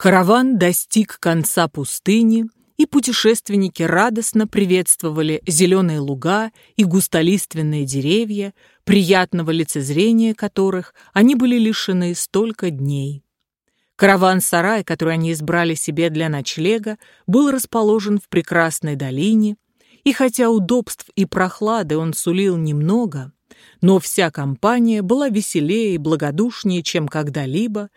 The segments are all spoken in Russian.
Караван достиг конца пустыни, и путешественники радостно приветствовали зеленые луга и густолиственные деревья, приятного лицезрения которых они были лишены столько дней. Караван-сарай, который они избрали себе для ночлега, был расположен в прекрасной долине, и хотя удобств и прохлады он сулил немного, но вся компания была веселее и благодушнее, чем когда-либо,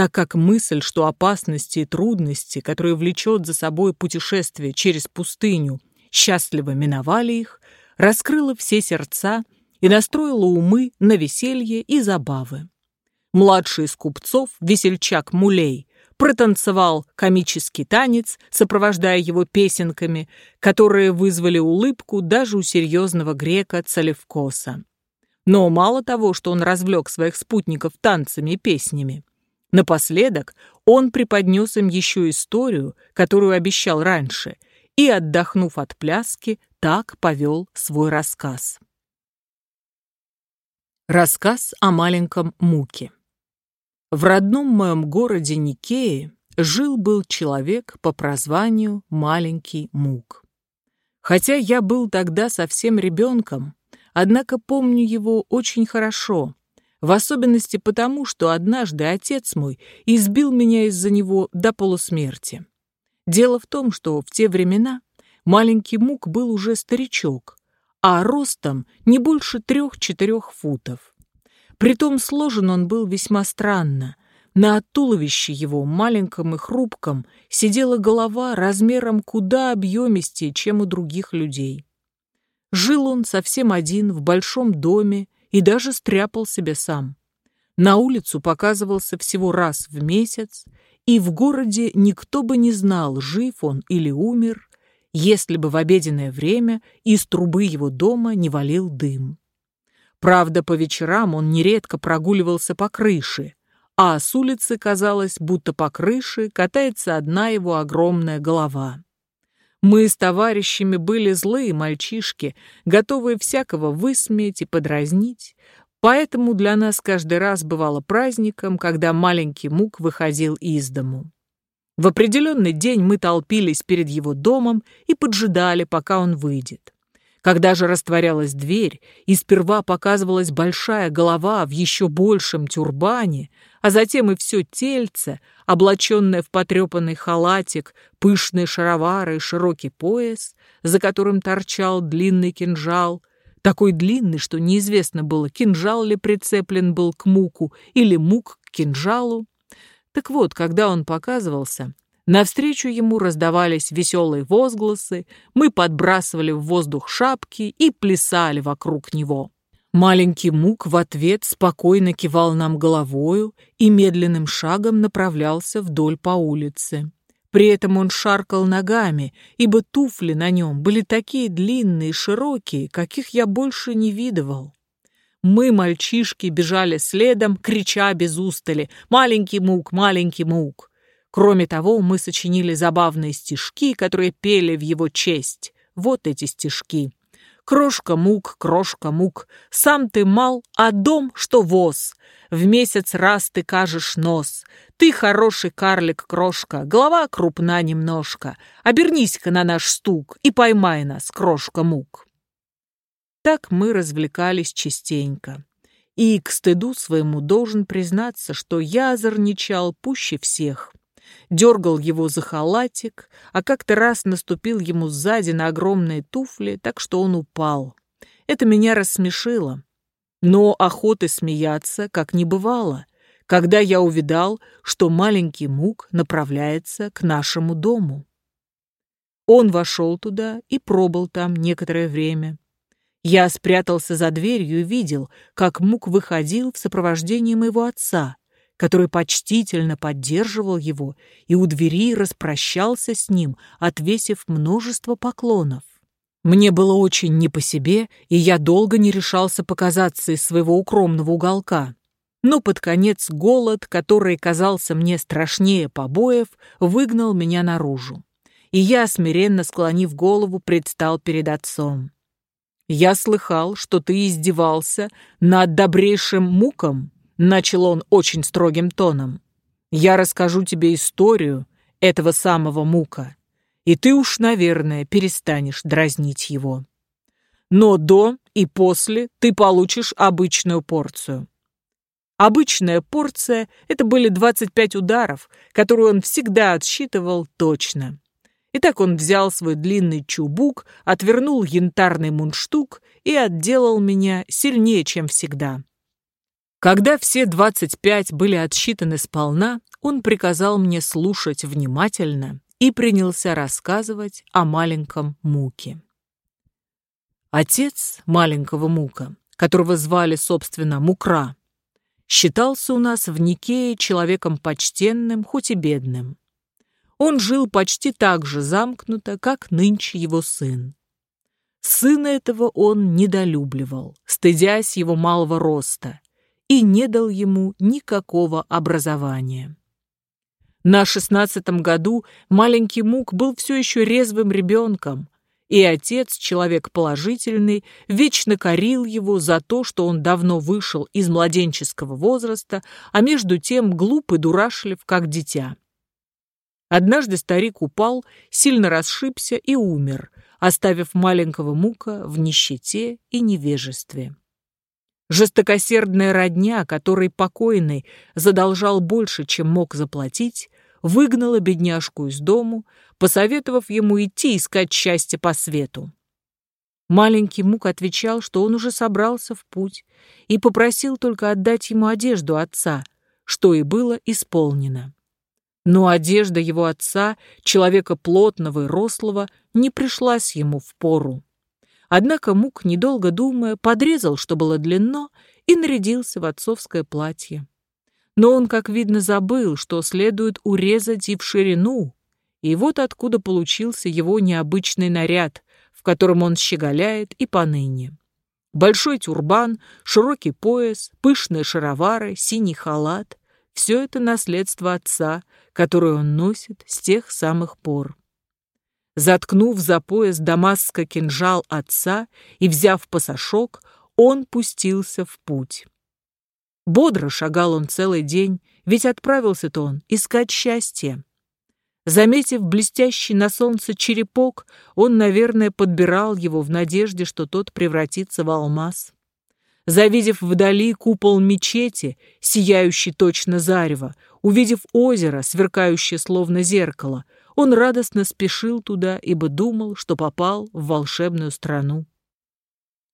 так как мысль, что опасности и трудности, которые влечет за собой путешествие через пустыню, счастливо миновали их, раскрыла все сердца и настроила умы на веселье и забавы. Младший из купцов, весельчак Мулей, протанцевал комический танец, сопровождая его песенками, которые вызвали улыбку даже у серьезного грека Цалевкоса. Но мало того, что он развлек своих спутников танцами и песнями, Напоследок он преподнес им еще историю, которую обещал раньше, и, отдохнув от пляски, так повел свой рассказ. Рассказ о маленьком Муке. В родном моем городе Никее жил-был человек по прозванию Маленький Мук. Хотя я был тогда совсем ребенком, однако помню его очень хорошо, в особенности потому, что однажды отец мой избил меня из-за него до полусмерти. Дело в том, что в те времена маленький Мук был уже старичок, а ростом не больше трех-четырех футов. Притом сложен он был весьма странно. На туловище его, маленьком и хрупком, сидела голова размером куда объемистее, чем у других людей. Жил он совсем один в большом доме и даже стряпал себе сам. На улицу показывался всего раз в месяц, и в городе никто бы не знал, жив он или умер, если бы в обеденное время из трубы его дома не валил дым. Правда, по вечерам он нередко прогуливался по крыше, а с улицы казалось, будто по крыше катается одна его огромная голова. Мы с товарищами были злые мальчишки, готовые всякого высмеять и подразнить, поэтому для нас каждый раз бывало праздником, когда маленький Мук выходил из дому. В определенный день мы толпились перед его домом и поджидали, пока он выйдет. Когда же растворялась дверь, и сперва показывалась большая голова в еще большем тюрбане, а затем и все тельце, облаченное в потрепанный халатик, пышные шаровары и широкий пояс, за которым торчал длинный кинжал, такой длинный, что неизвестно было, кинжал ли прицеплен был к муку или мук к кинжалу. Так вот, когда он показывался, Навстречу ему раздавались веселые возгласы, мы подбрасывали в воздух шапки и плясали вокруг него. Маленький Мук в ответ спокойно кивал нам головою и медленным шагом направлялся вдоль по улице. При этом он шаркал ногами, ибо туфли на нем были такие длинные и широкие, каких я больше не видывал. Мы, мальчишки, бежали следом, крича без устали «Маленький Мук! Маленький Мук!» Кроме того, мы сочинили забавные стишки, которые пели в его честь. Вот эти стишки. Крошка мук, крошка мук, сам ты мал, а дом, что воз. В месяц раз ты кажешь нос. Ты хороший карлик, крошка, голова крупна немножко. Обернись-ка на наш стук и поймай нас, крошка мук. Так мы развлекались частенько. И к стыду своему должен признаться, что я озорничал пуще всех дергал его за халатик, а как-то раз наступил ему сзади на огромные туфли, так что он упал. Это меня рассмешило. Но охоты смеяться как не бывало, когда я увидал, что маленький мук направляется к нашему дому. Он вошел туда и пробыл там некоторое время. Я спрятался за дверью и видел, как Мук выходил в сопровождении моего отца, который почтительно поддерживал его и у двери распрощался с ним, отвесив множество поклонов. Мне было очень не по себе, и я долго не решался показаться из своего укромного уголка. Но под конец голод, который казался мне страшнее побоев, выгнал меня наружу. И я, смиренно склонив голову, предстал перед отцом. «Я слыхал, что ты издевался над добрейшим муком», Начал он очень строгим тоном. Я расскажу тебе историю этого самого Мука, и ты уж, наверное, перестанешь дразнить его. Но до и после ты получишь обычную порцию. Обычная порция — это были 25 ударов, которые он всегда отсчитывал точно. Итак, он взял свой длинный чубук, отвернул янтарный мундштук и отделал меня сильнее, чем всегда. Когда все 25 были отсчитаны сполна, он приказал мне слушать внимательно и принялся рассказывать о маленьком Муке. Отец маленького Мука, которого звали, собственно, Мукра, считался у нас в Никее человеком почтенным, хоть и бедным. Он жил почти так же замкнуто, как нынче его сын. Сына этого он недолюбливал, стыдясь его малого роста, и не дал ему никакого образования. На шестнадцатом году маленький Мук был все еще резвым ребенком, и отец, человек положительный, вечно корил его за то, что он давно вышел из младенческого возраста, а между тем глуп и дурашлив, как дитя. Однажды старик упал, сильно расшибся и умер, оставив маленького мука в нищете и невежестве. Жестокосердная родня, которой покойный задолжал больше, чем мог заплатить, выгнала бедняжку из дому, посоветовав ему идти искать счастье по свету. Маленький Мук отвечал, что он уже собрался в путь и попросил только отдать ему одежду отца, что и было исполнено. Но одежда его отца, человека плотного и рослого, не пришлась ему в пору. Однако Мук, недолго думая, подрезал, что было длинно, и нарядился в отцовское платье. Но он, как видно, забыл, что следует урезать и в ширину, и вот откуда получился его необычный наряд, в котором он щеголяет и поныне. Большой тюрбан, широкий пояс, пышные шаровары, синий халат — все это наследство отца, которое он носит с тех самых пор. Заткнув за пояс дамаско кинжал отца и взяв пасашок, он пустился в путь. Бодро шагал он целый день, ведь отправился-то он искать счастье. Заметив блестящий на солнце черепок, он, наверное, подбирал его в надежде, что тот превратится в алмаз. Завидев вдали купол мечети, сияющий точно зарево, увидев озеро, сверкающее словно зеркало, он радостно спешил туда, ибо думал, что попал в волшебную страну.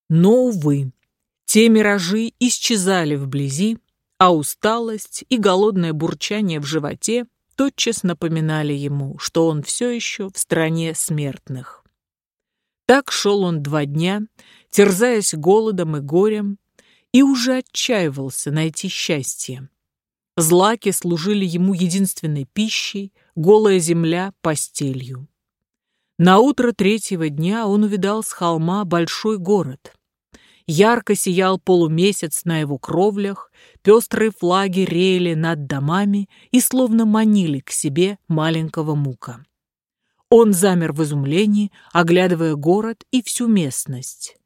Но, увы, те миражи исчезали вблизи, а усталость и голодное бурчание в животе тотчас напоминали ему, что он все еще в стране смертных. Так шел он два дня, терзаясь голодом и горем, и уже отчаивался найти счастье. Злаки служили ему единственной пищей, голая земля — постелью. На утро третьего дня он увидал с холма большой город. Ярко сиял полумесяц на его кровлях, пестрые флаги реяли над домами и словно манили к себе маленького мука. Он замер в изумлении, оглядывая город и всю местность.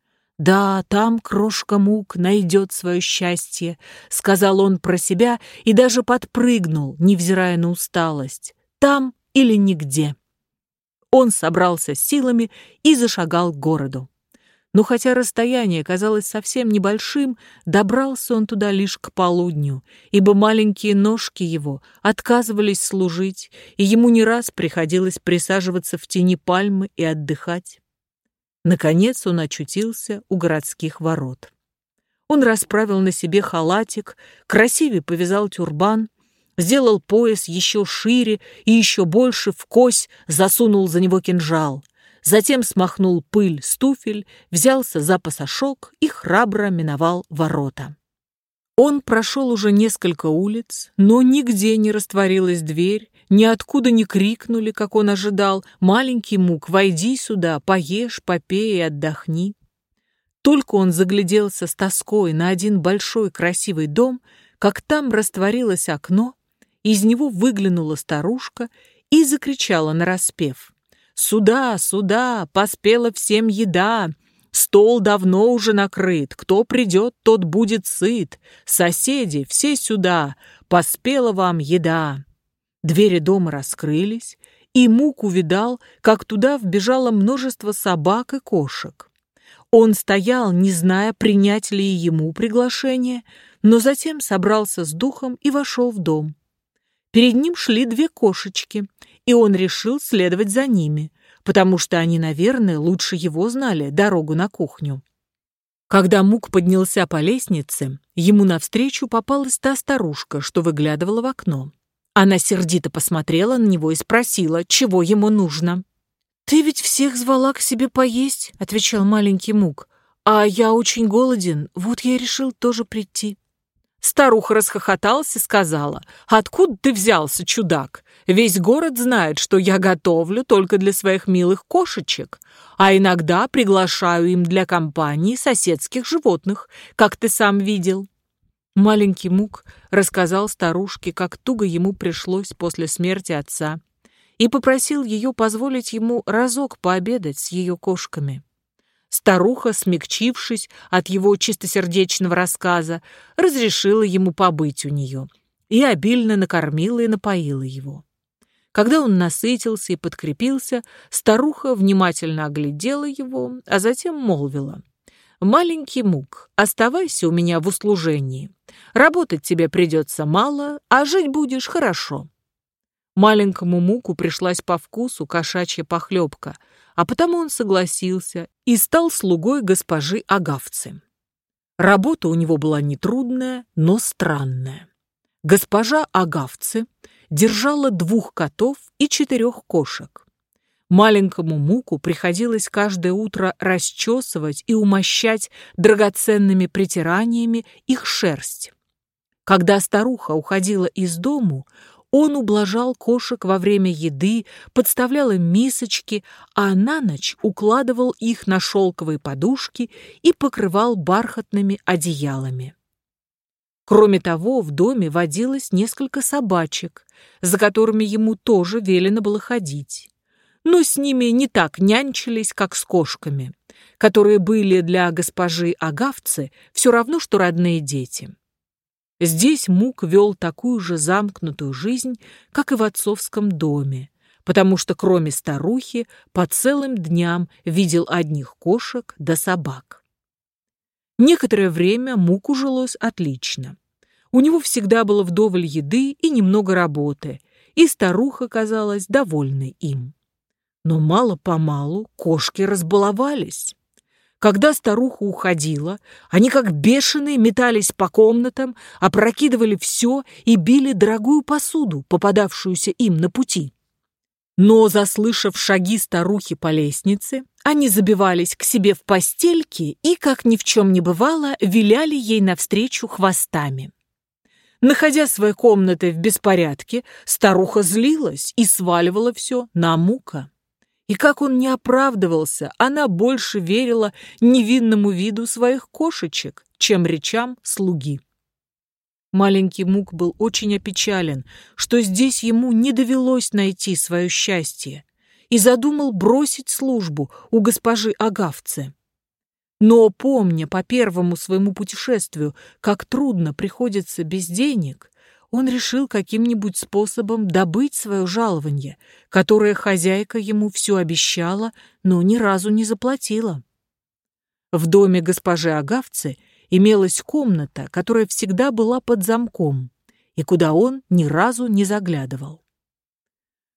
«Да, там крошка мук найдет свое счастье», — сказал он про себя и даже подпрыгнул, невзирая на усталость. «Там или нигде». Он собрался силами и зашагал к городу. Но хотя расстояние казалось совсем небольшим, добрался он туда лишь к полудню, ибо маленькие ножки его отказывались служить, и ему не раз приходилось присаживаться в тени пальмы и отдыхать. Наконец он очутился у городских ворот. Он расправил на себе халатик, красивее повязал тюрбан, сделал пояс еще шире и еще больше в кось засунул за него кинжал. Затем смахнул пыль с туфель, взялся за пасашок и храбро миновал ворота. Он прошел уже несколько улиц, но нигде не растворилась дверь, Ниоткуда не крикнули, как он ожидал, «Маленький мук, войди сюда, поешь, попей и отдохни». Только он загляделся с тоской на один большой красивый дом, как там растворилось окно, из него выглянула старушка и закричала нараспев. «Сюда, сюда, поспела всем еда! Стол давно уже накрыт, кто придет, тот будет сыт. Соседи, все сюда, поспела вам еда. Двери дома раскрылись, и Мук увидал, как туда вбежало множество собак и кошек. Он стоял, не зная, принять ли ему приглашение, но затем собрался с духом и вошел в дом. Перед ним шли две кошечки, и он решил следовать за ними, потому что они, наверное, лучше его знали дорогу на кухню. Когда Мук поднялся по лестнице, ему навстречу попалась та старушка, что выглядывала в окно. Она сердито посмотрела на него и спросила, чего ему нужно. «Ты ведь всех звала к себе поесть», — отвечал маленький Мук. «А я очень голоден, вот я и решил тоже прийти». Старуха расхохоталась и сказала, «Откуда ты взялся, чудак? Весь город знает, что я готовлю только для своих милых кошечек, а иногда приглашаю им для компании соседских животных, как ты сам видел». Маленький Мук рассказал старушке, как туго ему пришлось после смерти отца, и попросил ее позволить ему разок пообедать с ее кошками. Старуха, смягчившись от его чистосердечного рассказа, разрешила ему побыть у нее и обильно накормила и напоила его. Когда он насытился и подкрепился, старуха внимательно оглядела его, а затем молвила. «Маленький мук, оставайся у меня в услужении. Работать тебе придется мало, а жить будешь хорошо». Маленькому муку пришлась по вкусу кошачья похлебка, а потому он согласился и стал слугой госпожи Агавцы. Работа у него была нетрудная, но странная. Госпожа Агавцы держала двух котов и четырех кошек. Маленькому Муку приходилось каждое утро расчесывать и умощать драгоценными притираниями их шерсть. Когда старуха уходила из дому, он ублажал кошек во время еды, подставлял им мисочки, а на ночь укладывал их на шелковые подушки и покрывал бархатными одеялами. Кроме того, в доме водилось несколько собачек, за которыми ему тоже велено было ходить. Но с ними не так нянчились, как с кошками, которые были для госпожи Агавцы все равно, что родные дети. Здесь Мук вел такую же замкнутую жизнь, как и в отцовском доме, потому что кроме старухи по целым дням видел одних кошек да собак. Некоторое время Муку жилось отлично. У него всегда было вдоволь еды и немного работы, и старуха казалась довольной им. Но мало-помалу кошки разбаловались. Когда старуха уходила, они как бешеные метались по комнатам, опрокидывали все и били дорогую посуду, попадавшуюся им на пути. Но, заслышав шаги старухи по лестнице, они забивались к себе в постельки и, как ни в чем не бывало, виляли ей навстречу хвостами. Находя свои комнаты в беспорядке, старуха злилась и сваливала все на мука. И как он не оправдывался, она больше верила невинному виду своих кошечек, чем речам слуги. Маленький Мук был очень опечален, что здесь ему не довелось найти свое счастье, и задумал бросить службу у госпожи Агавцы. Но, помня по первому своему путешествию, как трудно приходится без денег, он решил каким-нибудь способом добыть свое жалование, которое хозяйка ему все обещала, но ни разу не заплатила. В доме госпожи Агавцы имелась комната, которая всегда была под замком, и куда он ни разу не заглядывал.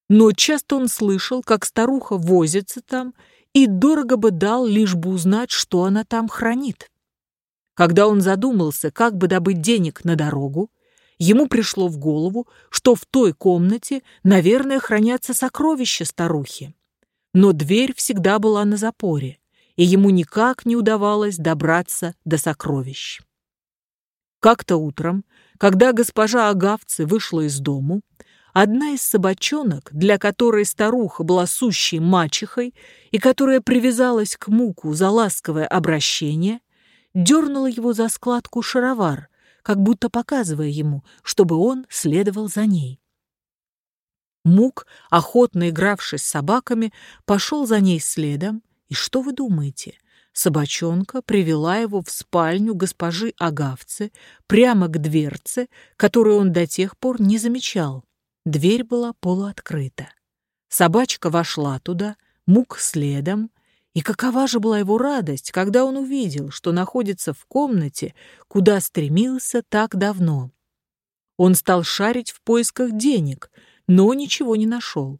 Но часто он слышал, как старуха возится там, и дорого бы дал, лишь бы узнать, что она там хранит. Когда он задумался, как бы добыть денег на дорогу, Ему пришло в голову, что в той комнате, наверное, хранятся сокровища старухи. Но дверь всегда была на запоре, и ему никак не удавалось добраться до сокровищ. Как-то утром, когда госпожа Агавцы вышла из дому, одна из собачонок, для которой старуха была сущей мачехой и которая привязалась к муку за ласковое обращение, дернула его за складку шаровар, как будто показывая ему, чтобы он следовал за ней. Мук, охотно игравший с собаками, пошел за ней следом, и что вы думаете? Собачонка привела его в спальню госпожи Агавцы прямо к дверце, которую он до тех пор не замечал. Дверь была полуоткрыта. Собачка вошла туда, мук следом, и какова же была его радость, когда он увидел, что находится в комнате, куда стремился так давно. Он стал шарить в поисках денег, но ничего не нашел.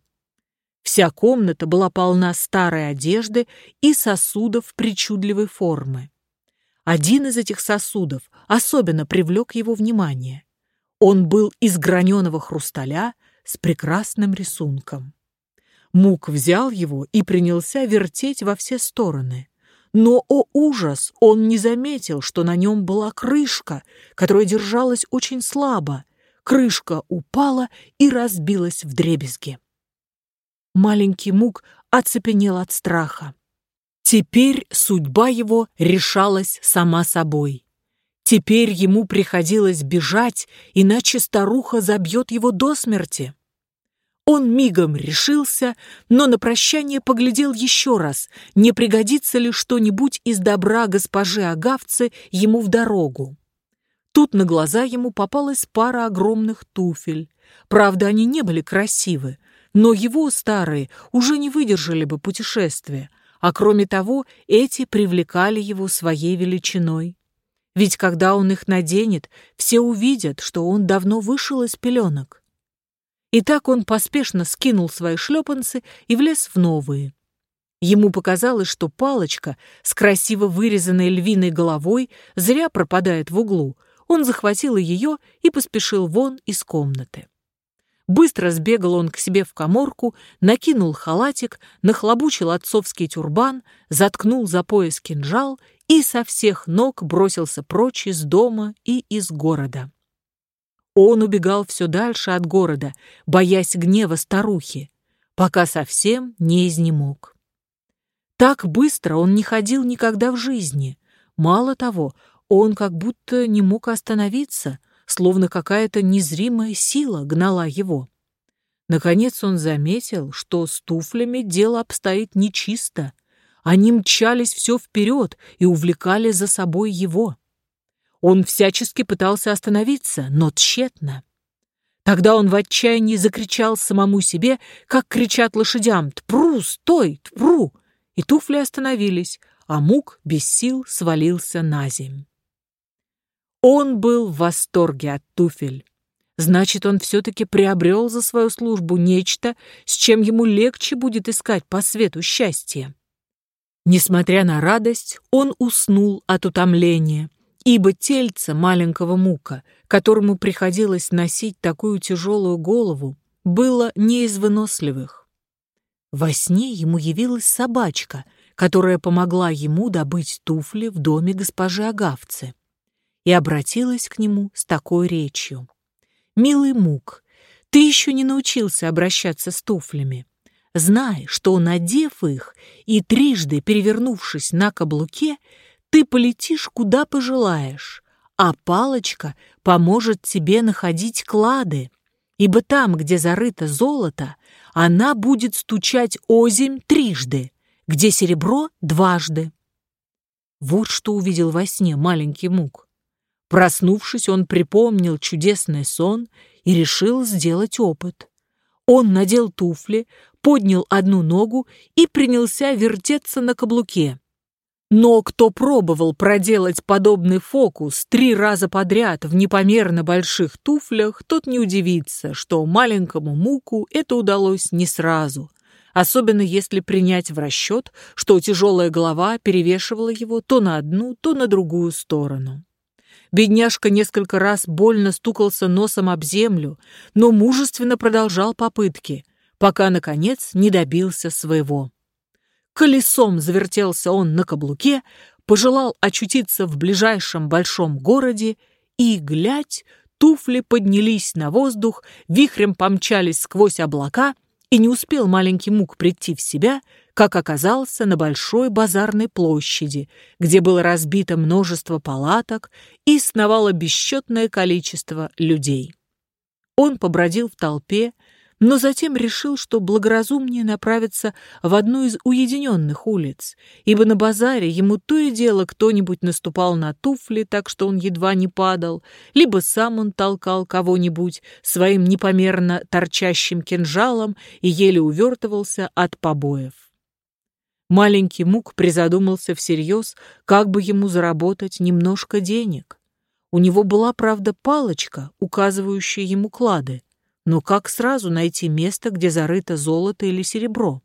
Вся комната была полна старой одежды и сосудов причудливой формы. Один из этих сосудов особенно привлек его внимание. Он был из граненого хрусталя с прекрасным рисунком. Мук взял его и принялся вертеть во все стороны. Но, о ужас, он не заметил, что на нем была крышка, которая держалась очень слабо. Крышка упала и разбилась в дребезги. Маленький Мук оцепенел от страха. Теперь судьба его решалась сама собой. Теперь ему приходилось бежать, иначе старуха забьет его до смерти. Он мигом решился, но на прощание поглядел еще раз, не пригодится ли что-нибудь из добра госпожи Агавцы ему в дорогу. Тут на глаза ему попалась пара огромных туфель. Правда, они не были красивы, но его старые уже не выдержали бы путешествия, а кроме того, эти привлекали его своей величиной. Ведь когда он их наденет, все увидят, что он давно вышел из пеленок. И так он поспешно скинул свои шлепанцы и влез в новые. Ему показалось, что палочка с красиво вырезанной львиной головой зря пропадает в углу. Он захватил ее и поспешил вон из комнаты. Быстро сбегал он к себе в коморку, накинул халатик, нахлобучил отцовский тюрбан, заткнул за пояс кинжал и со всех ног бросился прочь из дома и из города. Он убегал все дальше от города, боясь гнева старухи, пока совсем не изнемог. Так быстро он не ходил никогда в жизни. Мало того, он как будто не мог остановиться — словно какая-то незримая сила гнала его. Наконец он заметил, что с туфлями дело обстоит нечисто. Они мчались все вперед и увлекали за собой его. Он всячески пытался остановиться, но тщетно. Тогда он в отчаянии закричал самому себе, как кричат лошадям «Тпру! Стой! Тпру!» И туфли остановились, а мук без сил свалился на земь. Он был в восторге от туфель. Значит, он все-таки приобрел за свою службу нечто, с чем ему легче будет искать по свету счастье. Несмотря на радость, он уснул от утомления, ибо тельце маленького мука, которому приходилось носить такую тяжелую голову, было не из выносливых. Во сне ему явилась собачка, которая помогла ему добыть туфли в доме госпожи Агавцы и обратилась к нему с такой речью. «Милый Мук, ты еще не научился обращаться с туфлями. Знай, что, надев их и трижды перевернувшись на каблуке, ты полетишь куда пожелаешь, а палочка поможет тебе находить клады, ибо там, где зарыто золото, она будет стучать озимь трижды, где серебро дважды. Вот что увидел во сне маленький мук. Проснувшись, он припомнил чудесный сон и решил сделать опыт. Он надел туфли, поднял одну ногу и принялся вертеться на каблуке. Но кто пробовал проделать подобный фокус три раза подряд в непомерно больших туфлях, тот не удивится, что маленькому Муку это удалось не сразу, особенно если принять в расчет, что тяжелая голова перевешивала его то на одну, то на другую сторону. Бедняжка несколько раз больно стукался носом об землю, но мужественно продолжал попытки, пока, наконец, не добился своего. Колесом завертелся он на каблуке, пожелал очутиться в ближайшем большом городе и, глядь, туфли поднялись на воздух, вихрем помчались сквозь облака, и не успел маленький мук прийти в себя, как оказался на большой базарной площади, где было разбито множество палаток и сновало бесчетное количество людей. Он побродил в толпе, но затем решил, что благоразумнее направиться в одну из уединенных улиц, ибо на базаре ему то и дело кто-нибудь наступал на туфли, так что он едва не падал, либо сам он толкал кого-нибудь своим непомерно торчащим кинжалом и еле увертывался от побоев. Маленький Мук призадумался всерьез, как бы ему заработать немножко денег. У него была, правда, палочка, указывающая ему клады, но как сразу найти место, где зарыто золото или серебро?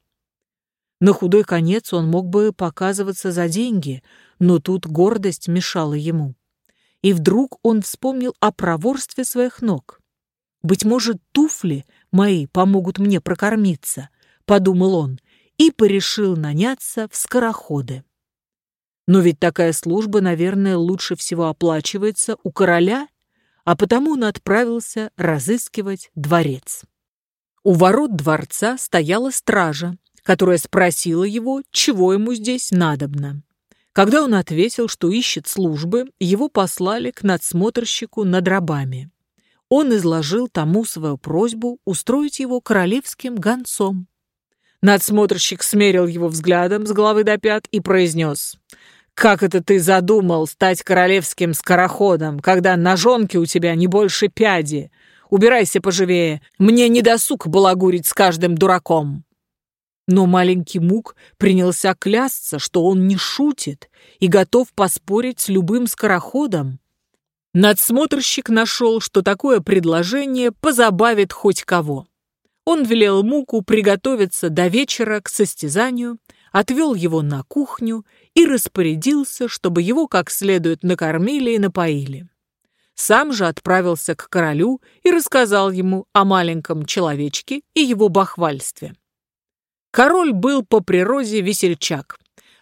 На худой конец он мог бы показываться за деньги, но тут гордость мешала ему. И вдруг он вспомнил о проворстве своих ног. «Быть может, туфли мои помогут мне прокормиться», — подумал он, и порешил наняться в скороходы. Но ведь такая служба, наверное, лучше всего оплачивается у короля а потому он отправился разыскивать дворец. У ворот дворца стояла стража, которая спросила его, чего ему здесь надобно. Когда он ответил, что ищет службы, его послали к надсмотрщику над рабами. Он изложил тому свою просьбу устроить его королевским гонцом. Надсмотрщик смерил его взглядом с головы до пят и произнес как это ты задумал стать королевским скороходом, когда ножонки у тебя не больше пяди? Убирайся поживее, мне не досуг балагурить с каждым дураком. Но маленький Мук принялся клясться, что он не шутит и готов поспорить с любым скороходом. Надсмотрщик нашел, что такое предложение позабавит хоть кого. Он велел Муку приготовиться до вечера к состязанию, отвел его на кухню и распорядился, чтобы его как следует накормили и напоили. Сам же отправился к королю и рассказал ему о маленьком человечке и его бахвальстве. Король был по природе весельчак,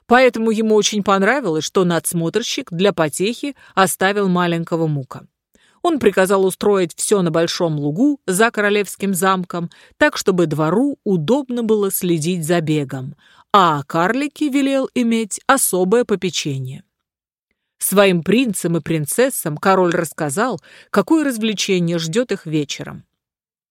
поэтому ему очень понравилось, что надсмотрщик для потехи оставил маленького мука. Он приказал устроить все на большом лугу за королевским замком, так, чтобы двору удобно было следить за бегом, а о карлике велел иметь особое попечение. Своим принцам и принцессам король рассказал, какое развлечение ждет их вечером.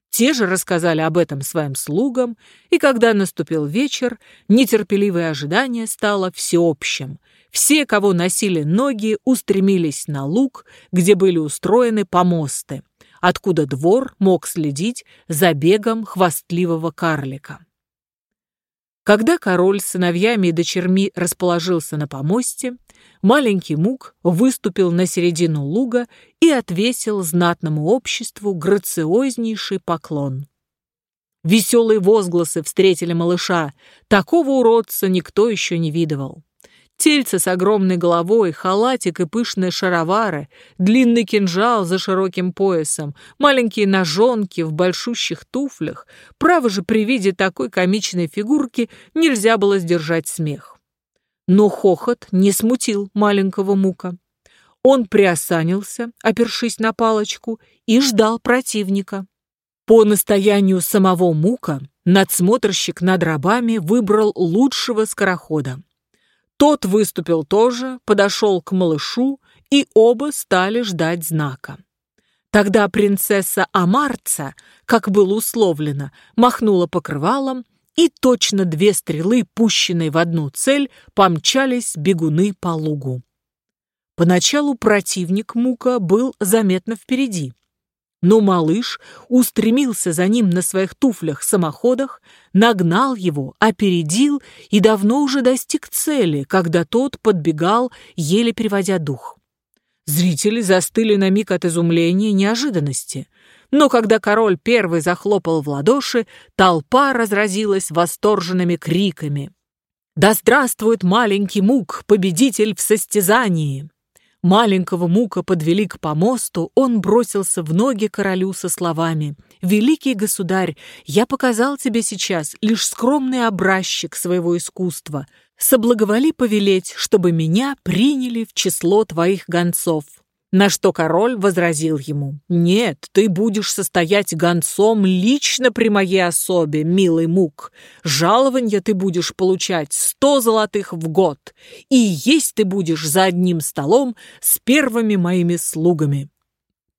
Те же рассказали об этом своим слугам, и когда наступил вечер, нетерпеливое ожидание стало всеобщим. Все, кого носили ноги, устремились на луг, где были устроены помосты, откуда двор мог следить за бегом хвастливого карлика. Когда король с сыновьями и дочерьми расположился на помосте, маленький мук выступил на середину луга и отвесил знатному обществу грациознейший поклон. Веселые возгласы встретили малыша. Такого уродца никто еще не видывал. Тельце с огромной головой, халатик и пышные шаровары, длинный кинжал за широким поясом, маленькие ножонки в большущих туфлях. Право же, при виде такой комичной фигурки нельзя было сдержать смех. Но хохот не смутил маленького мука. Он приосанился, опершись на палочку, и ждал противника. По настоянию самого мука надсмотрщик над рабами выбрал лучшего скорохода. Тот выступил тоже, подошел к малышу, и оба стали ждать знака. Тогда принцесса Амарца, как было условлено, махнула покрывалом, и точно две стрелы, пущенные в одну цель, помчались бегуны по лугу. Поначалу противник Мука был заметно впереди но малыш устремился за ним на своих туфлях-самоходах, нагнал его, опередил и давно уже достиг цели, когда тот подбегал, еле переводя дух. Зрители застыли на миг от изумления и неожиданности. Но когда король первый захлопал в ладоши, толпа разразилась восторженными криками. «Да здравствует маленький мук, победитель в состязании!» Маленького мука подвели к помосту, он бросился в ноги королю со словами «Великий государь, я показал тебе сейчас лишь скромный образчик своего искусства. Соблаговоли повелеть, чтобы меня приняли в число твоих гонцов». На что король возразил ему, «Нет, ты будешь состоять гонцом лично при моей особе, милый мук. Жалование ты будешь получать сто золотых в год, и есть ты будешь за одним столом с первыми моими слугами».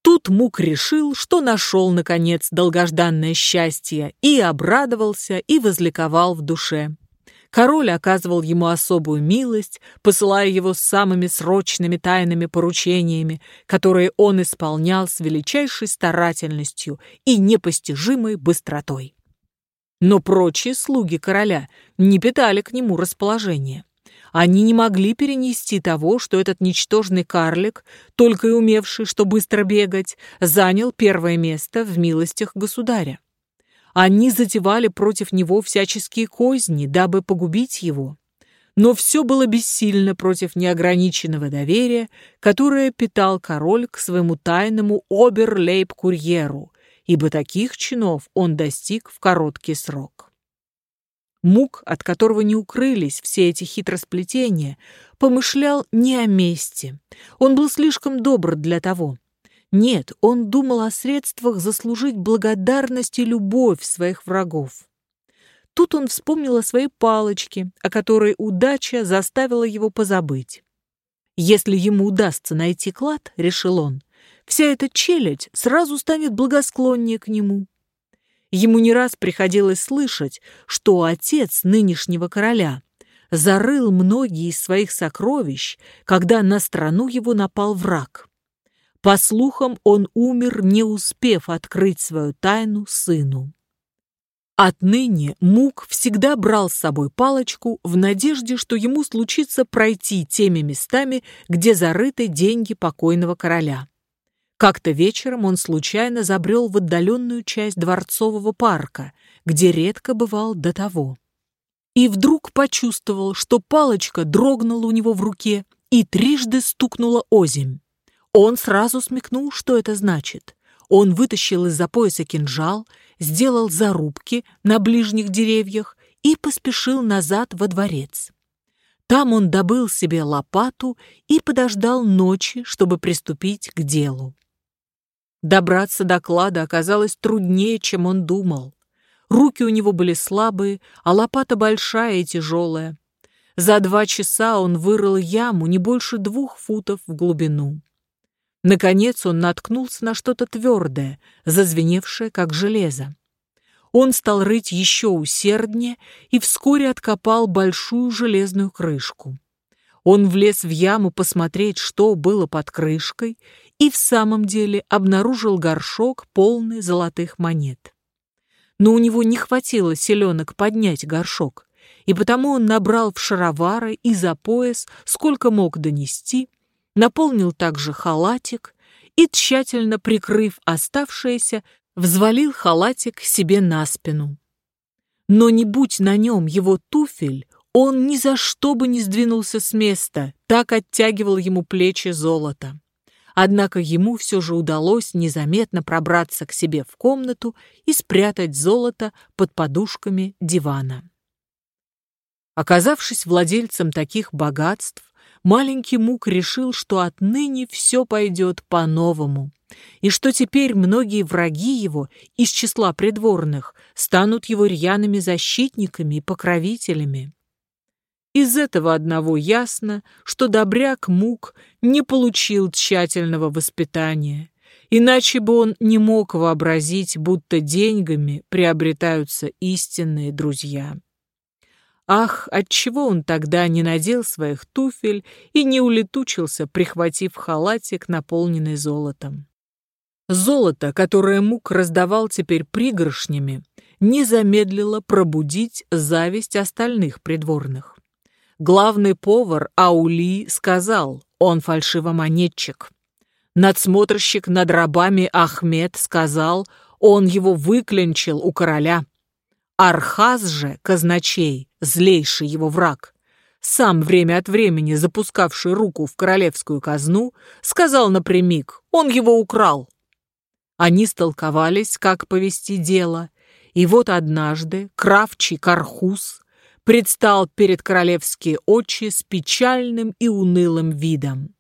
Тут Мук решил, что нашел, наконец, долгожданное счастье, и обрадовался, и возликовал в душе. Король оказывал ему особую милость, посылая его с самыми срочными тайными поручениями, которые он исполнял с величайшей старательностью и непостижимой быстротой. Но прочие слуги короля не питали к нему расположения. Они не могли перенести того, что этот ничтожный карлик, только и умевший, что быстро бегать, занял первое место в милостях государя. Они затевали против него всяческие козни, дабы погубить его. Но все было бессильно против неограниченного доверия, которое питал король к своему тайному обер-лейб-курьеру, ибо таких чинов он достиг в короткий срок. Мук, от которого не укрылись все эти хитросплетения, помышлял не о мести. Он был слишком добр для того. Нет, он думал о средствах заслужить благодарность и любовь своих врагов. Тут он вспомнил о своей палочке, о которой удача заставила его позабыть. Если ему удастся найти клад, решил он, вся эта челядь сразу станет благосклоннее к нему. Ему не раз приходилось слышать, что отец нынешнего короля зарыл многие из своих сокровищ, когда на страну его напал враг. По слухам, он умер, не успев открыть свою тайну сыну. Отныне Мук всегда брал с собой палочку в надежде, что ему случится пройти теми местами, где зарыты деньги покойного короля. Как-то вечером он случайно забрел в отдаленную часть дворцового парка, где редко бывал до того. И вдруг почувствовал, что палочка дрогнула у него в руке и трижды стукнула озимь. Он сразу смекнул, что это значит. Он вытащил из-за пояса кинжал, сделал зарубки на ближних деревьях и поспешил назад во дворец. Там он добыл себе лопату и подождал ночи, чтобы приступить к делу. Добраться до клада оказалось труднее, чем он думал. Руки у него были слабые, а лопата большая и тяжелая. За два часа он вырыл яму не больше двух футов в глубину. Наконец он наткнулся на что-то твердое, зазвеневшее, как железо. Он стал рыть еще усерднее и вскоре откопал большую железную крышку. Он влез в яму посмотреть, что было под крышкой, и в самом деле обнаружил горшок, полный золотых монет. Но у него не хватило селенок поднять горшок, и потому он набрал в шаровары и за пояс, сколько мог донести, наполнил также халатик и, тщательно прикрыв оставшееся, взвалил халатик себе на спину. Но не будь на нем его туфель, он ни за что бы не сдвинулся с места, так оттягивал ему плечи золото. Однако ему все же удалось незаметно пробраться к себе в комнату и спрятать золото под подушками дивана. Оказавшись владельцем таких богатств, маленький Мук решил, что отныне все пойдет по-новому, и что теперь многие враги его из числа придворных станут его рьяными защитниками и покровителями. Из этого одного ясно, что добряк Мук не получил тщательного воспитания, иначе бы он не мог вообразить, будто деньгами приобретаются истинные друзья. Ах, отчего он тогда не надел своих туфель и не улетучился, прихватив халатик, наполненный золотом? Золото, которое Мук раздавал теперь пригоршнями, не замедлило пробудить зависть остальных придворных. Главный повар Аули сказал, он фальшивомонетчик. Надсмотрщик над рабами Ахмед сказал, он его выклянчил у короля. Архаз же, казначей, злейший его враг, сам время от времени запускавший руку в королевскую казну, сказал напрямик, он его украл. Они столковались, как повести дело, и вот однажды кравчий Кархус предстал перед королевские очи с печальным и унылым видом.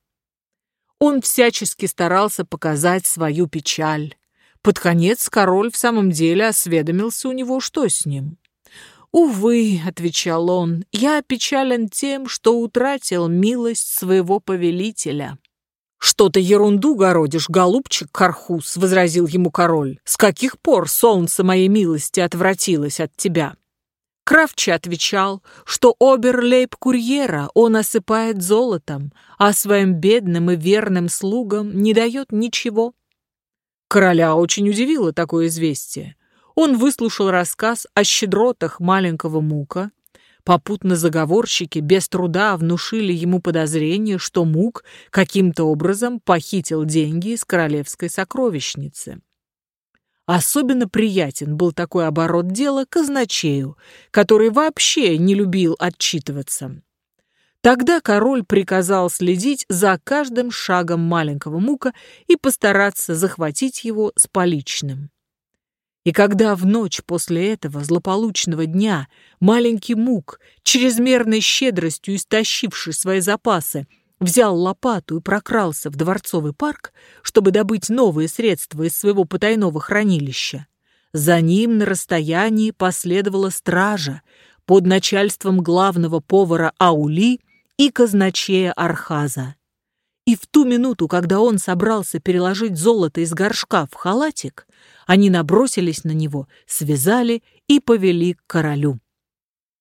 Он всячески старался показать свою печаль, под конец король в самом деле осведомился у него, что с ним. «Увы», — отвечал он, — «я опечален тем, что утратил милость своего повелителя». «Что ты ерунду городишь, голубчик Кархус?» — возразил ему король. «С каких пор солнце моей милости отвратилось от тебя?» Кравчи отвечал, что обер-лейб-курьера он осыпает золотом, а своим бедным и верным слугам не дает ничего. Короля очень удивило такое известие. Он выслушал рассказ о щедротах маленького Мука. Попутно заговорщики без труда внушили ему подозрение, что Мук каким-то образом похитил деньги из королевской сокровищницы. Особенно приятен был такой оборот дела казначею, который вообще не любил отчитываться. Тогда король приказал следить за каждым шагом маленького мука и постараться захватить его с поличным. И когда в ночь после этого злополучного дня маленький мук, чрезмерной щедростью истощивший свои запасы, взял лопату и прокрался в дворцовый парк, чтобы добыть новые средства из своего потайного хранилища. За ним на расстоянии последовала стража под начальством главного повара Аули и казначея Архаза. И в ту минуту, когда он собрался переложить золото из горшка в халатик, они набросились на него, связали и повели к королю.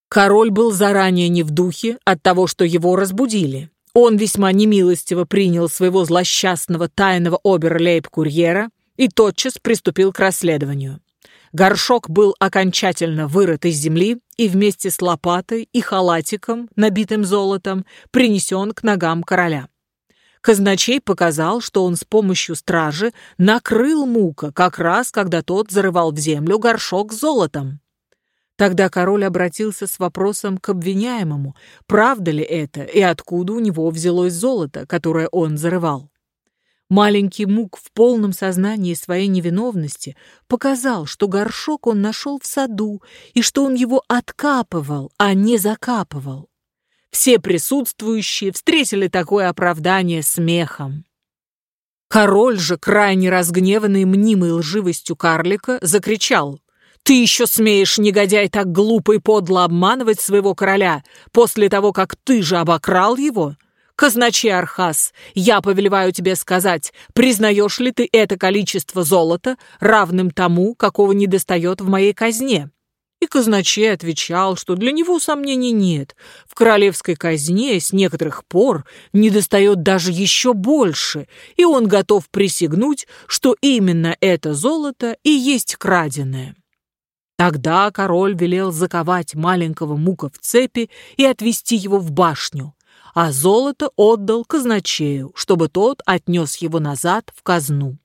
Король был заранее не в духе от того, что его разбудили. Он весьма немилостиво принял своего злосчастного тайного обер-лейб-курьера и тотчас приступил к расследованию. Горшок был окончательно вырыт из земли и вместе с лопатой и халатиком, набитым золотом, принесен к ногам короля. Казначей показал, что он с помощью стражи накрыл Мука как раз, когда тот зарывал в землю горшок с золотом. Тогда король обратился с вопросом к обвиняемому, правда ли это и откуда у него взялось золото, которое он зарывал. Маленький Мук в полном сознании своей невиновности показал, что горшок он нашел в саду и что он его откапывал, а не закапывал. Все присутствующие встретили такое оправдание смехом. Король же, крайне разгневанный мнимой лживостью карлика, закричал ты еще смеешь, негодяй, так глупо и подло обманывать своего короля после того, как ты же обокрал его? Казначей Архас, я повелеваю тебе сказать, признаешь ли ты это количество золота равным тому, какого недостает в моей казне?» И казначей отвечал, что для него сомнений нет. В королевской казне с некоторых пор недостает даже еще больше, и он готов присягнуть, что именно это золото и есть краденое. Тогда король велел заковать маленького мука в цепи и отвести его в башню, а золото отдал казначею, чтобы тот отнес его назад в казну.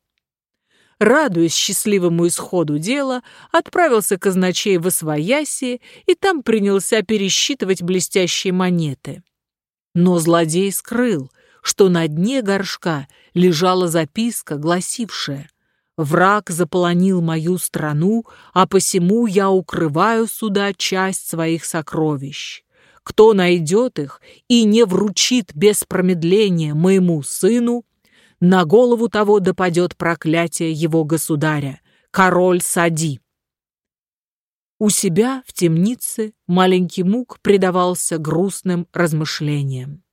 Радуясь счастливому исходу дела, отправился казначей в Освояси и там принялся пересчитывать блестящие монеты. Но злодей скрыл, что на дне горшка лежала записка, гласившая — Враг заполонил мою страну, а посему я укрываю сюда часть своих сокровищ. Кто найдет их и не вручит без промедления моему сыну, на голову того допадет проклятие его государя, король Сади. У себя в темнице маленький мук предавался грустным размышлениям.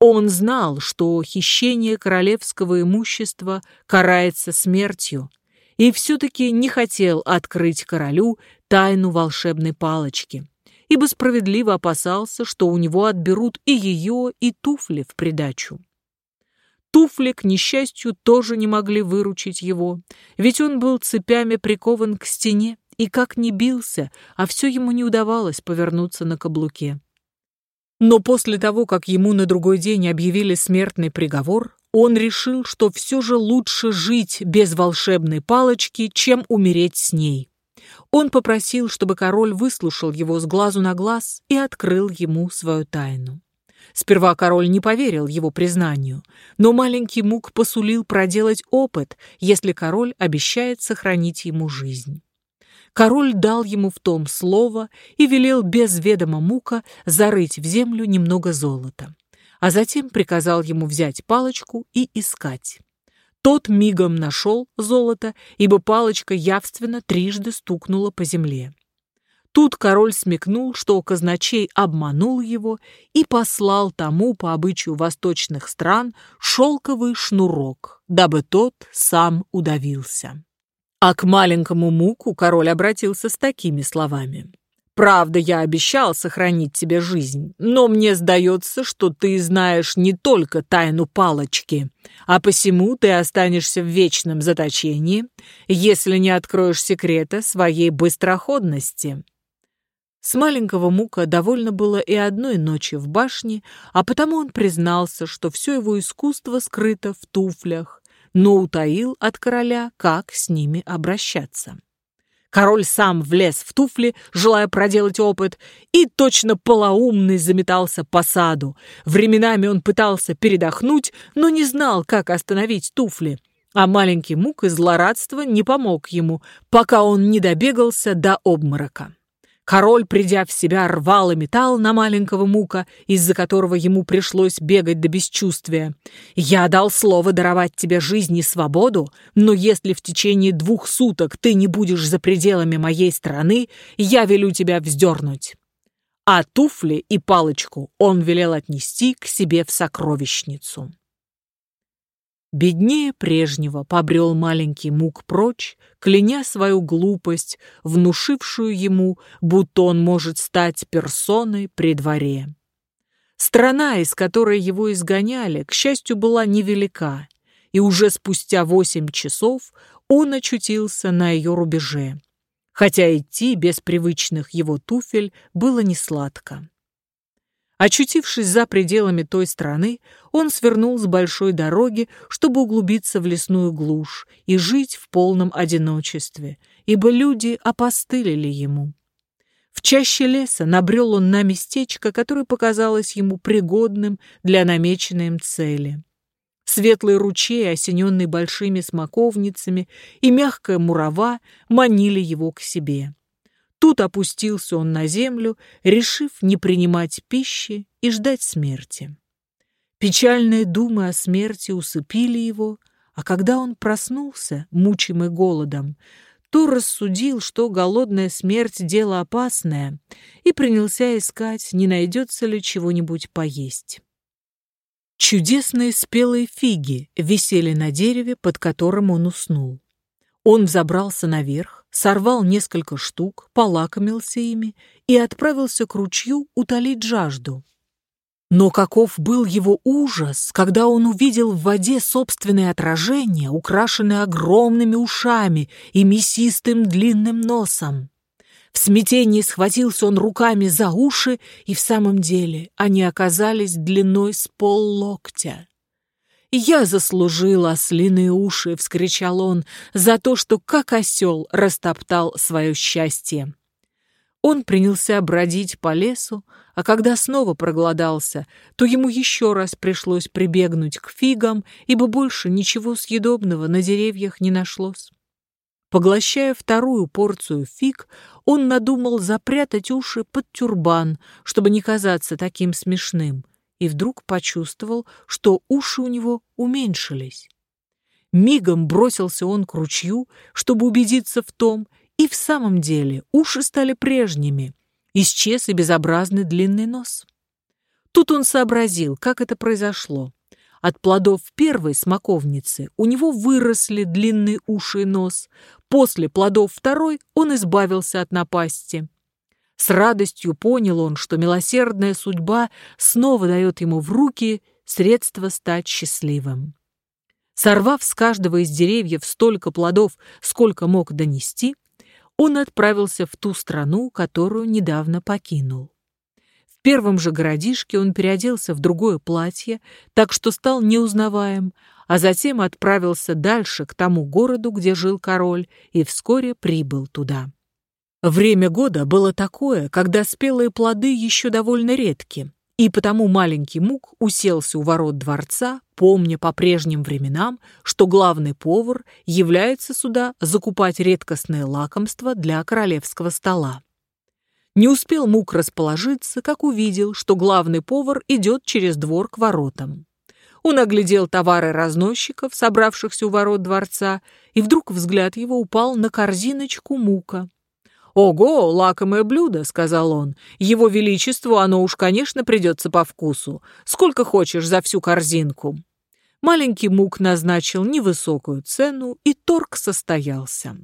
Он знал, что хищение королевского имущества карается смертью, и все-таки не хотел открыть королю тайну волшебной палочки, ибо справедливо опасался, что у него отберут и ее, и туфли в придачу. Туфли, к несчастью, тоже не могли выручить его, ведь он был цепями прикован к стене и как ни бился, а все ему не удавалось повернуться на каблуке. Но после того, как ему на другой день объявили смертный приговор, он решил, что все же лучше жить без волшебной палочки, чем умереть с ней. Он попросил, чтобы король выслушал его с глазу на глаз и открыл ему свою тайну. Сперва король не поверил его признанию, но маленький мук посулил проделать опыт, если король обещает сохранить ему жизнь. Король дал ему в том слово и велел без ведома мука зарыть в землю немного золота, а затем приказал ему взять палочку и искать. Тот мигом нашел золото, ибо палочка явственно трижды стукнула по земле. Тут король смекнул, что казначей обманул его и послал тому, по обычаю восточных стран, шелковый шнурок, дабы тот сам удавился. А к маленькому муку король обратился с такими словами. «Правда, я обещал сохранить тебе жизнь, но мне сдается, что ты знаешь не только тайну палочки, а посему ты останешься в вечном заточении, если не откроешь секрета своей быстроходности». С маленького Мука довольно было и одной ночи в башне, а потому он признался, что все его искусство скрыто в туфлях, но утаил от короля, как с ними обращаться. Король сам влез в туфли, желая проделать опыт, и точно полоумный заметался по саду. Временами он пытался передохнуть, но не знал, как остановить туфли. А маленький мук из злорадства не помог ему, пока он не добегался до обморока. Король, придя в себя, рвал и метал на маленького мука, из-за которого ему пришлось бегать до бесчувствия. «Я дал слово даровать тебе жизнь и свободу, но если в течение двух суток ты не будешь за пределами моей страны, я велю тебя вздернуть». А туфли и палочку он велел отнести к себе в сокровищницу. Беднее прежнего побрел маленький мук прочь, кляня свою глупость, внушившую ему, будто он может стать персоной при дворе. Страна, из которой его изгоняли, к счастью, была невелика, и уже спустя восемь часов он очутился на ее рубеже, хотя идти без привычных его туфель было несладко. Очутившись за пределами той страны, он свернул с большой дороги, чтобы углубиться в лесную глушь и жить в полном одиночестве, ибо люди опостылили ему. В чаще леса набрел он на местечко, которое показалось ему пригодным для намеченной им цели. Светлый ручей, осененный большими смоковницами, и мягкая мурава манили его к себе. Тут опустился он на землю, решив не принимать пищи и ждать смерти. Печальные думы о смерти усыпили его, а когда он проснулся, мучимый голодом, то рассудил, что голодная смерть – дело опасное, и принялся искать, не найдется ли чего-нибудь поесть. Чудесные спелые фиги висели на дереве, под которым он уснул. Он взобрался наверх, сорвал несколько штук, полакомился ими и отправился к ручью утолить жажду. Но каков был его ужас, когда он увидел в воде собственное отражение, украшенное огромными ушами и мясистым длинным носом. В смятении схватился он руками за уши, и в самом деле они оказались длиной с поллоктя. «Я заслужил ослиные уши!» — вскричал он, за то, что как осел растоптал свое счастье. Он принялся бродить по лесу, а когда снова проголодался, то ему еще раз пришлось прибегнуть к фигам, ибо больше ничего съедобного на деревьях не нашлось. Поглощая вторую порцию фиг, он надумал запрятать уши под тюрбан, чтобы не казаться таким смешным — и вдруг почувствовал, что уши у него уменьшились. Мигом бросился он к ручью, чтобы убедиться в том, и в самом деле уши стали прежними, исчез и безобразный длинный нос. Тут он сообразил, как это произошло. От плодов первой смоковницы у него выросли длинные уши и нос, после плодов второй он избавился от напасти. С радостью понял он, что милосердная судьба снова дает ему в руки средство стать счастливым. Сорвав с каждого из деревьев столько плодов, сколько мог донести, он отправился в ту страну, которую недавно покинул. В первом же городишке он переоделся в другое платье, так что стал неузнаваем, а затем отправился дальше к тому городу, где жил король, и вскоре прибыл туда. Время года было такое, когда спелые плоды еще довольно редки, и потому маленький Мук уселся у ворот дворца, помня по прежним временам, что главный повар является сюда закупать редкостные лакомства для королевского стола. Не успел Мук расположиться, как увидел, что главный повар идет через двор к воротам. Он оглядел товары разносчиков, собравшихся у ворот дворца, и вдруг взгляд его упал на корзиночку Мука. «Ого, лакомое блюдо», — сказал он. «Его величеству оно уж, конечно, придется по вкусу. Сколько хочешь за всю корзинку». Маленький мук назначил невысокую цену, и торг состоялся.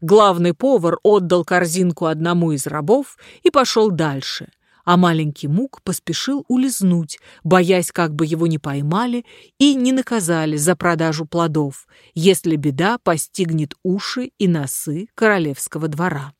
Главный повар отдал корзинку одному из рабов и пошел дальше, а маленький мук поспешил улизнуть, боясь, как бы его не поймали и не наказали за продажу плодов, если беда постигнет уши и носы королевского двора.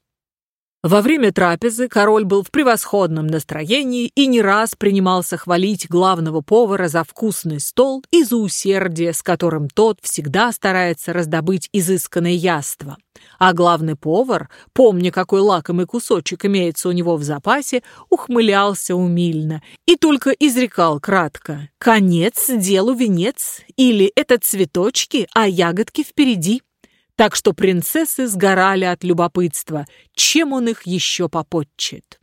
Во время трапезы король был в превосходном настроении и не раз принимался хвалить главного повара за вкусный стол и за усердие, с которым тот всегда старается раздобыть изысканное яство. А главный повар, помня, какой лакомый кусочек имеется у него в запасе, ухмылялся умильно и только изрекал кратко «Конец делу венец» или «Это цветочки, а ягодки впереди» так что принцессы сгорали от любопытства, чем он их еще попотчит.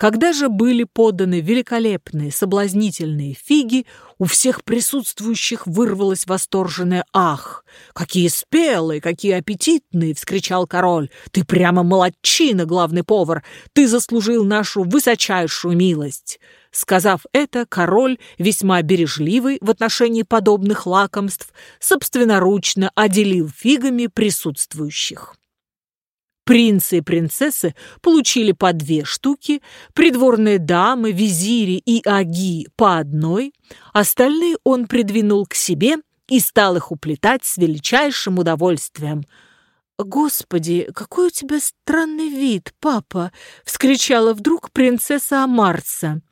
Когда же были поданы великолепные соблазнительные фиги, у всех присутствующих вырвалось восторженное «Ах! Какие спелые, какие аппетитные!» — вскричал король. «Ты прямо молодчина, главный повар! Ты заслужил нашу высочайшую милость!» Сказав это, король, весьма бережливый в отношении подобных лакомств, собственноручно отделил фигами присутствующих. Принцы и принцессы получили по две штуки, придворные дамы, визири и аги по одной, остальные он придвинул к себе и стал их уплетать с величайшим удовольствием. «Господи, какой у тебя странный вид, папа!» — вскричала вдруг принцесса Амарса.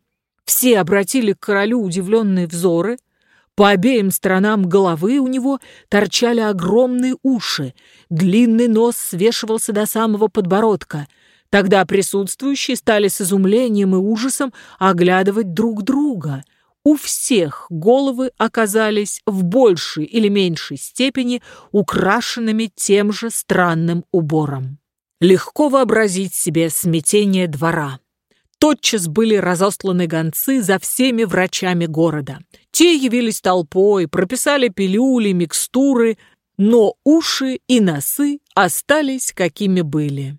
Все обратили к королю удивленные взоры — по обеим сторонам головы у него торчали огромные уши, длинный нос свешивался до самого подбородка. Тогда присутствующие стали с изумлением и ужасом оглядывать друг друга. У всех головы оказались в большей или меньшей степени украшенными тем же странным убором. Легко вообразить себе смятение двора. Тотчас были разосланы гонцы за всеми врачами города. Те явились толпой, прописали пилюли, микстуры, но уши и носы остались какими были.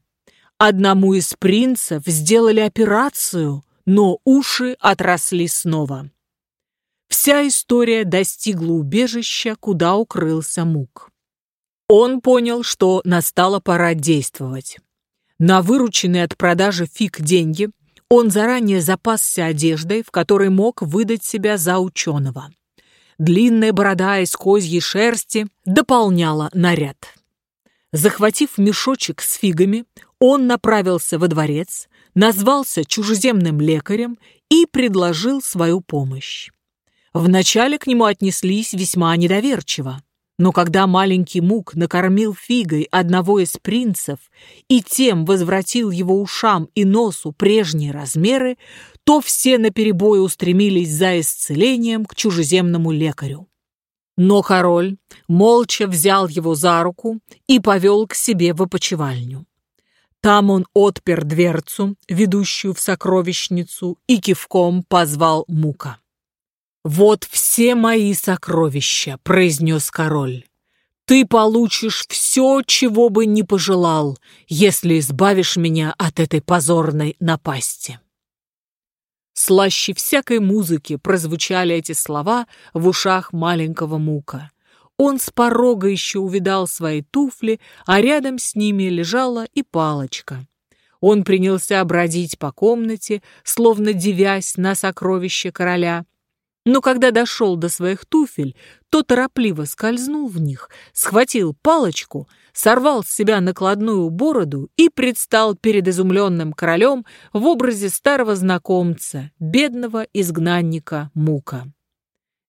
Одному из принцев сделали операцию, но уши отросли снова. Вся история достигла убежища, куда укрылся Мук. Он понял, что настала пора действовать. На вырученные от продажи фиг деньги он заранее запасся одеждой, в которой мог выдать себя за ученого. Длинная борода из козьей шерсти дополняла наряд. Захватив мешочек с фигами, он направился во дворец, назвался чужеземным лекарем и предложил свою помощь. Вначале к нему отнеслись весьма недоверчиво. Но когда маленький Мук накормил фигой одного из принцев и тем возвратил его ушам и носу прежние размеры, то все наперебой устремились за исцелением к чужеземному лекарю. Но король молча взял его за руку и повел к себе в опочивальню. Там он отпер дверцу, ведущую в сокровищницу, и кивком позвал Мука. «Вот все мои сокровища», — произнес король. «Ты получишь все, чего бы не пожелал, если избавишь меня от этой позорной напасти». Слаще всякой музыки прозвучали эти слова в ушах маленького Мука. Он с порога еще увидал свои туфли, а рядом с ними лежала и палочка. Он принялся бродить по комнате, словно девясь на сокровище короля — но когда дошел до своих туфель, то торопливо скользнул в них, схватил палочку, сорвал с себя накладную бороду и предстал перед изумленным королем в образе старого знакомца, бедного изгнанника Мука.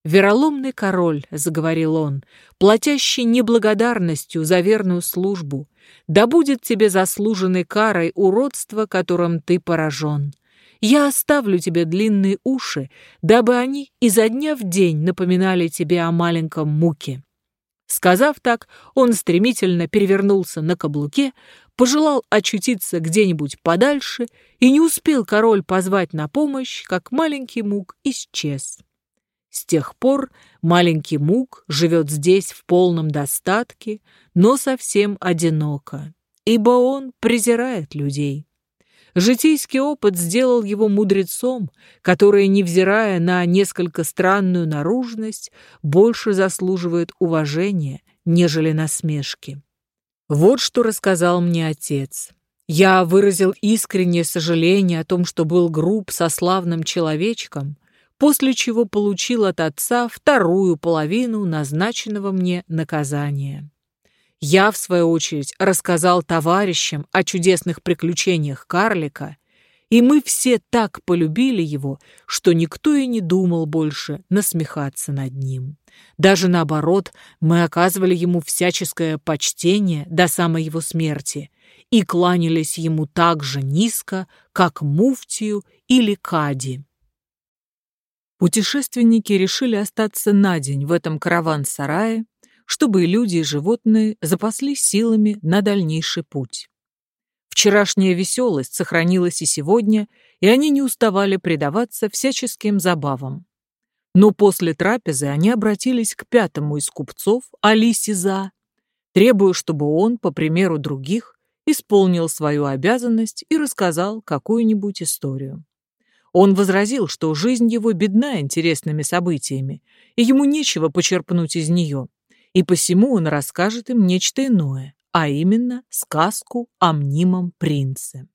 «Вероломный король», — заговорил он, платящий неблагодарностью за верную службу, да будет тебе заслуженной карой уродство, которым ты поражен. Я оставлю тебе длинные уши, дабы они изо дня в день напоминали тебе о маленьком муке». Сказав так, он стремительно перевернулся на каблуке, пожелал очутиться где-нибудь подальше, и не успел король позвать на помощь, как маленький мук исчез. С тех пор маленький мук живет здесь в полном достатке, но совсем одиноко. ибо он презирает людей. Житейский опыт сделал его мудрецом, который, невзирая на несколько странную наружность, больше заслуживает уважения, нежели насмешки. Вот что рассказал мне отец. Я выразил искреннее сожаление о том, что был груб со славным человечком, после чего получил от отца вторую половину назначенного мне наказания. Я, в свою очередь, рассказал товарищам о чудесных приключениях карлика, и мы все так полюбили его, что никто и не думал больше насмехаться над ним. Даже наоборот, мы оказывали ему всяческое почтение до самой его смерти и кланялись ему так же низко, как муфтию или кади. Путешественники решили остаться на день в этом караван-сарае, чтобы люди, и животные запаслись силами на дальнейший путь. Вчерашняя веселость сохранилась и сегодня, и они не уставали предаваться всяческим забавам. Но после трапезы они обратились к пятому из купцов, Али Сиза, требуя, чтобы он, по примеру других, исполнил свою обязанность и рассказал какую-нибудь историю. Он возразил, что жизнь его бедна интересными событиями, и ему нечего почерпнуть из нее, и посему он расскажет им нечто иное, а именно сказку о мнимом принце.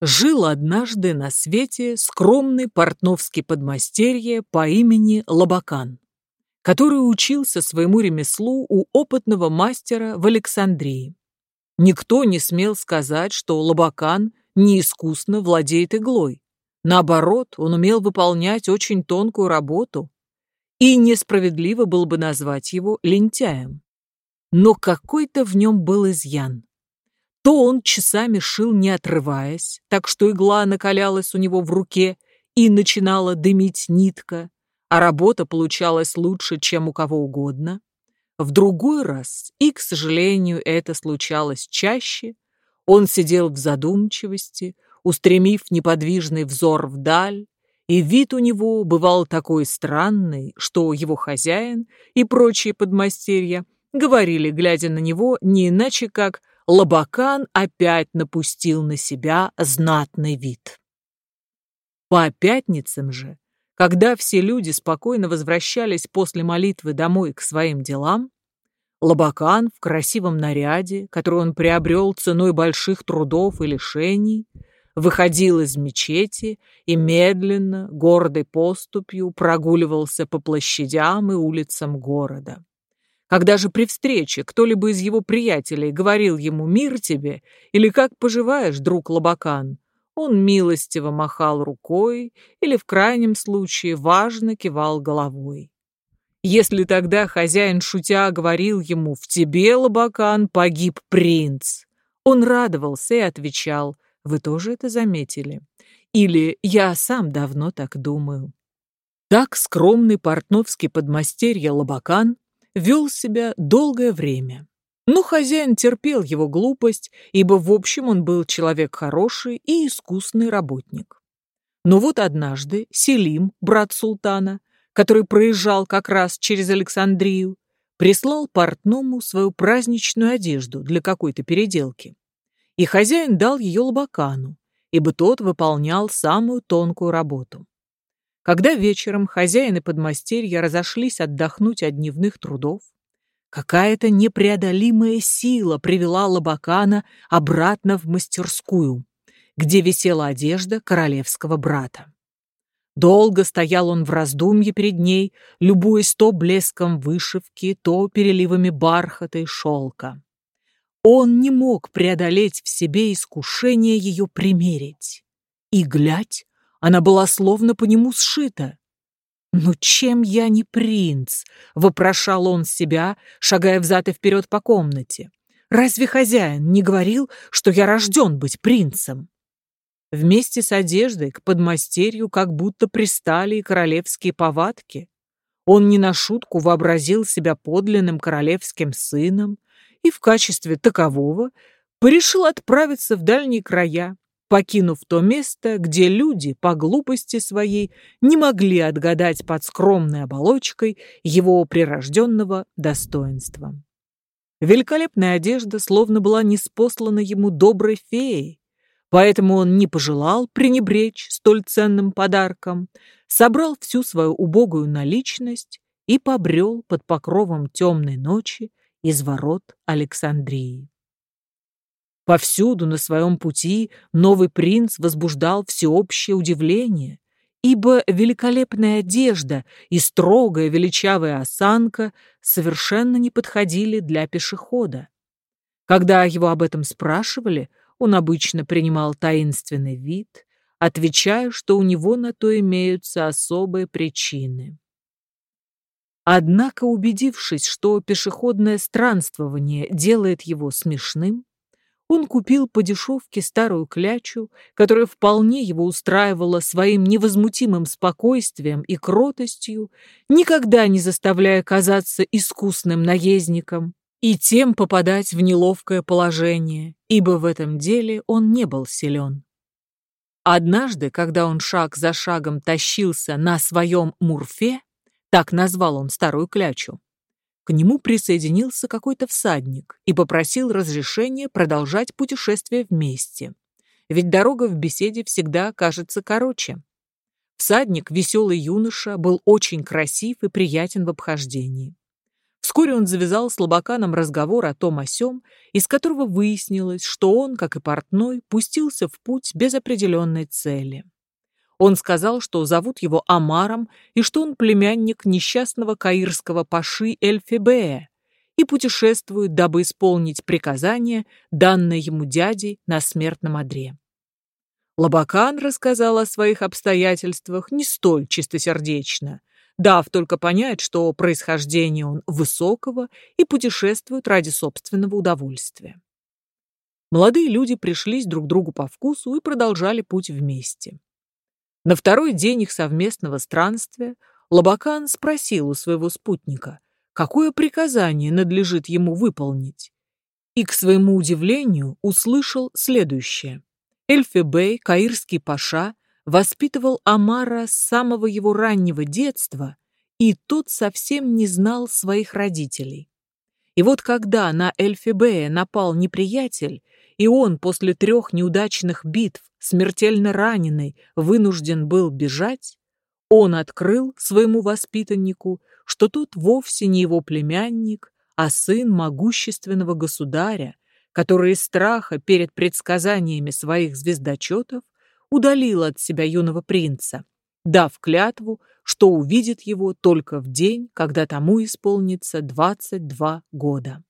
Жил однажды на свете скромный портновский подмастерье по имени Лабакан, который учился своему ремеслу у опытного мастера в Александрии. Никто не смел сказать, что Лабакан неискусно владеет иглой. Наоборот, он умел выполнять очень тонкую работу, и несправедливо было бы назвать его лентяем. Но какой-то в нем был изъян. То он часами шил, не отрываясь, так что игла накалялась у него в руке и начинала дымить нитка, а работа получалась лучше, чем у кого угодно. В другой раз, и, к сожалению, это случалось чаще, он сидел в задумчивости, устремив неподвижный взор вдаль, и вид у него бывал такой странный, что его хозяин и прочие подмастерья говорили, глядя на него, не иначе как Лабакан опять напустил на себя знатный вид. По пятницам же, когда все люди спокойно возвращались после молитвы домой к своим делам, Лабакан в красивом наряде, который он приобрел ценой больших трудов и лишений, выходил из мечети и медленно, гордой поступью прогуливался по площадям и улицам города. Когда же при встрече кто-либо из его приятелей говорил ему «Мир тебе» или «Как поживаешь, друг Лобакан», он милостиво махал рукой или в крайнем случае важно кивал головой. Если тогда хозяин шутя говорил ему «В тебе, Лобакан, погиб принц», он радовался и отвечал «Вы тоже это заметили?» или «Я сам давно так думаю». Так скромный портновский подмастерье Лобакан вел себя долгое время. Но хозяин терпел его глупость, ибо в общем он был человек хороший и искусный работник. Но вот однажды Селим, брат султана, который проезжал как раз через Александрию, прислал портному свою праздничную одежду для какой-то переделки. И хозяин дал ее Лобакану, ибо тот выполнял самую тонкую работу. Когда вечером хозяин и подмастерья разошлись отдохнуть от дневных трудов, какая-то непреодолимая сила привела Лабакана обратно в мастерскую, где висела одежда королевского брата. Долго стоял он в раздумье перед ней, любуясь то блеском вышивки, то переливами бархата и шелка. Он не мог преодолеть в себе искушение ее примерить. И, глядь, она была словно по нему сшита. «Ну чем я не принц?» — вопрошал он себя, шагая взад и вперед по комнате. «Разве хозяин не говорил, что я рожден быть принцем?» Вместе с одеждой к подмастерью как будто пристали и королевские повадки. Он не на шутку вообразил себя подлинным королевским сыном и в качестве такового порешил отправиться в дальние края, покинув то место, где люди по глупости своей не могли отгадать под скромной оболочкой его прирожденного достоинства. Великолепная одежда словно была неспослана ему доброй феей, поэтому он не пожелал пренебречь столь ценным подарком, собрал всю свою убогую наличность и побрел под покровом темной ночи из ворот Александрии. Повсюду на своем пути новый принц возбуждал всеобщее удивление, ибо великолепная одежда и строгая величавая осанка совершенно не подходили для пешехода. Когда его об этом спрашивали, он обычно принимал таинственный вид, отвечая, что у него на то имеются особые причины. Однако, убедившись, что пешеходное странствование делает его смешным, он купил по дешевке старую клячу, которая вполне его устраивала своим невозмутимым спокойствием и кротостью, никогда не заставляя казаться искусным наездником и тем попадать в неловкое положение, ибо в этом деле он не был силен. Однажды, когда он шаг за шагом тащился на своем мурфе, так назвал он старую клячу, к нему присоединился какой-то всадник и попросил разрешения продолжать путешествие вместе. Ведь дорога в беседе всегда кажется короче. Всадник, веселый юноша, был очень красив и приятен в обхождении. Вскоре он завязал с Лобаканом разговор о том о сём, из которого выяснилось, что он, как и портной, пустился в путь без определенной цели. Он сказал, что зовут его Амаром и что он племянник несчастного каирского паши Эльфибея и путешествует, дабы исполнить приказание, данное ему дядей на смертном одре. Лабакан рассказал о своих обстоятельствах не столь чистосердечно, дав только понять, что происхождение он высокого и путешествует ради собственного удовольствия. Молодые люди пришлись друг другу по вкусу и продолжали путь вместе. На второй день их совместного странствия Лабакан спросил у своего спутника, какое приказание надлежит ему выполнить. И, к своему удивлению, услышал следующее. Эльфебей, каирский паша, воспитывал Амара с самого его раннего детства, и тот совсем не знал своих родителей. И вот когда на Эльфебея напал неприятель, и он после трех неудачных битв, смертельно раненый, вынужден был бежать, он открыл своему воспитаннику, что тот вовсе не его племянник, а сын могущественного государя, который из страха перед предсказаниями своих звездочетов удалил от себя юного принца, дав клятву, что увидит его только в день, когда тому исполнится 22 года.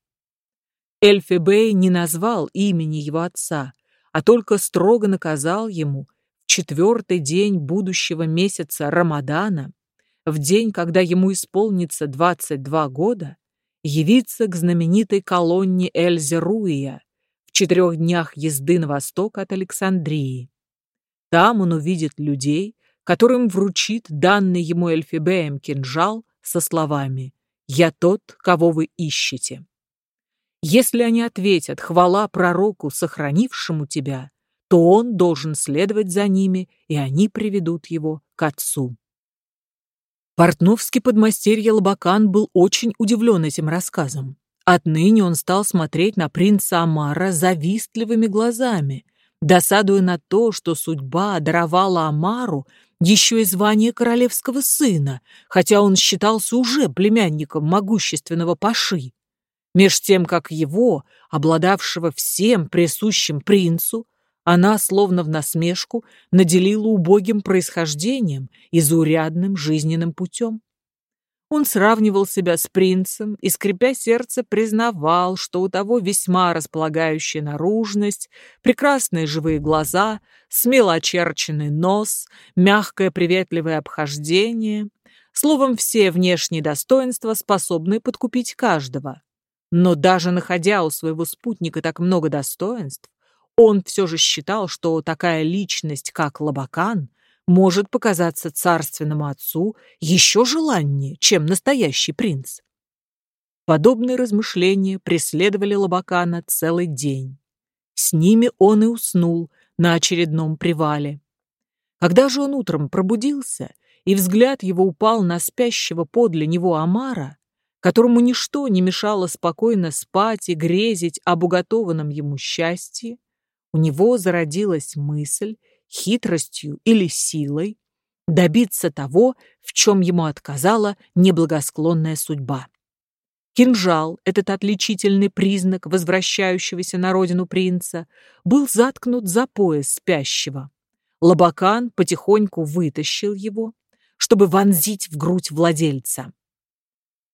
Эльфи не назвал имени его отца, а только строго наказал ему в четвертый день будущего месяца Рамадана, в день, когда ему исполнится 22 года, явиться к знаменитой колонне Эльзеруия в четырех днях езды на восток от Александрии. Там он увидит людей, которым вручит данный ему Эльфибеем кинжал со словами «Я тот, кого вы ищете». Если они ответят «хвала пророку, сохранившему тебя», то он должен следовать за ними, и они приведут его к отцу. Портновский подмастерье Лобакан был очень удивлен этим рассказом. Отныне он стал смотреть на принца Амара завистливыми глазами, досадуя на то, что судьба даровала Амару еще и звание королевского сына, хотя он считался уже племянником могущественного Паши меж тем как его, обладавшего всем присущим принцу, она, словно в насмешку, наделила убогим происхождением и заурядным жизненным путем. Он сравнивал себя с принцем и, скрипя сердце, признавал, что у того весьма располагающая наружность, прекрасные живые глаза, смело очерченный нос, мягкое приветливое обхождение, словом, все внешние достоинства, способные подкупить каждого. Но даже находя у своего спутника так много достоинств, он все же считал, что такая личность, как Лабакан, может показаться царственному отцу еще желаннее, чем настоящий принц. Подобные размышления преследовали Лабакана целый день. С ними он и уснул на очередном привале. Когда же он утром пробудился, и взгляд его упал на спящего подле него Амара, которому ничто не мешало спокойно спать и грезить об уготованном ему счастье, у него зародилась мысль, хитростью или силой, добиться того, в чем ему отказала неблагосклонная судьба. Кинжал, этот отличительный признак возвращающегося на родину принца, был заткнут за пояс спящего. Лабакан потихоньку вытащил его, чтобы вонзить в грудь владельца.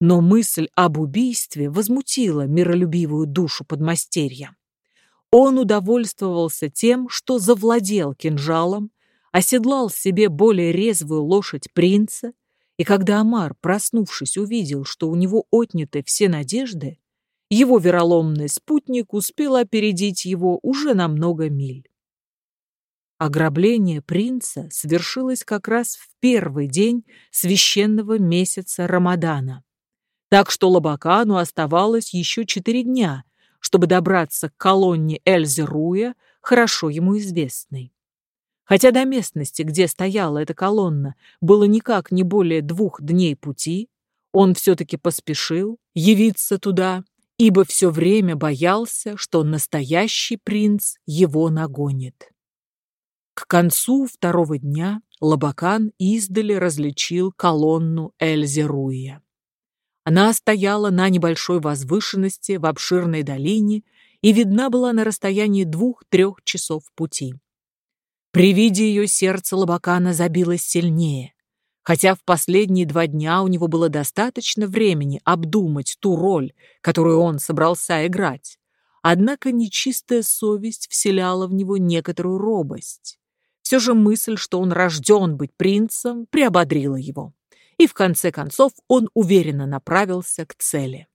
Но мысль об убийстве возмутила миролюбивую душу подмастерья. Он удовольствовался тем, что завладел кинжалом, оседлал себе более резвую лошадь принца, и когда Амар, проснувшись, увидел, что у него отняты все надежды, его вероломный спутник успел опередить его уже на много миль. Ограбление принца свершилось как раз в первый день священного месяца Рамадана, так что Лабакану оставалось еще четыре дня, чтобы добраться к колонне Эльзеруя, хорошо ему известной. Хотя до местности, где стояла эта колонна, было никак не более двух дней пути, он все-таки поспешил явиться туда, ибо все время боялся, что настоящий принц его нагонит. К концу второго дня Лабакан издали различил колонну Эльзеруя. Она стояла на небольшой возвышенности в обширной долине и видна была на расстоянии двух-трех часов пути. При виде ее сердце Лабакана забилось сильнее, хотя в последние два дня у него было достаточно времени обдумать ту роль, которую он собрался играть. Однако нечистая совесть вселяла в него некоторую робость. Все же мысль, что он рожден быть принцем, приободрила его и в конце концов он уверенно направился к цели.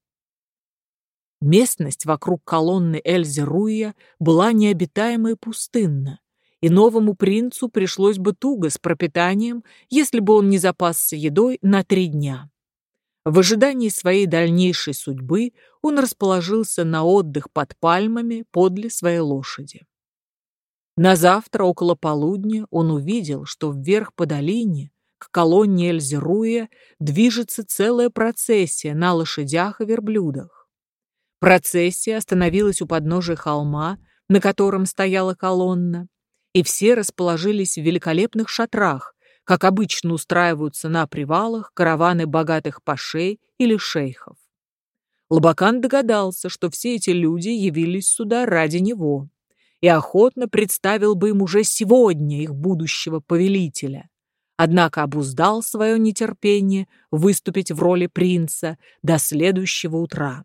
Местность вокруг колонны Эльзеруя была необитаема и пустынна, и новому принцу пришлось бы туго с пропитанием, если бы он не запасся едой на три дня. В ожидании своей дальнейшей судьбы он расположился на отдых под пальмами подле своей лошади. На завтра около полудня он увидел, что вверх по долине к колонне Эльзеруя движется целая процессия на лошадях и верблюдах. Процессия остановилась у подножия холма, на котором стояла колонна, и все расположились в великолепных шатрах, как обычно устраиваются на привалах караваны богатых пашей или шейхов. Лабакан догадался, что все эти люди явились сюда ради него и охотно представил бы им уже сегодня их будущего повелителя однако обуздал свое нетерпение выступить в роли принца до следующего утра,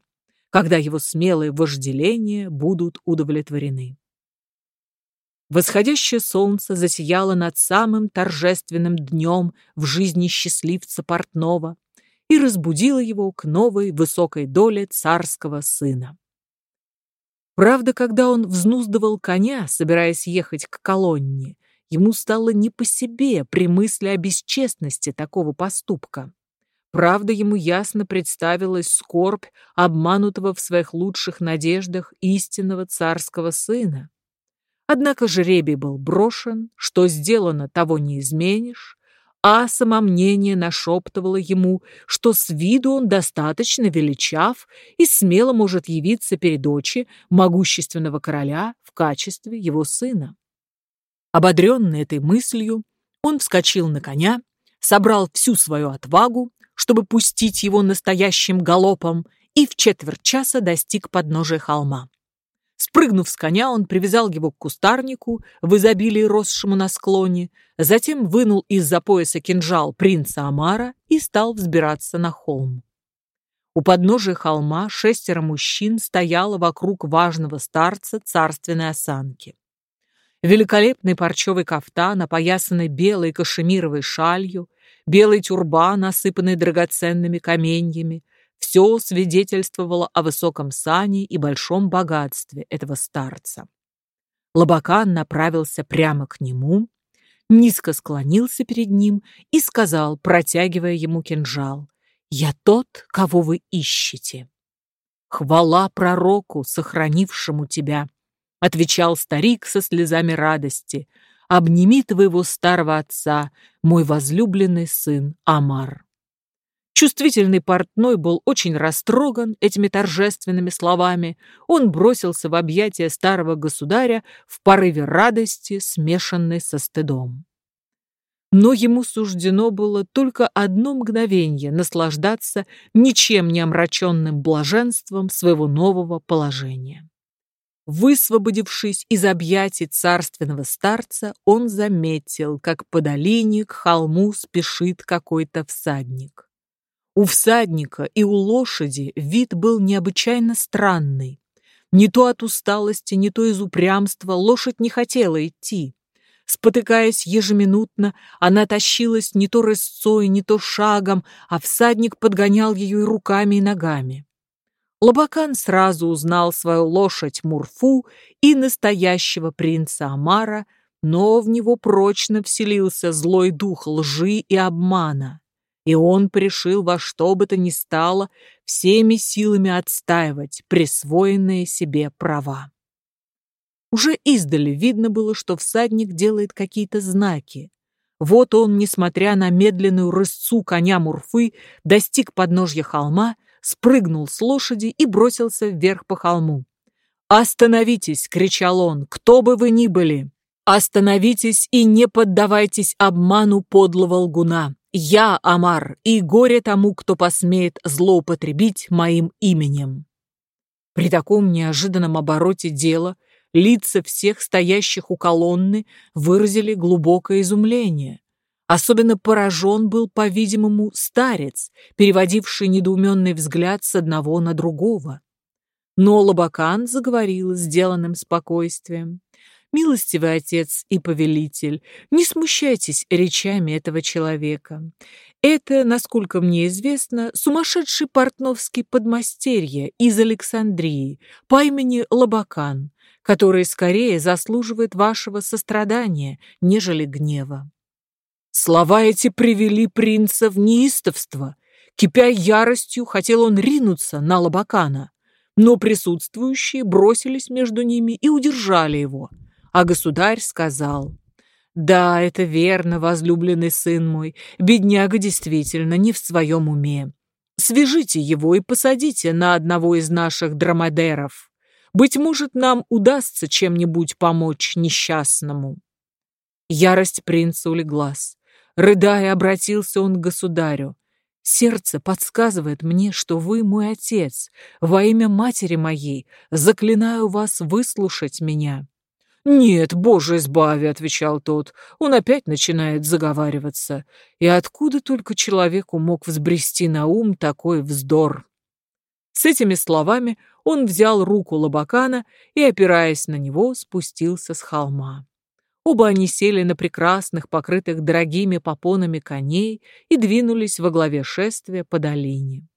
когда его смелые вожделения будут удовлетворены. Восходящее солнце засияло над самым торжественным днем в жизни счастливца Портнова и разбудило его к новой высокой доле царского сына. Правда, когда он взнуздывал коня, собираясь ехать к колонне, Ему стало не по себе при мысли о бесчестности такого поступка. Правда, ему ясно представилась скорбь обманутого в своих лучших надеждах истинного царского сына. Однако жребий был брошен, что сделано, того не изменишь, а самомнение нашептывало ему, что с виду он достаточно величав и смело может явиться перед очи могущественного короля в качестве его сына. Ободренный этой мыслью, он вскочил на коня, собрал всю свою отвагу, чтобы пустить его настоящим галопом, и в четверть часа достиг подножия холма. Спрыгнув с коня, он привязал его к кустарнику, в изобилии росшему на склоне, затем вынул из-за пояса кинжал принца Амара и стал взбираться на холм. У подножия холма шестеро мужчин стояло вокруг важного старца царственной осанки. Великолепный парчевый кафтан, опоясанный белой кашемировой шалью, белый тюрбан, осыпанный драгоценными каменьями, все свидетельствовало о высоком сане и большом богатстве этого старца. Лабакан направился прямо к нему, низко склонился перед ним и сказал, протягивая ему кинжал, «Я тот, кого вы ищете. Хвала пророку, сохранившему тебя, отвечал старик со слезами радости. «Обними твоего старого отца, мой возлюбленный сын Амар». Чувствительный портной был очень растроган этими торжественными словами. Он бросился в объятия старого государя в порыве радости, смешанной со стыдом. Но ему суждено было только одно мгновение наслаждаться ничем не омраченным блаженством своего нового положения. Высвободившись из объятий царственного старца, он заметил, как по долине к холму спешит какой-то всадник. У всадника и у лошади вид был необычайно странный. Не то от усталости, не то из упрямства лошадь не хотела идти. Спотыкаясь ежеминутно, она тащилась не то рысцой, не то шагом, а всадник подгонял ее и руками, и ногами. Лобакан сразу узнал свою лошадь Мурфу и настоящего принца Амара, но в него прочно вселился злой дух лжи и обмана и он пришил во что бы то ни стало всеми силами отстаивать присвоенные себе права. Уже издали видно было, что всадник делает какие-то знаки. Вот он, несмотря на медленную рысцу коня Мурфы, достиг подножья холма, спрыгнул с лошади и бросился вверх по холму. «Остановитесь!» — кричал он, — «кто бы вы ни были! Остановитесь и не поддавайтесь обману подлого лгуна! Я, Амар, и горе тому, кто посмеет злоупотребить моим именем. При таком неожиданном обороте дела лица всех стоящих у колонны выразили глубокое изумление. Особенно поражен был, по-видимому, старец, переводивший недоуменный взгляд с одного на другого. Но Лобакан заговорил сделанным спокойствием. Милостивый отец и повелитель, не смущайтесь речами этого человека. Это, насколько мне известно, сумасшедший портновский подмастерье из Александрии по имени Лабакан, который скорее заслуживает вашего сострадания, нежели гнева. Слова эти привели принца в неистовство. Кипя яростью, хотел он ринуться на Лабакана, но присутствующие бросились между ними и удержали его – а государь сказал, «Да, это верно, возлюбленный сын мой, бедняга действительно не в своем уме. Свяжите его и посадите на одного из наших драмадеров. Быть может, нам удастся чем-нибудь помочь несчастному». Ярость принца улеглась. Рыдая, обратился он к государю. «Сердце подсказывает мне, что вы мой отец. Во имя матери моей заклинаю вас выслушать меня». «Нет, боже избави», — отвечал тот. Он опять начинает заговариваться. И откуда только человеку мог взбрести на ум такой вздор? С этими словами он взял руку Лобакана и, опираясь на него, спустился с холма. Оба они сели на прекрасных, покрытых дорогими попонами коней и двинулись во главе шествия по долине.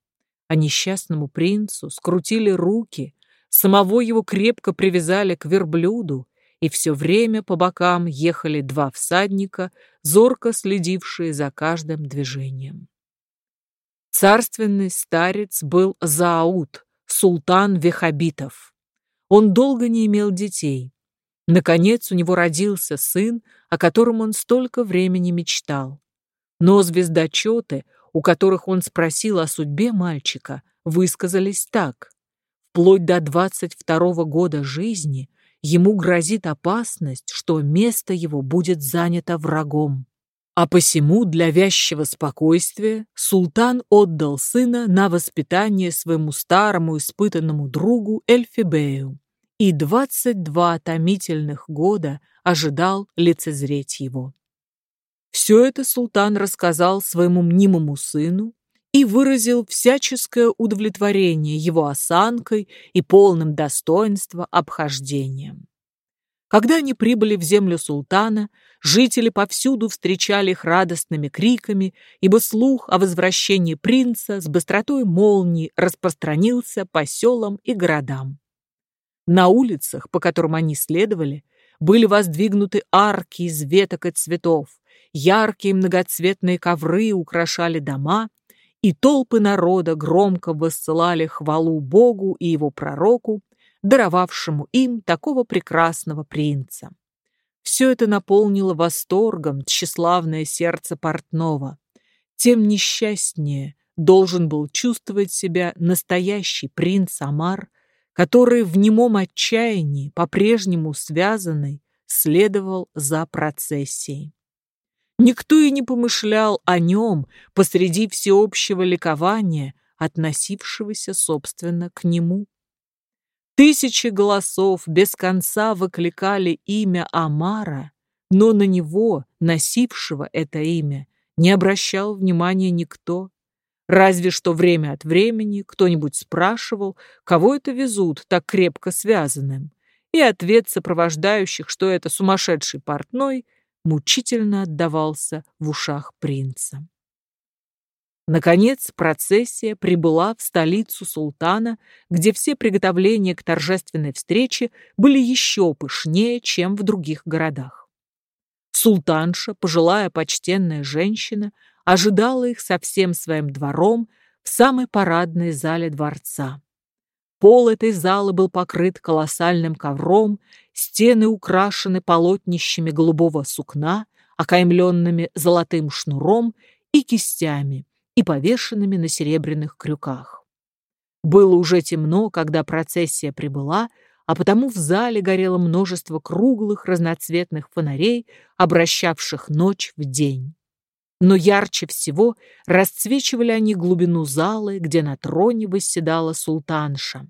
А несчастному принцу скрутили руки, самого его крепко привязали к верблюду, и все время по бокам ехали два всадника, зорко следившие за каждым движением. Царственный старец был Зааут, султан Вехабитов. Он долго не имел детей. Наконец у него родился сын, о котором он столько времени мечтал. Но звездочеты, у которых он спросил о судьбе мальчика, высказались так. Вплоть до 22 года жизни ему грозит опасность, что место его будет занято врагом. А посему для вязчего спокойствия султан отдал сына на воспитание своему старому испытанному другу Эльфибею и двадцать два томительных года ожидал лицезреть его. Все это султан рассказал своему мнимому сыну и выразил всяческое удовлетворение его осанкой и полным достоинства обхождением. Когда они прибыли в землю султана, жители повсюду встречали их радостными криками, ибо слух о возвращении принца с быстротой молнии распространился по селам и городам. На улицах, по которым они следовали, были воздвигнуты арки из веток и цветов, яркие многоцветные ковры украшали дома, и толпы народа громко воссылали хвалу Богу и его пророку, даровавшему им такого прекрасного принца. Все это наполнило восторгом тщеславное сердце портного. Тем несчастнее должен был чувствовать себя настоящий принц Амар, который в немом отчаянии, по-прежнему связанный, следовал за процессией. Никто и не помышлял о нем посреди всеобщего ликования, относившегося, собственно, к нему. Тысячи голосов без конца выкликали имя Амара, но на него, носившего это имя, не обращал внимания никто. Разве что время от времени кто-нибудь спрашивал, кого это везут так крепко связанным, и ответ сопровождающих, что это сумасшедший портной, мучительно отдавался в ушах принца. Наконец, процессия прибыла в столицу султана, где все приготовления к торжественной встрече были еще пышнее, чем в других городах. Султанша, пожилая почтенная женщина, ожидала их со всем своим двором в самой парадной зале дворца. Пол этой залы был покрыт колоссальным ковром, стены украшены полотнищами голубого сукна, окаймленными золотым шнуром и кистями, и повешенными на серебряных крюках. Было уже темно, когда процессия прибыла, а потому в зале горело множество круглых разноцветных фонарей, обращавших ночь в день. Но ярче всего расцвечивали они глубину залы, где на троне восседала султанша.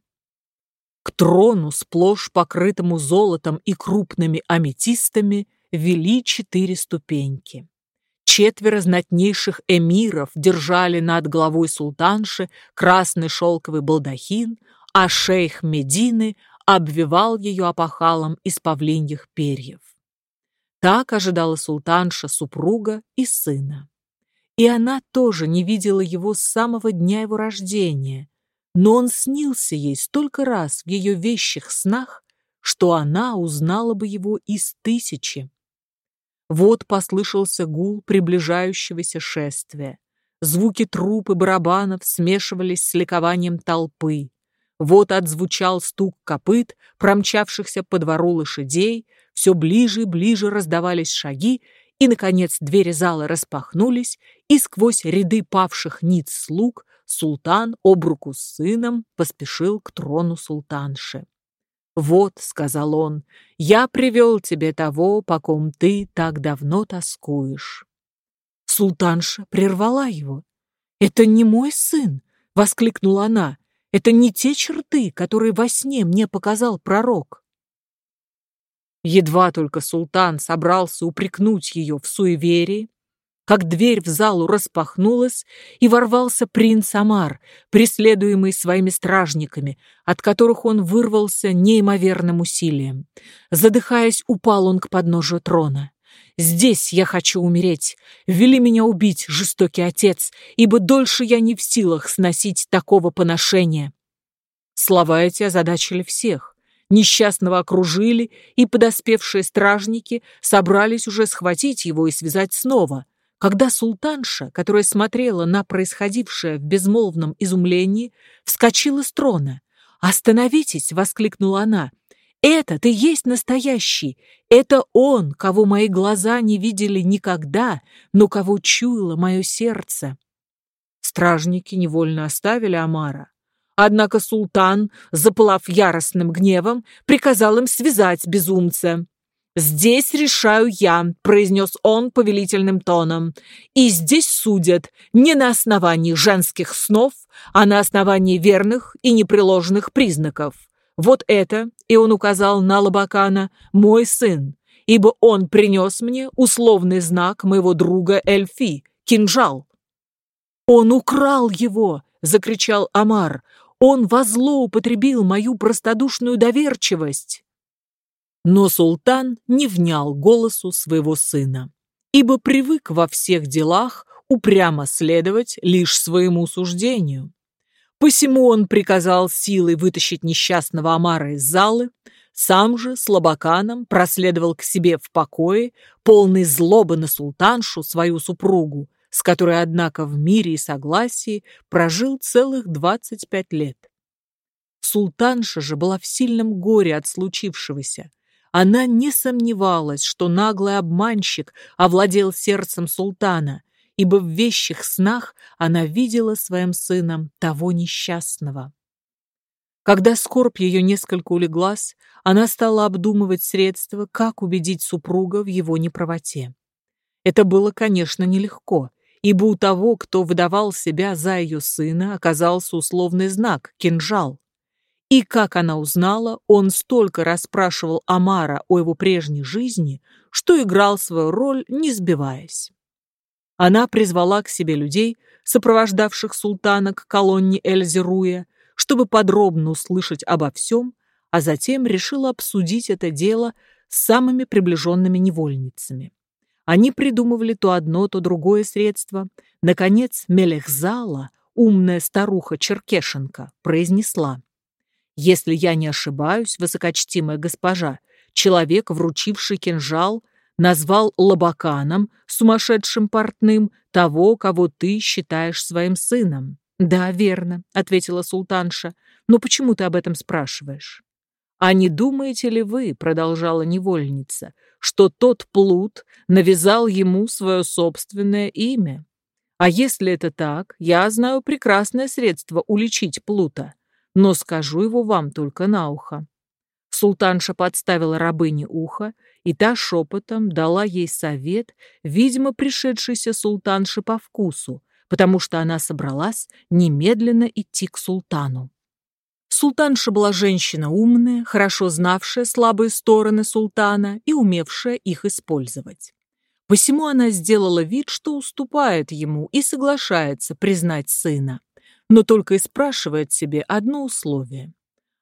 К трону, сплошь покрытому золотом и крупными аметистами, вели четыре ступеньки. Четверо знатнейших эмиров держали над головой султанши красный шелковый балдахин, а шейх Медины обвивал ее опахалом из павлиньих перьев. Так ожидала султанша супруга и сына. И она тоже не видела его с самого дня его рождения, но он снился ей столько раз в ее вещих снах, что она узнала бы его из тысячи. Вот послышался гул приближающегося шествия. Звуки труп и барабанов смешивались с ликованием толпы. Вот отзвучал стук копыт, промчавшихся по двору лошадей, все ближе и ближе раздавались шаги, и, наконец, двери зала распахнулись, и сквозь ряды павших ниц слуг султан об руку с сыном поспешил к трону султанши. «Вот», — сказал он, — «я привел тебе того, по ком ты так давно тоскуешь». Султанша прервала его. «Это не мой сын!» — воскликнула она. «Это не те черты, которые во сне мне показал пророк». Едва только султан собрался упрекнуть ее в суеверии, как дверь в залу распахнулась, и ворвался принц Амар, преследуемый своими стражниками, от которых он вырвался неимоверным усилием. Задыхаясь, упал он к подножию трона. «Здесь я хочу умереть. Вели меня убить, жестокий отец, ибо дольше я не в силах сносить такого поношения». Слова эти озадачили всех. Несчастного окружили, и подоспевшие стражники собрались уже схватить его и связать снова — когда султанша, которая смотрела на происходившее в безмолвном изумлении, вскочила с трона. «Остановитесь!» — воскликнула она. «Это ты есть настоящий! Это он, кого мои глаза не видели никогда, но кого чуяло мое сердце!» Стражники невольно оставили Амара. Однако султан, запылав яростным гневом, приказал им связать безумца. «Здесь решаю я», — произнес он повелительным тоном. «И здесь судят не на основании женских снов, а на основании верных и непреложных признаков. Вот это, — и он указал на Лабакана, — мой сын, ибо он принес мне условный знак моего друга Эльфи, кинжал». «Он украл его!» — закричал Амар. «Он во зло употребил мою простодушную доверчивость». Но султан не внял голосу своего сына, ибо привык во всех делах упрямо следовать лишь своему суждению. Посему он приказал силой вытащить несчастного Амара из залы, сам же с Лобаканом проследовал к себе в покое, полный злобы на султаншу, свою супругу, с которой, однако, в мире и согласии прожил целых двадцать пять лет. Султанша же была в сильном горе от случившегося, она не сомневалась, что наглый обманщик овладел сердцем султана, ибо в вещих снах она видела своим сыном того несчастного. Когда скорбь ее несколько улеглась, она стала обдумывать средства, как убедить супруга в его неправоте. Это было, конечно, нелегко, ибо у того, кто выдавал себя за ее сына, оказался условный знак — кинжал. И, как она узнала, он столько расспрашивал Амара о его прежней жизни, что играл свою роль, не сбиваясь. Она призвала к себе людей, сопровождавших султана к колонне Эльзеруя, чтобы подробно услышать обо всем, а затем решила обсудить это дело с самыми приближенными невольницами. Они придумывали то одно, то другое средство. Наконец, Мелехзала, умная старуха-черкешенка, произнесла. «Если я не ошибаюсь, высокочтимая госпожа, человек, вручивший кинжал, назвал лобаканом, сумасшедшим портным, того, кого ты считаешь своим сыном». «Да, верно», — ответила султанша. «Но почему ты об этом спрашиваешь?» «А не думаете ли вы, — продолжала невольница, — что тот плут навязал ему свое собственное имя? А если это так, я знаю прекрасное средство уличить плута, но скажу его вам только на ухо». Султанша подставила рабыне ухо, и та шепотом дала ей совет, видимо, пришедшийся султанше по вкусу, потому что она собралась немедленно идти к султану. Султанша была женщина умная, хорошо знавшая слабые стороны султана и умевшая их использовать. Посему она сделала вид, что уступает ему и соглашается признать сына, но только и спрашивает себе одно условие.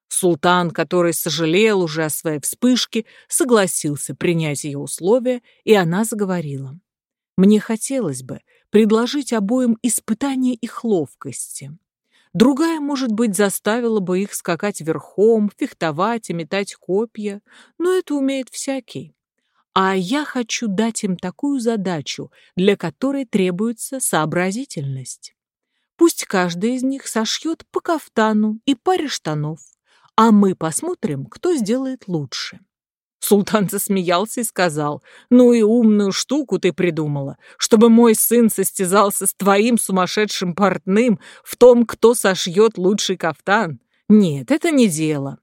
Султан, который сожалел уже о своей вспышке, согласился принять ее условия, и она заговорила. «Мне хотелось бы предложить обоим испытание их ловкости. Другая, может быть, заставила бы их скакать верхом, фехтовать и метать копья, но это умеет всякий. А я хочу дать им такую задачу, для которой требуется сообразительность. Пусть каждый из них сошьет по кафтану и паре штанов, а мы посмотрим, кто сделает лучше. Султан засмеялся и сказал, «Ну и умную штуку ты придумала, чтобы мой сын состязался с твоим сумасшедшим портным в том, кто сошьет лучший кафтан. Нет, это не дело».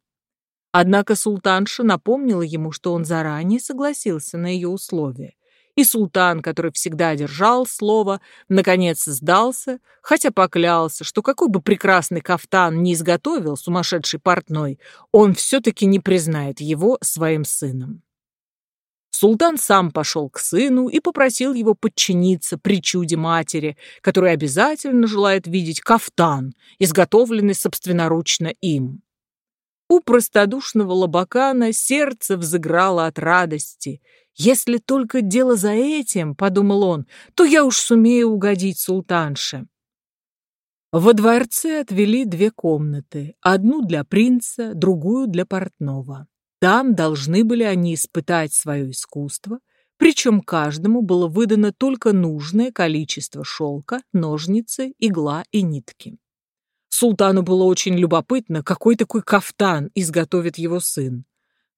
Однако султанша напомнила ему, что он заранее согласился на ее условия, и султан, который всегда держал слово, наконец сдался, хотя поклялся, что какой бы прекрасный кафтан не изготовил сумасшедший портной, он все-таки не признает его своим сыном. Султан сам пошел к сыну и попросил его подчиниться причуде матери, которая обязательно желает видеть кафтан, изготовленный собственноручно им. У простодушного лобакана сердце взыграло от радости, «Если только дело за этим, — подумал он, — то я уж сумею угодить султанше». Во дворце отвели две комнаты, одну для принца, другую для портного. Там должны были они испытать свое искусство, причем каждому было выдано только нужное количество шелка, ножницы, игла и нитки. Султану было очень любопытно, какой такой кафтан изготовит его сын.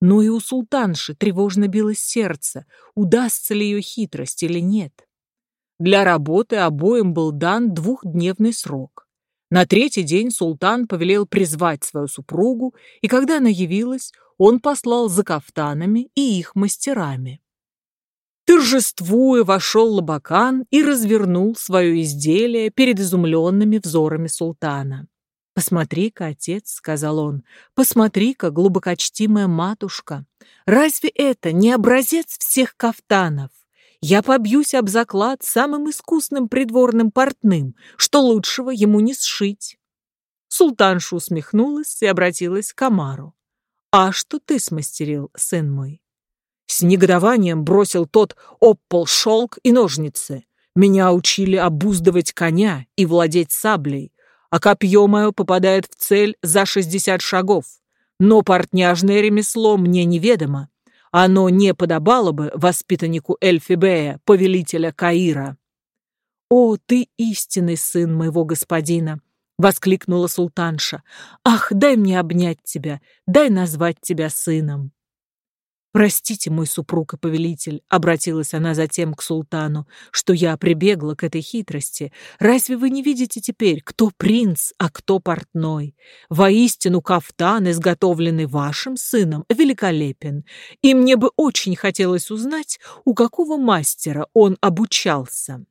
Но и у султанши тревожно билось сердце, удастся ли ее хитрость или нет. Для работы обоим был дан двухдневный срок. На третий день султан повелел призвать свою супругу, и когда она явилась, он послал за кафтанами и их мастерами. Торжествуя, вошел Лабакан и развернул свое изделие перед изумленными взорами султана. «Посмотри-ка, отец», — сказал он, — «посмотри-ка, глубокочтимая матушка, разве это не образец всех кафтанов? Я побьюсь об заклад самым искусным придворным портным, что лучшего ему не сшить». Султанша усмехнулась и обратилась к Амару. «А что ты смастерил, сын мой?» С негодованием бросил тот об пол шелк и ножницы. Меня учили обуздывать коня и владеть саблей, а копье мое попадает в цель за шестьдесят шагов. Но портняжное ремесло мне неведомо. Оно не подобало бы воспитаннику Эльфибея, повелителя Каира. «О, ты истинный сын моего господина!» — воскликнула султанша. «Ах, дай мне обнять тебя, дай назвать тебя сыном!» «Простите, мой супруг и повелитель», — обратилась она затем к султану, «что я прибегла к этой хитрости. Разве вы не видите теперь, кто принц, а кто портной? Воистину, кафтан, изготовленный вашим сыном, великолепен, и мне бы очень хотелось узнать, у какого мастера он обучался».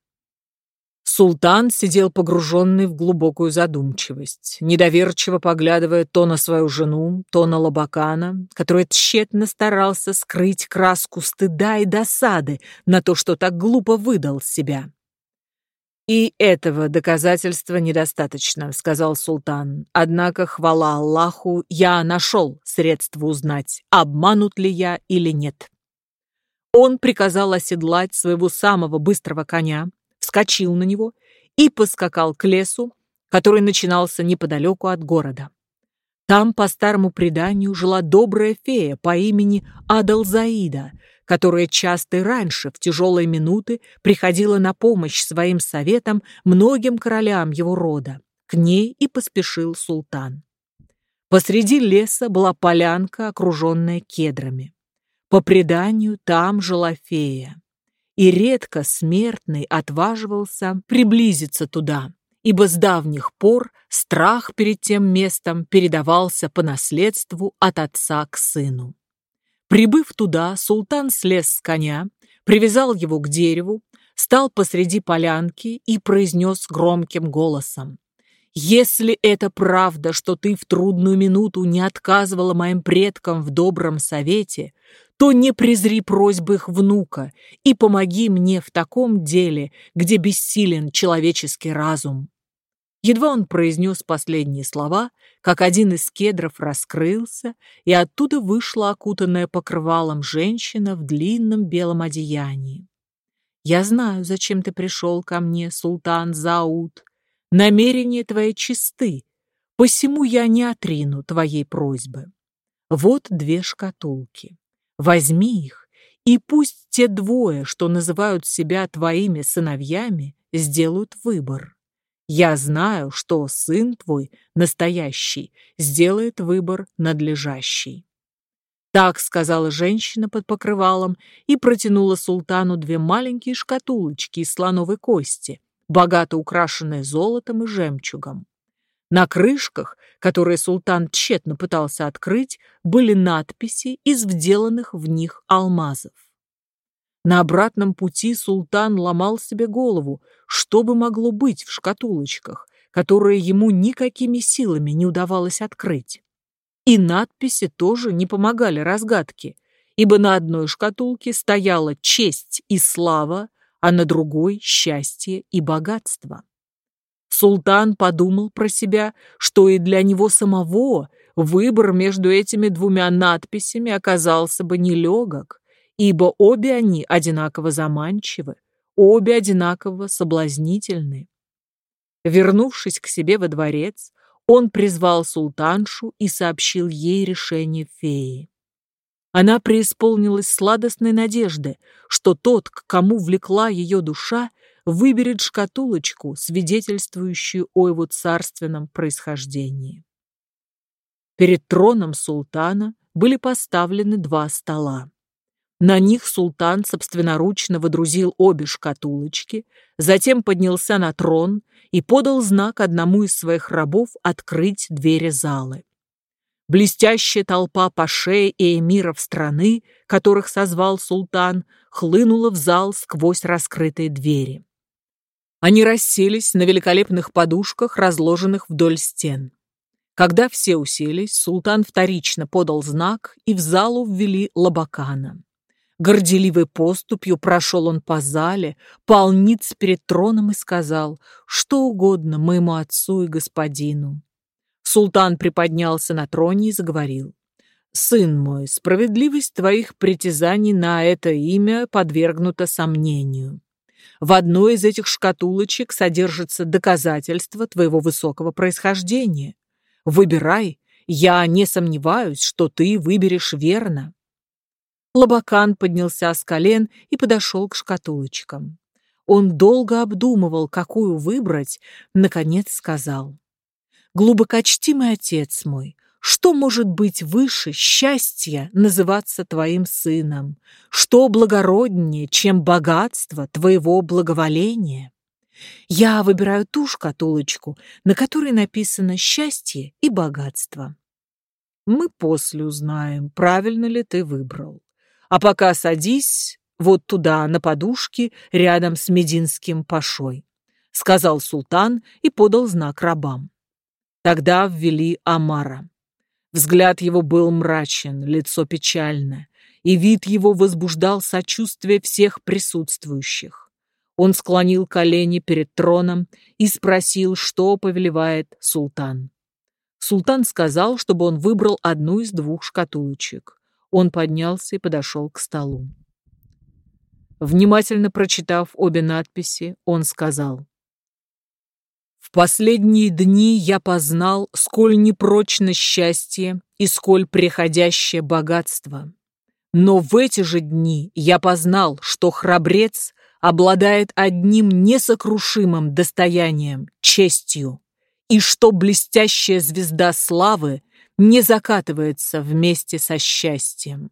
Султан сидел погруженный в глубокую задумчивость, недоверчиво поглядывая то на свою жену, то на Лабакана, который тщетно старался скрыть краску стыда и досады на то, что так глупо выдал себя. «И этого доказательства недостаточно», — сказал султан. «Однако, хвала Аллаху, я нашел средство узнать, обманут ли я или нет». Он приказал оседлать своего самого быстрого коня, вскочил на него и поскакал к лесу, который начинался неподалеку от города. Там, по старому преданию, жила добрая фея по имени Адалзаида, которая часто и раньше, в тяжелые минуты, приходила на помощь своим советам многим королям его рода. К ней и поспешил султан. Посреди леса была полянка, окруженная кедрами. По преданию, там жила фея и редко смертный отваживался приблизиться туда, ибо с давних пор страх перед тем местом передавался по наследству от отца к сыну. Прибыв туда, султан слез с коня, привязал его к дереву, стал посреди полянки и произнес громким голосом. «Если это правда, что ты в трудную минуту не отказывала моим предкам в добром совете, то не презри просьбы их внука и помоги мне в таком деле, где бессилен человеческий разум». Едва он произнес последние слова, как один из кедров раскрылся, и оттуда вышла окутанная покрывалом женщина в длинном белом одеянии. «Я знаю, зачем ты пришел ко мне, султан Зауд. Намерения твои чисты, посему я не отрину твоей просьбы. Вот две шкатулки. Возьми их, и пусть те двое, что называют себя твоими сыновьями, сделают выбор. Я знаю, что сын твой, настоящий, сделает выбор надлежащий. Так сказала женщина под покрывалом и протянула султану две маленькие шкатулочки из слоновой кости, богато украшенные золотом и жемчугом. На крышках, которые султан тщетно пытался открыть, были надписи из вделанных в них алмазов. На обратном пути султан ломал себе голову, что бы могло быть в шкатулочках, которые ему никакими силами не удавалось открыть. И надписи тоже не помогали разгадке, ибо на одной шкатулке стояла честь и слава, а на другой — счастье и богатство. Султан подумал про себя, что и для него самого выбор между этими двумя надписями оказался бы нелегок, ибо обе они одинаково заманчивы, обе одинаково соблазнительны. Вернувшись к себе во дворец, он призвал султаншу и сообщил ей решение феи. Она преисполнилась сладостной надежды, что тот, к кому влекла ее душа, выберет шкатулочку, свидетельствующую о его царственном происхождении. Перед троном султана были поставлены два стола. На них султан собственноручно водрузил обе шкатулочки, затем поднялся на трон и подал знак одному из своих рабов открыть двери залы. Блестящая толпа пашей и эмиров страны, которых созвал султан, хлынула в зал сквозь раскрытые двери. Они расселись на великолепных подушках, разложенных вдоль стен. Когда все уселись, султан вторично подал знак, и в залу ввели Лабакана. Горделивой поступью прошел он по зале, полниц перед троном и сказал, что угодно моему отцу и господину. Султан приподнялся на троне и заговорил. «Сын мой, справедливость твоих притязаний на это имя подвергнута сомнению. В одной из этих шкатулочек содержится доказательство твоего высокого происхождения. Выбирай, я не сомневаюсь, что ты выберешь верно». Лабакан поднялся с колен и подошел к шкатулочкам. Он долго обдумывал, какую выбрать, наконец сказал. «Глубокочтимый отец мой, что может быть выше счастья называться твоим сыном? Что благороднее, чем богатство твоего благоволения? Я выбираю ту шкатулочку, на которой написано «счастье» и «богатство». Мы после узнаем, правильно ли ты выбрал. А пока садись вот туда, на подушке, рядом с Мединским пашой, сказал султан и подал знак рабам. Тогда ввели Амара. Взгляд его был мрачен, лицо печально, и вид его возбуждал сочувствие всех присутствующих. Он склонил колени перед троном и спросил, что повелевает султан. Султан сказал, чтобы он выбрал одну из двух шкатулочек. Он поднялся и подошел к столу. Внимательно прочитав обе надписи, он сказал, «В последние дни я познал, сколь непрочно счастье и сколь приходящее богатство. Но в эти же дни я познал, что храбрец обладает одним несокрушимым достоянием — честью, и что блестящая звезда славы не закатывается вместе со счастьем.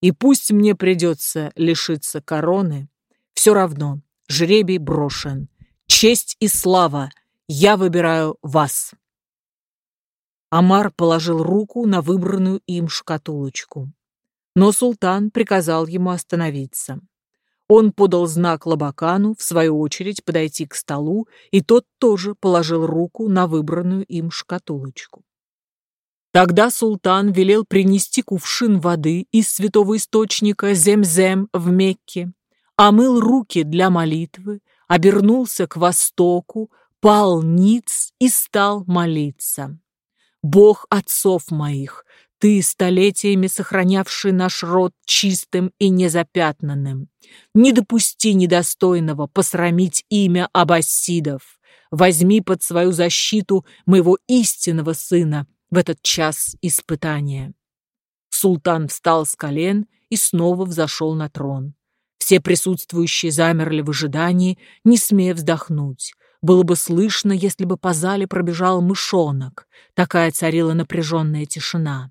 И пусть мне придется лишиться короны, все равно жребий брошен. Честь и слава, я выбираю вас. Амар положил руку на выбранную им шкатулочку. Но султан приказал ему остановиться. Он подал знак Лабакану, в свою очередь, подойти к столу, и тот тоже положил руку на выбранную им шкатулочку. Тогда султан велел принести кувшин воды из святого источника Земзем в Мекке, омыл руки для молитвы, обернулся к востоку, пал ниц и стал молиться. «Бог отцов моих, ты, столетиями сохранявший наш род чистым и незапятнанным, не допусти недостойного посрамить имя аббасидов. Возьми под свою защиту моего истинного сына в этот час испытания. Султан встал с колен и снова взошел на трон. Все присутствующие замерли в ожидании, не смея вздохнуть. Было бы слышно, если бы по зале пробежал мышонок. Такая царила напряженная тишина.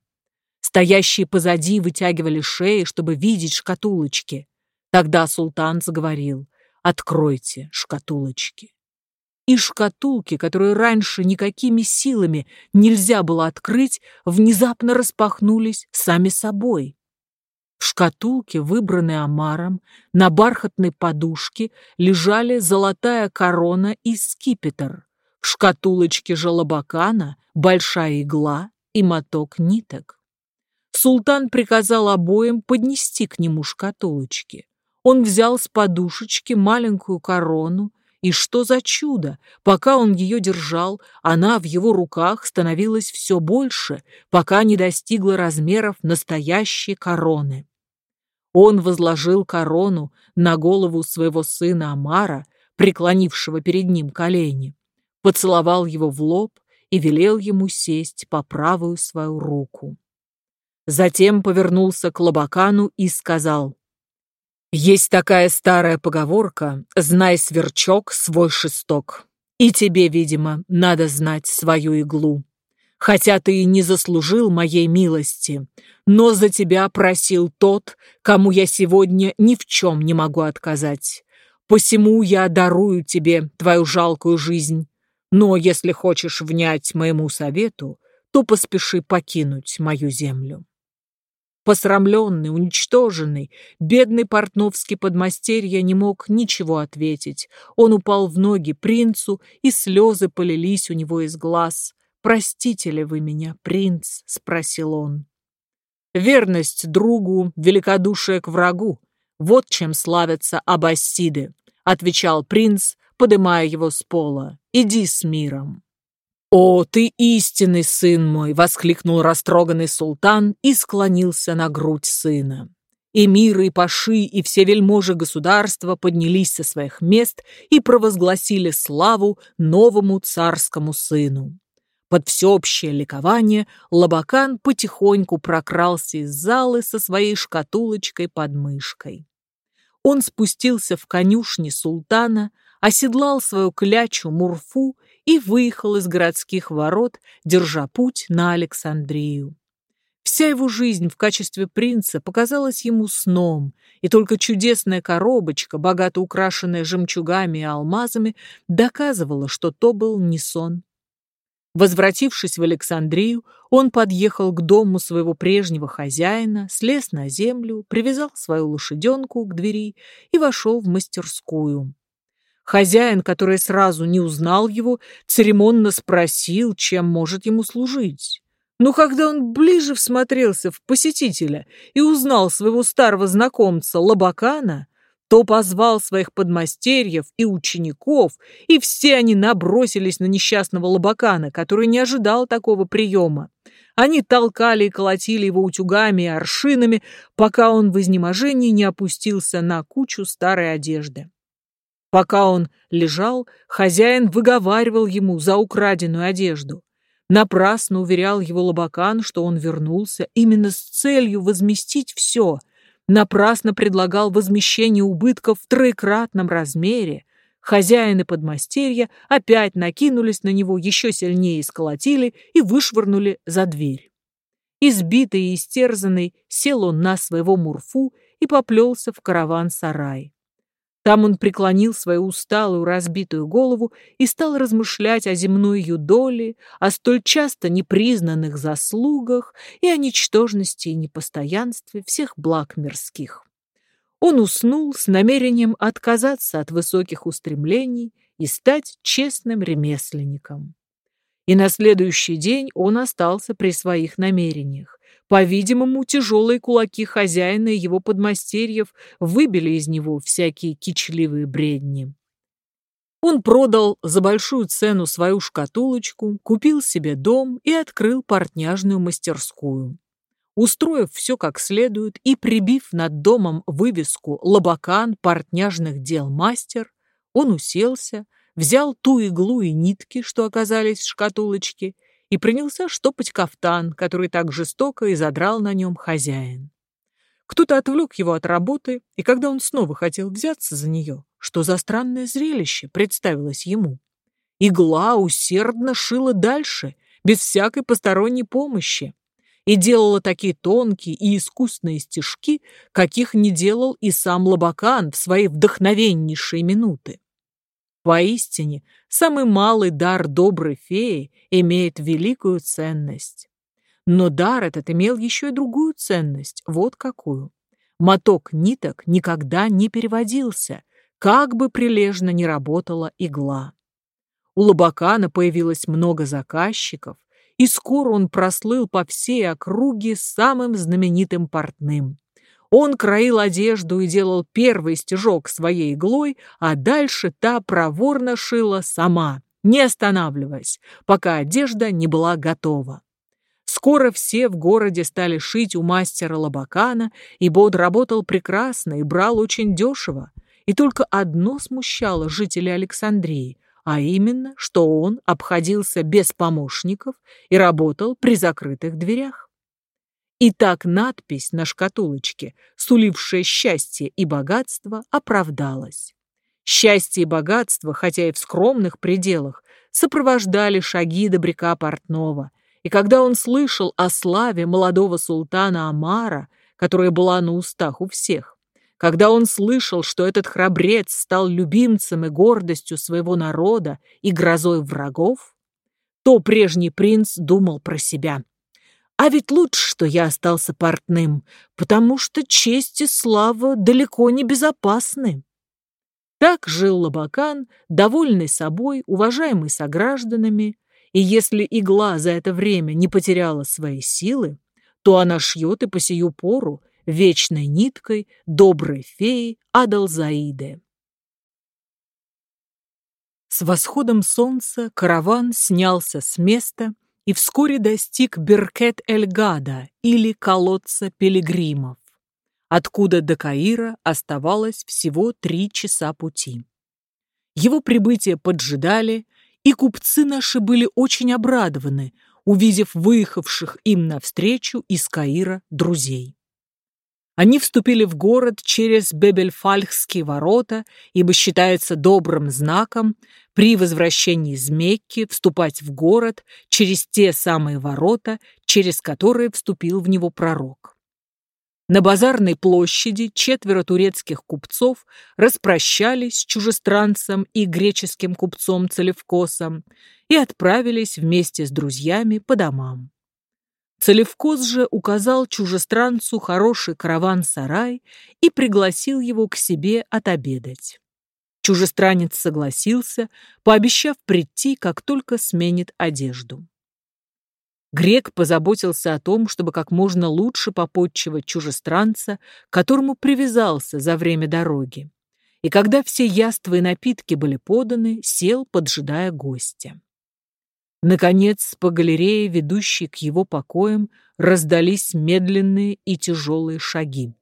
Стоящие позади вытягивали шеи, чтобы видеть шкатулочки. Тогда султан заговорил «Откройте шкатулочки». И шкатулки, которые раньше никакими силами нельзя было открыть, внезапно распахнулись сами собой. В шкатулке, выбранной Амаром, на бархатной подушке лежали золотая корона и скипетр. В шкатулочке же лобакана большая игла и моток ниток. Султан приказал обоим поднести к нему шкатулочки. Он взял с подушечки маленькую корону, и что за чудо! Пока он ее держал, она в его руках становилась все больше, пока не достигла размеров настоящей короны. Он возложил корону на голову своего сына Амара, преклонившего перед ним колени, поцеловал его в лоб и велел ему сесть по правую свою руку. Затем повернулся к Лобакану и сказал, «Есть такая старая поговорка «Знай, сверчок, свой шесток». И тебе, видимо, надо знать свою иглу. Хотя ты и не заслужил моей милости, но за тебя просил тот, кому я сегодня ни в чем не могу отказать. Посему я дарую тебе твою жалкую жизнь. Но если хочешь внять моему совету, то поспеши покинуть мою землю. Посрамленный, уничтоженный, бедный портновский подмастерье не мог ничего ответить. Он упал в ноги принцу, и слезы полились у него из глаз. «Простите ли вы меня, принц?» — спросил он. «Верность другу, великодушие к врагу. Вот чем славятся аббасиды», — отвечал принц, подымая его с пола. «Иди с миром». «О, ты истинный сын мой!» — воскликнул растроганный султан и склонился на грудь сына. Эмиры, и паши и все вельможи государства поднялись со своих мест и провозгласили славу новому царскому сыну. Под всеобщее ликование Лабакан потихоньку прокрался из залы со своей шкатулочкой под мышкой. Он спустился в конюшни султана, оседлал свою клячу Мурфу и выехал из городских ворот, держа путь на Александрию. Вся его жизнь в качестве принца показалась ему сном, и только чудесная коробочка, богато украшенная жемчугами и алмазами, доказывала, что то был не сон. Возвратившись в Александрию, он подъехал к дому своего прежнего хозяина, слез на землю, привязал свою лошаденку к двери и вошел в мастерскую. Хозяин, который сразу не узнал его, церемонно спросил, чем может ему служить. Но когда он ближе всмотрелся в посетителя и узнал своего старого знакомца Лабакана, то позвал своих подмастерьев и учеников, и все они набросились на несчастного Лабакана, который не ожидал такого приема. Они толкали и колотили его утюгами и аршинами, пока он в изнеможении не опустился на кучу старой одежды. Пока он лежал, хозяин выговаривал ему за украденную одежду. Напрасно уверял его Лобакан, что он вернулся именно с целью возместить все — напрасно предлагал возмещение убытков в троекратном размере. Хозяин и подмастерья опять накинулись на него, еще сильнее сколотили и вышвырнули за дверь. Избитый и истерзанный сел он на своего мурфу и поплелся в караван-сарай. Там он преклонил свою усталую разбитую голову и стал размышлять о земной ее доле, о столь часто непризнанных заслугах и о ничтожности и непостоянстве всех благ мирских. Он уснул с намерением отказаться от высоких устремлений и стать честным ремесленником. И на следующий день он остался при своих намерениях. По-видимому, тяжелые кулаки хозяина и его подмастерьев выбили из него всякие кичливые бредни. Он продал за большую цену свою шкатулочку, купил себе дом и открыл портняжную мастерскую. Устроив все как следует и прибив над домом вывеску «Лабакан портняжных дел мастер», он уселся, взял ту иглу и нитки, что оказались в шкатулочке, и принялся штопать кафтан, который так жестоко и задрал на нем хозяин. Кто-то отвлек его от работы, и когда он снова хотел взяться за нее, что за странное зрелище представилось ему. Игла усердно шила дальше, без всякой посторонней помощи, и делала такие тонкие и искусные стежки, каких не делал и сам Лабакан в свои вдохновеннейшие минуты. Поистине, самый малый дар доброй феи имеет великую ценность. Но дар этот имел еще и другую ценность, вот какую. Моток ниток никогда не переводился, как бы прилежно ни работала игла. У Лобакана появилось много заказчиков, и скоро он прослыл по всей округе самым знаменитым портным. Он краил одежду и делал первый стежок своей иглой, а дальше та проворно шила сама, не останавливаясь, пока одежда не была готова. Скоро все в городе стали шить у мастера Лабакана, ибо он работал прекрасно и брал очень дешево. И только одно смущало жителей Александрии, а именно, что он обходился без помощников и работал при закрытых дверях. И так надпись на шкатулочке, сулившая счастье и богатство, оправдалась. Счастье и богатство, хотя и в скромных пределах, сопровождали шаги добряка портного, и когда он слышал о славе молодого султана Амара, которая была на устах у всех, когда он слышал, что этот храбрец стал любимцем и гордостью своего народа и грозой врагов, то прежний принц думал про себя. А ведь лучше, что я остался портным, потому что честь и слава далеко не безопасны. Так жил Лабакан, довольный собой, уважаемый согражданами, и если игла за это время не потеряла свои силы, то она шьет и по сию пору вечной ниткой доброй феи Адалзаиды. С восходом солнца караван снялся с места и вскоре достиг Беркет-эль-Гада или колодца пилигримов, откуда до Каира оставалось всего три часа пути. Его прибытие поджидали, и купцы наши были очень обрадованы, увидев выехавших им навстречу из Каира друзей. Они вступили в город через Бебельфальхские ворота, ибо считается добрым знаком при возвращении из Мекки вступать в город через те самые ворота, через которые вступил в него пророк. На базарной площади четверо турецких купцов распрощались с чужестранцем и греческим купцом Целевкосом и отправились вместе с друзьями по домам. Целевкос же указал чужестранцу хороший караван-сарай и пригласил его к себе отобедать. Чужестранец согласился, пообещав прийти, как только сменит одежду. Грек позаботился о том, чтобы как можно лучше попотчевать чужестранца, к которому привязался за время дороги. И когда все яства и напитки были поданы, сел, поджидая гостя. Наконец, по галерее, ведущей к его покоям, раздались медленные и тяжелые шаги.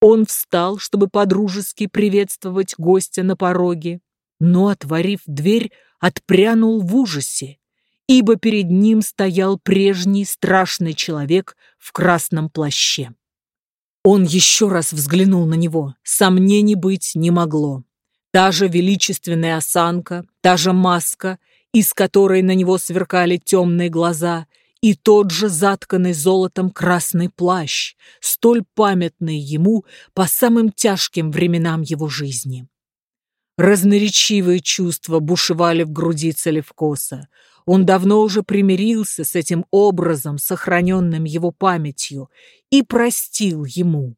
Он встал, чтобы подружески приветствовать гостя на пороге, но, отворив дверь, отпрянул в ужасе, ибо перед ним стоял прежний страшный человек в красном плаще. Он еще раз взглянул на него, сомнений быть не могло. Та же величественная осанка, та же маска — из которой на него сверкали темные глаза, и тот же затканный золотом красный плащ, столь памятный ему по самым тяжким временам его жизни. Разноречивые чувства бушевали в груди Целевкоса. Он давно уже примирился с этим образом, сохраненным его памятью, и простил ему.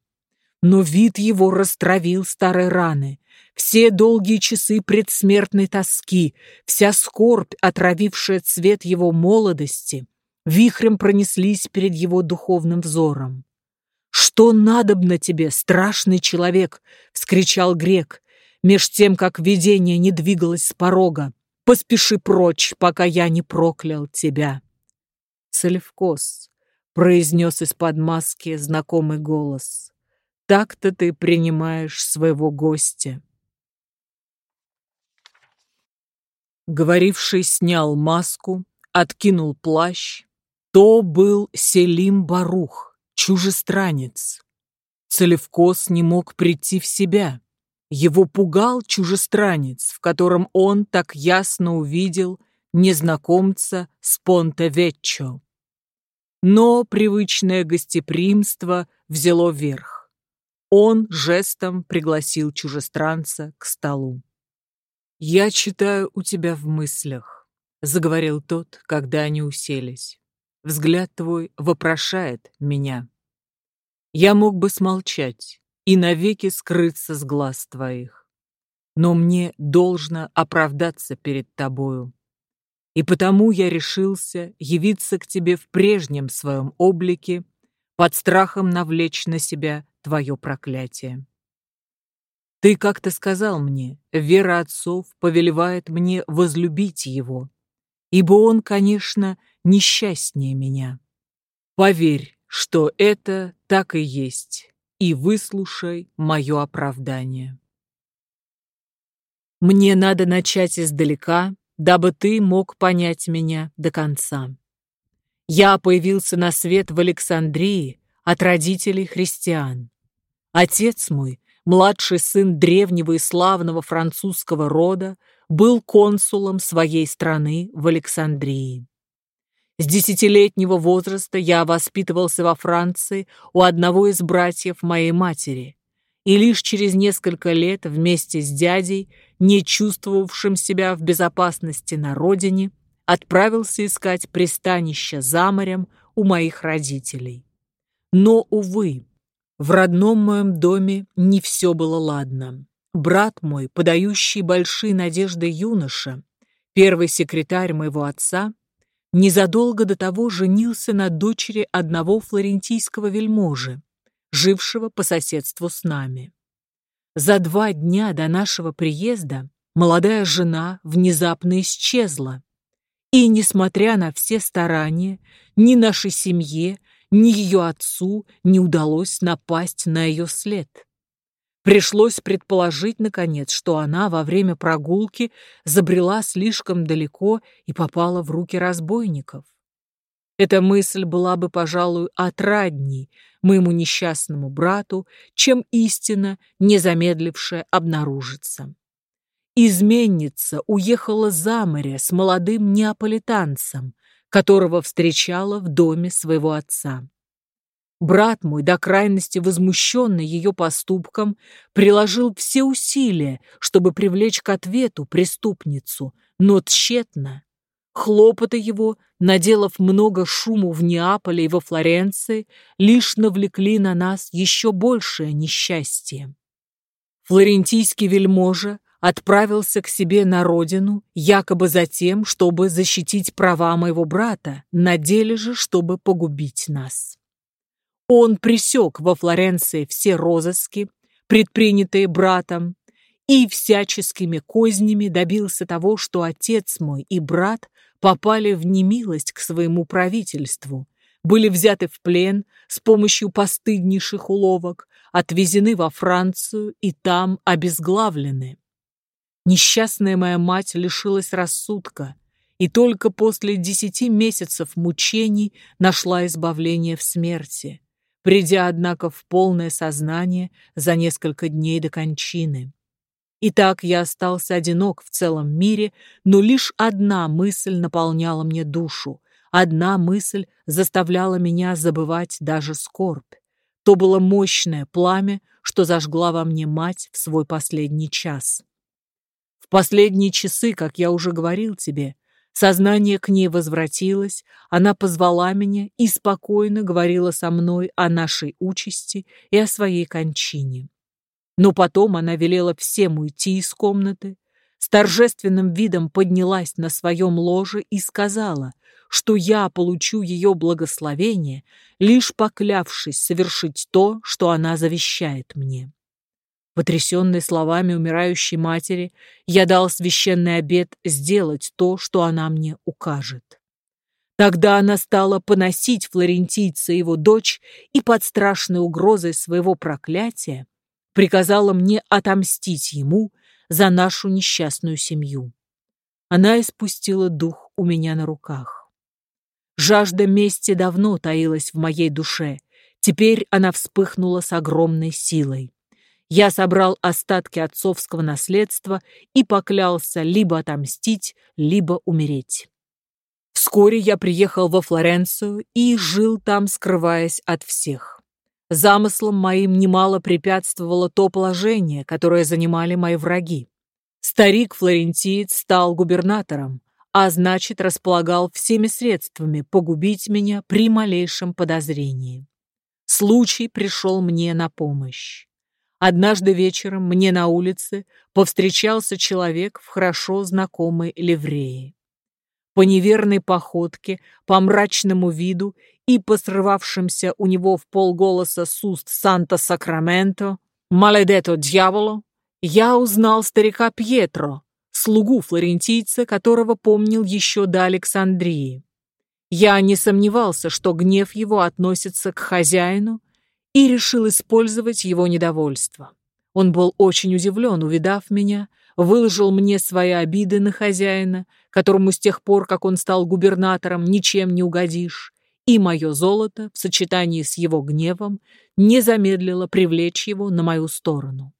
Но вид его растравил старые раны, все долгие часы предсмертной тоски, вся скорбь, отравившая цвет его молодости, вихрем пронеслись перед его духовным взором. «Что надобно тебе, страшный человек?» — вскричал грек, меж тем, как видение не двигалось с порога. «Поспеши прочь, пока я не проклял тебя!» Целевкос произнес из-под маски знакомый голос. «Так-то ты принимаешь своего гостя». Говоривший снял маску, откинул плащ. То был Селим Барух, чужестранец. Целевкос не мог прийти в себя. Его пугал чужестранец, в котором он так ясно увидел незнакомца с Понте-Веччо. Но привычное гостеприимство взяло верх. Он жестом пригласил чужестранца к столу. «Я читаю у тебя в мыслях», — заговорил тот, когда они уселись. «Взгляд твой вопрошает меня. Я мог бы смолчать и навеки скрыться с глаз твоих, но мне должно оправдаться перед тобою. И потому я решился явиться к тебе в прежнем своем облике, под страхом навлечь на себя твое проклятие. Ты как-то сказал мне, вера отцов повелевает мне возлюбить его, ибо он, конечно, несчастнее меня. Поверь, что это так и есть, и выслушай мое оправдание. Мне надо начать издалека, дабы ты мог понять меня до конца. Я появился на свет в Александрии от родителей христиан. Отец мой младший сын древнего и славного французского рода, был консулом своей страны в Александрии. С десятилетнего возраста я воспитывался во Франции у одного из братьев моей матери, и лишь через несколько лет вместе с дядей, не чувствовавшим себя в безопасности на родине, отправился искать пристанище за морем у моих родителей. Но, увы, в родном моем доме не все было ладно. Брат мой, подающий большие надежды юноша, первый секретарь моего отца, незадолго до того женился на дочери одного флорентийского вельможи, жившего по соседству с нами. За два дня до нашего приезда молодая жена внезапно исчезла, и, несмотря на все старания, ни нашей семье, ни ее отцу не удалось напасть на ее след. Пришлось предположить, наконец, что она во время прогулки забрела слишком далеко и попала в руки разбойников. Эта мысль была бы, пожалуй, отрадней моему несчастному брату, чем истина, не замедлившая обнаружиться. Изменница уехала за море с молодым неаполитанцем, которого встречала в доме своего отца. Брат мой, до крайности возмущенный ее поступком, приложил все усилия, чтобы привлечь к ответу преступницу, но тщетно. Хлопоты его, наделав много шуму в Неаполе и во Флоренции, лишь навлекли на нас еще большее несчастье. Флорентийский вельможа отправился к себе на родину, якобы за тем, чтобы защитить права моего брата, на деле же, чтобы погубить нас. Он пресек во Флоренции все розыски, предпринятые братом, и всяческими кознями добился того, что отец мой и брат попали в немилость к своему правительству, были взяты в плен с помощью постыднейших уловок, отвезены во Францию и там обезглавлены. Несчастная моя мать лишилась рассудка и только после десяти месяцев мучений нашла избавление в смерти, придя, однако, в полное сознание за несколько дней до кончины. Итак, я остался одинок в целом мире, но лишь одна мысль наполняла мне душу, одна мысль заставляла меня забывать даже скорбь. То было мощное пламя, что зажгла во мне мать в свой последний час. В последние часы, как я уже говорил тебе, сознание к ней возвратилось, она позвала меня и спокойно говорила со мной о нашей участи и о своей кончине. Но потом она велела всем уйти из комнаты, с торжественным видом поднялась на своем ложе и сказала, что я получу ее благословение, лишь поклявшись совершить то, что она завещает мне. Потрясенный словами умирающей матери, я дал священный обет сделать то, что она мне укажет. Тогда она стала поносить флорентийца его дочь и под страшной угрозой своего проклятия приказала мне отомстить ему за нашу несчастную семью. Она испустила дух у меня на руках. Жажда мести давно таилась в моей душе, теперь она вспыхнула с огромной силой. Я собрал остатки отцовского наследства и поклялся либо отомстить, либо умереть. Вскоре я приехал во Флоренцию и жил там, скрываясь от всех. Замыслом моим немало препятствовало то положение, которое занимали мои враги. Старик-флорентиец стал губернатором, а значит, располагал всеми средствами погубить меня при малейшем подозрении. Случай пришел мне на помощь. Однажды вечером мне на улице повстречался человек в хорошо знакомой ливреи. По неверной походке, по мрачному виду и по срывавшимся у него в полголоса с уст Санта-Сакраменто «Маледето дьяволо», я узнал старика Пьетро, слугу флорентийца, которого помнил еще до Александрии. Я не сомневался, что гнев его относится к хозяину, и решил использовать его недовольство. Он был очень удивлен, увидав меня, выложил мне свои обиды на хозяина, которому с тех пор, как он стал губернатором, ничем не угодишь, и мое золото в сочетании с его гневом не замедлило привлечь его на мою сторону.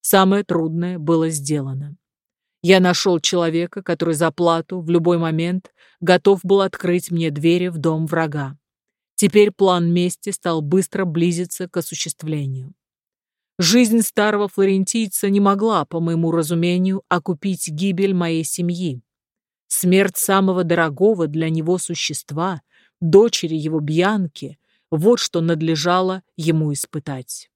Самое трудное было сделано. Я нашел человека, который за плату в любой момент готов был открыть мне двери в дом врага. Теперь план мести стал быстро близиться к осуществлению. Жизнь старого флорентийца не могла, по моему разумению, окупить гибель моей семьи. Смерть самого дорогого для него существа, дочери его Бьянки, вот что надлежало ему испытать.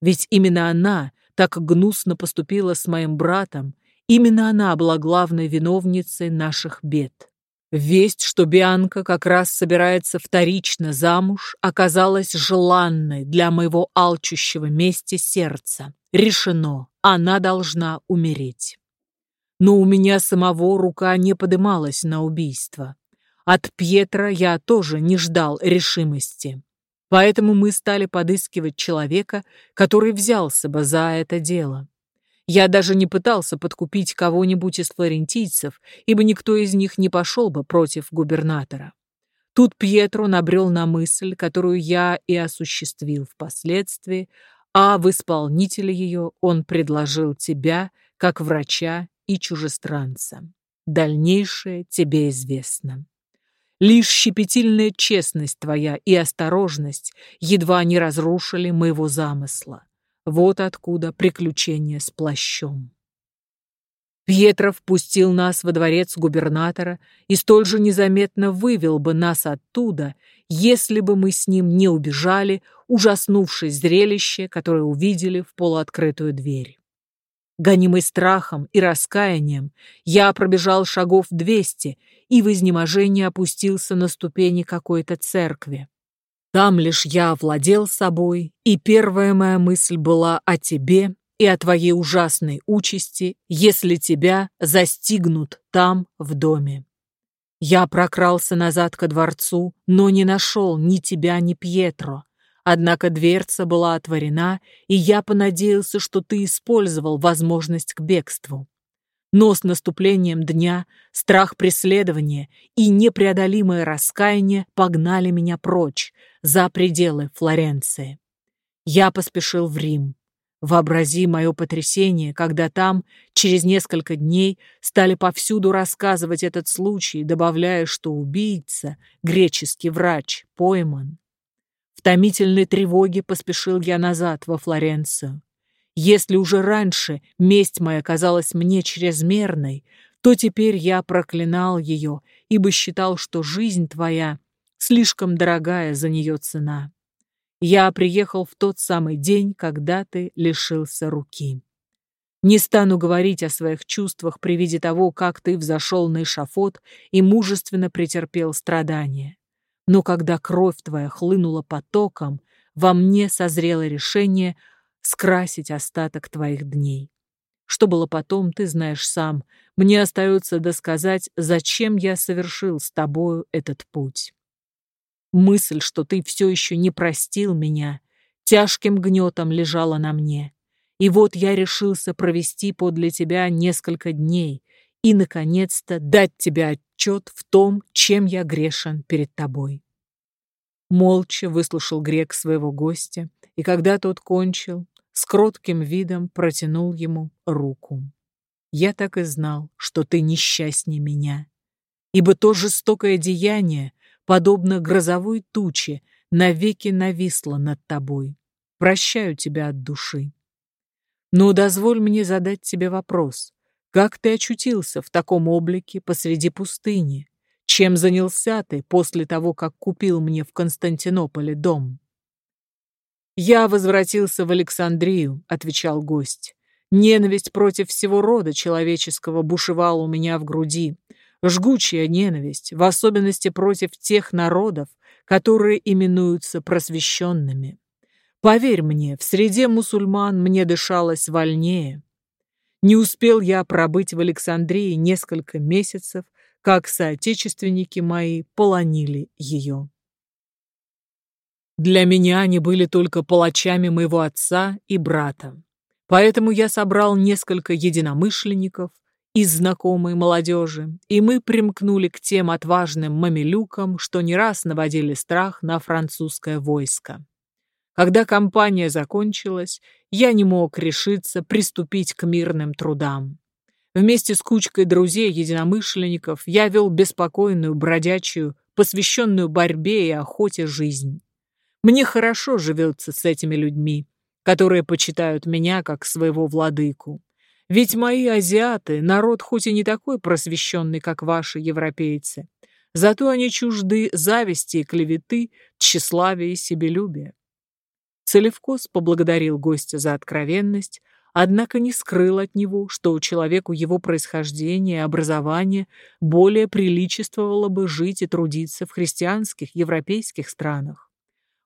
Ведь именно она так гнусно поступила с моим братом, именно она была главной виновницей наших бед. Весть, что Бианка как раз собирается вторично замуж, оказалась желанной для моего алчущего мести сердца. Решено, она должна умереть. Но у меня самого рука не подымалась на убийство. От Пьетра я тоже не ждал решимости. Поэтому мы стали подыскивать человека, который взялся бы за это дело. Я даже не пытался подкупить кого-нибудь из флорентийцев, ибо никто из них не пошел бы против губернатора. Тут Пьетро набрел на мысль, которую я и осуществил впоследствии, а в исполнителе ее он предложил тебя, как врача и чужестранца. Дальнейшее тебе известно. Лишь щепетильная честность твоя и осторожность едва не разрушили моего замысла. Вот откуда приключение с плащом. Пьетро впустил нас во дворец губернатора и столь же незаметно вывел бы нас оттуда, если бы мы с ним не убежали, ужаснувшись зрелище, которое увидели в полуоткрытую дверь. Гонимый страхом и раскаянием, я пробежал шагов двести и в изнеможении опустился на ступени какой-то церкви. Там лишь я овладел собой, и первая моя мысль была о тебе и о твоей ужасной участи, если тебя застигнут там, в доме. Я прокрался назад ко дворцу, но не нашел ни тебя, ни Пьетро. Однако дверца была отворена, и я понадеялся, что ты использовал возможность к бегству. Но с наступлением дня страх преследования и непреодолимое раскаяние погнали меня прочь, за пределы Флоренции. Я поспешил в Рим. Вообрази мое потрясение, когда там, через несколько дней, стали повсюду рассказывать этот случай, добавляя, что убийца, греческий врач, пойман. В томительной тревоге поспешил я назад во Флоренцию. Если уже раньше месть моя казалась мне чрезмерной, то теперь я проклинал ее, ибо считал, что жизнь твоя слишком дорогая за нее цена. Я приехал в тот самый день, когда ты лишился руки. Не стану говорить о своих чувствах при виде того, как ты взошел на эшафот и мужественно претерпел страдания. Но когда кровь твоя хлынула потоком, во мне созрело решение скрасить остаток твоих дней. Что было потом, ты знаешь сам. Мне остается досказать, зачем я совершил с тобою этот путь. Мысль, что ты все еще не простил меня, тяжким гнетом лежала на мне. И вот я решился провести подле тебя несколько дней и, наконец-то, дать тебе отчет в том, чем я грешен перед тобой. Молча выслушал грек своего гостя, и когда тот кончил, с кротким видом протянул ему руку. Я так и знал, что ты несчастнее меня, ибо то жестокое деяние, подобно грозовой туче, навеки нависло над тобой. Прощаю тебя от души. Но дозволь мне задать тебе вопрос. Как ты очутился в таком облике посреди пустыни? Чем занялся ты после того, как купил мне в Константинополе дом? «Я возвратился в Александрию», — отвечал гость. «Ненависть против всего рода человеческого бушевала у меня в груди, жгучая ненависть, в особенности против тех народов, которые именуются просвещенными. Поверь мне, в среде мусульман мне дышалось вольнее. Не успел я пробыть в Александрии несколько месяцев, как соотечественники мои полонили ее. Для меня они были только палачами моего отца и брата. Поэтому я собрал несколько единомышленников, из знакомой молодежи, и мы примкнули к тем отважным мамилюкам, что не раз наводили страх на французское войско. Когда кампания закончилась, я не мог решиться приступить к мирным трудам. Вместе с кучкой друзей-единомышленников я вел беспокойную, бродячую, посвященную борьбе и охоте жизнь. Мне хорошо живется с этими людьми, которые почитают меня как своего владыку. Ведь мои азиаты — народ хоть и не такой просвещенный, как ваши европейцы, зато они чужды зависти и клеветы, тщеславия и себелюбия. Целевкос поблагодарил гостя за откровенность, однако не скрыл от него, что у человеку его происхождения и образования более приличествовало бы жить и трудиться в христианских европейских странах.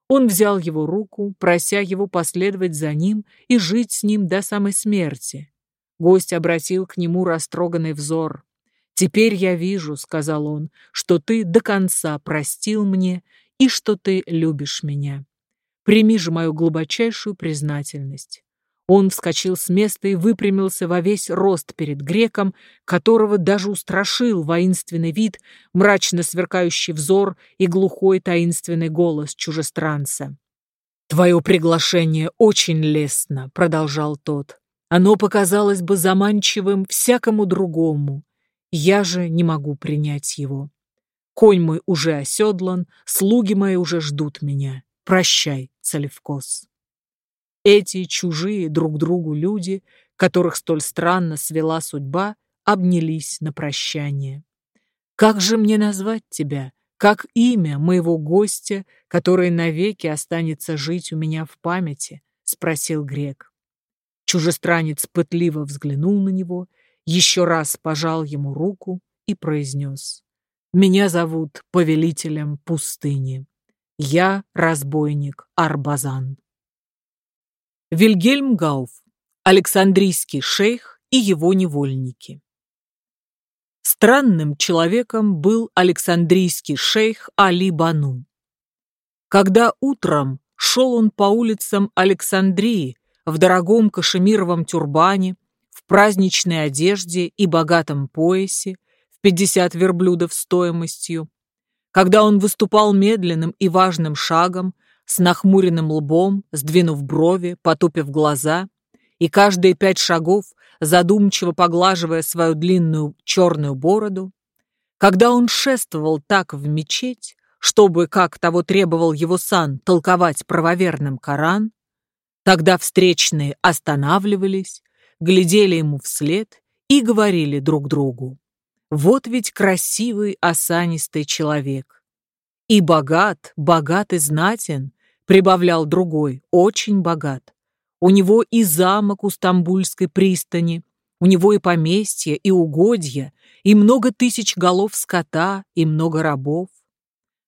Он взял его руку, прося его последовать за ним и жить с ним до самой смерти, Гость обратил к нему растроганный взор. «Теперь я вижу», — сказал он, — «что ты до конца простил мне и что ты любишь меня. Прими же мою глубочайшую признательность. Он вскочил с места и выпрямился во весь рост перед греком, которого даже устрашил воинственный вид, мрачно сверкающий взор и глухой таинственный голос чужестранца. «Твое приглашение очень лестно», — продолжал тот. «Оно показалось бы заманчивым всякому другому. Я же не могу принять его. Конь мой уже оседлан, слуги мои уже ждут меня. Прощай, Целевкос». Эти чужие друг другу люди, которых столь странно свела судьба, обнялись на прощание. «Как же мне назвать тебя? Как имя моего гостя, который навеки останется жить у меня в памяти?» — спросил грек. Чужестранец пытливо взглянул на него, еще раз пожал ему руку и произнес. «Меня зовут повелителем пустыни. Я разбойник Арбазан». Вильгельм Гауф, Александрийский шейх и его невольники. Странным человеком был Александрийский шейх Али Бану. Когда утром шел он по улицам Александрии в дорогом кашемировом тюрбане, в праздничной одежде и богатом поясе, в 50 верблюдов стоимостью, когда он выступал медленным и важным шагом, с нахмуренным лбом, сдвинув брови, потупив глаза, и каждые пять шагов, задумчиво поглаживая свою длинную черную бороду, когда он шествовал так в мечеть, чтобы, как того требовал его сан, толковать правоверным Коран, тогда встречные останавливались, глядели ему вслед и говорили друг другу. Вот ведь красивый осанистый человек. И богат, богат и знатен, прибавлял другой, очень богат. У него и замок у Стамбульской пристани, у него и поместье, и угодья, и много тысяч голов скота, и много рабов.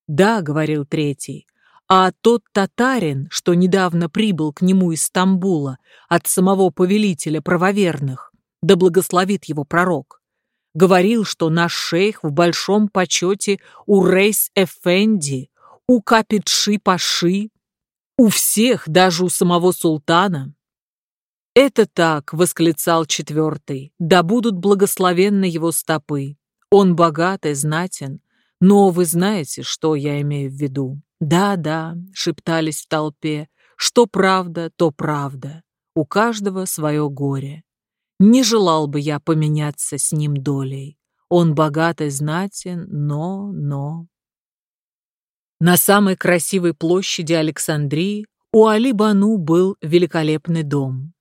Да, говорил третий, а тот татарин, что недавно прибыл к нему из Стамбула от самого повелителя правоверных, да благословит его пророк, говорил, что наш шейх в большом почете у Рейс Эфенди, у Капитши Паши, у всех, даже у самого султана. «Это так», — восклицал четвертый, — «да будут благословенны его стопы. Он богат и знатен, но вы знаете, что я имею в виду». «Да-да», — шептались в толпе, — «что правда, то правда. У каждого свое горе. Не желал бы я поменяться с ним долей. Он богат и знатен, но, но... На самой красивой площади Александрии у Али-Бану был великолепный дом.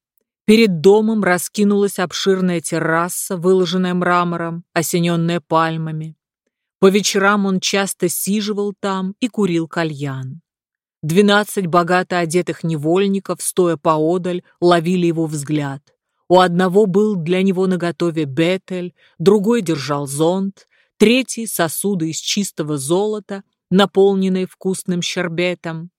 Перед домом раскинулась обширная терраса, выложенная мрамором, осененная пальмами. По вечерам он часто сиживал там и курил кальян. Двенадцать богато одетых невольников, стоя поодаль, ловили его взгляд. У одного был для него наготове бетель, другой держал зонт, третий — сосуды из чистого золота, наполненные вкусным щербетом,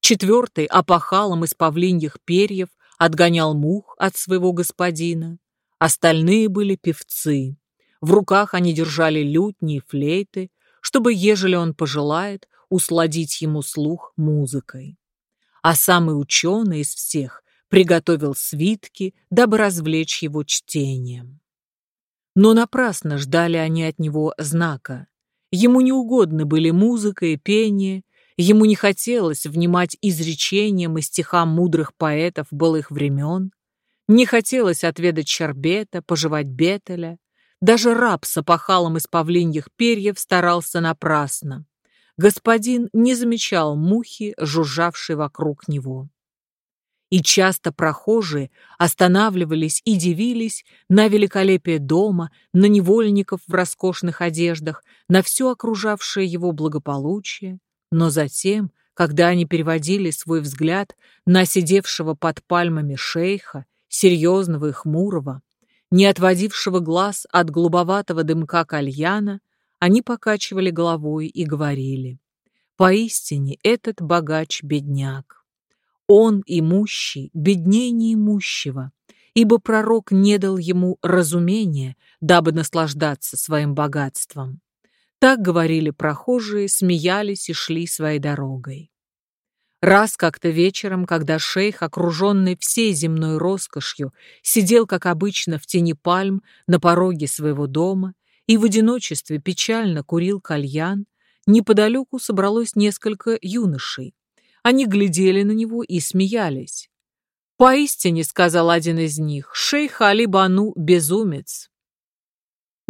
четвертый — опахалом из павлиньих перьев, отгонял мух от своего господина. Остальные были певцы. В руках они держали лютни и флейты, чтобы, ежели он пожелает, усладить ему слух музыкой. А самый ученый из всех приготовил свитки, дабы развлечь его чтением. Но напрасно ждали они от него знака. Ему не угодны были музыка и пение, ему не хотелось внимать изречениям и стихам мудрых поэтов былых времен, не хотелось отведать щербета, пожевать бетеля. Даже раб с опахалом из павлиньих перьев старался напрасно. Господин не замечал мухи, жужжавшей вокруг него и часто прохожие останавливались и дивились на великолепие дома, на невольников в роскошных одеждах, на все окружавшее его благополучие, но затем, когда они переводили свой взгляд на сидевшего под пальмами шейха, серьезного и хмурого, не отводившего глаз от голубоватого дымка кальяна, они покачивали головой и говорили, «Поистине этот богач-бедняк». Он, имущий, беднее неимущего, ибо пророк не дал ему разумения, дабы наслаждаться своим богатством. Так говорили прохожие, смеялись и шли своей дорогой. Раз как-то вечером, когда шейх, окруженный всей земной роскошью, сидел, как обычно, в тени пальм на пороге своего дома и в одиночестве печально курил кальян, неподалеку собралось несколько юношей. Они глядели на него и смеялись. «Поистине», — сказал один из них, — «шейх Али Бану — безумец».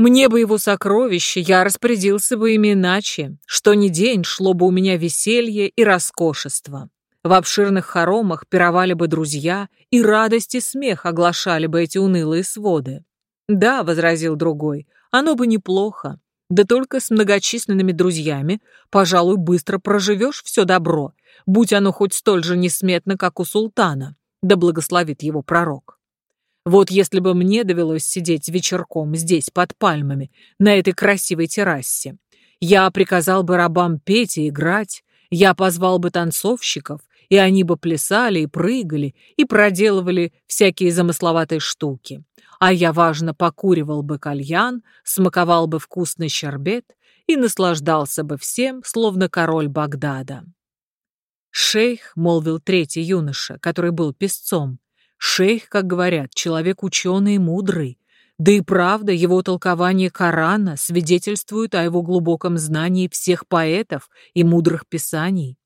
Мне бы его сокровища, я распорядился бы ими иначе, что ни день шло бы у меня веселье и роскошество. В обширных хоромах пировали бы друзья, и радость и смех оглашали бы эти унылые своды. «Да», — возразил другой, — «оно бы неплохо. Да только с многочисленными друзьями, пожалуй, быстро проживешь все добро, будь оно хоть столь же несметно, как у султана, да благословит его пророк». Вот если бы мне довелось сидеть вечерком здесь, под пальмами, на этой красивой террасе, я приказал бы рабам петь и играть, я позвал бы танцовщиков, и они бы плясали и прыгали, и проделывали всякие замысловатые штуки. А я, важно, покуривал бы кальян, смаковал бы вкусный щербет и наслаждался бы всем, словно король Багдада. «Шейх», — молвил третий юноша, который был песцом, Шейх, как говорят, человек ученый и мудрый. Да и правда, его толкование Корана свидетельствует о его глубоком знании всех поэтов и мудрых писаний.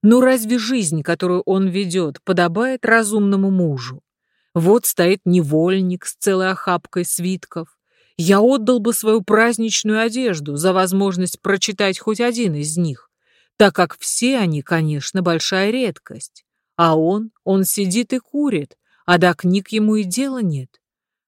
Но разве жизнь, которую он ведет, подобает разумному мужу? Вот стоит невольник с целой охапкой свитков. Я отдал бы свою праздничную одежду за возможность прочитать хоть один из них, так как все они, конечно, большая редкость. А он, он сидит и курит, а до книг ему и дела нет.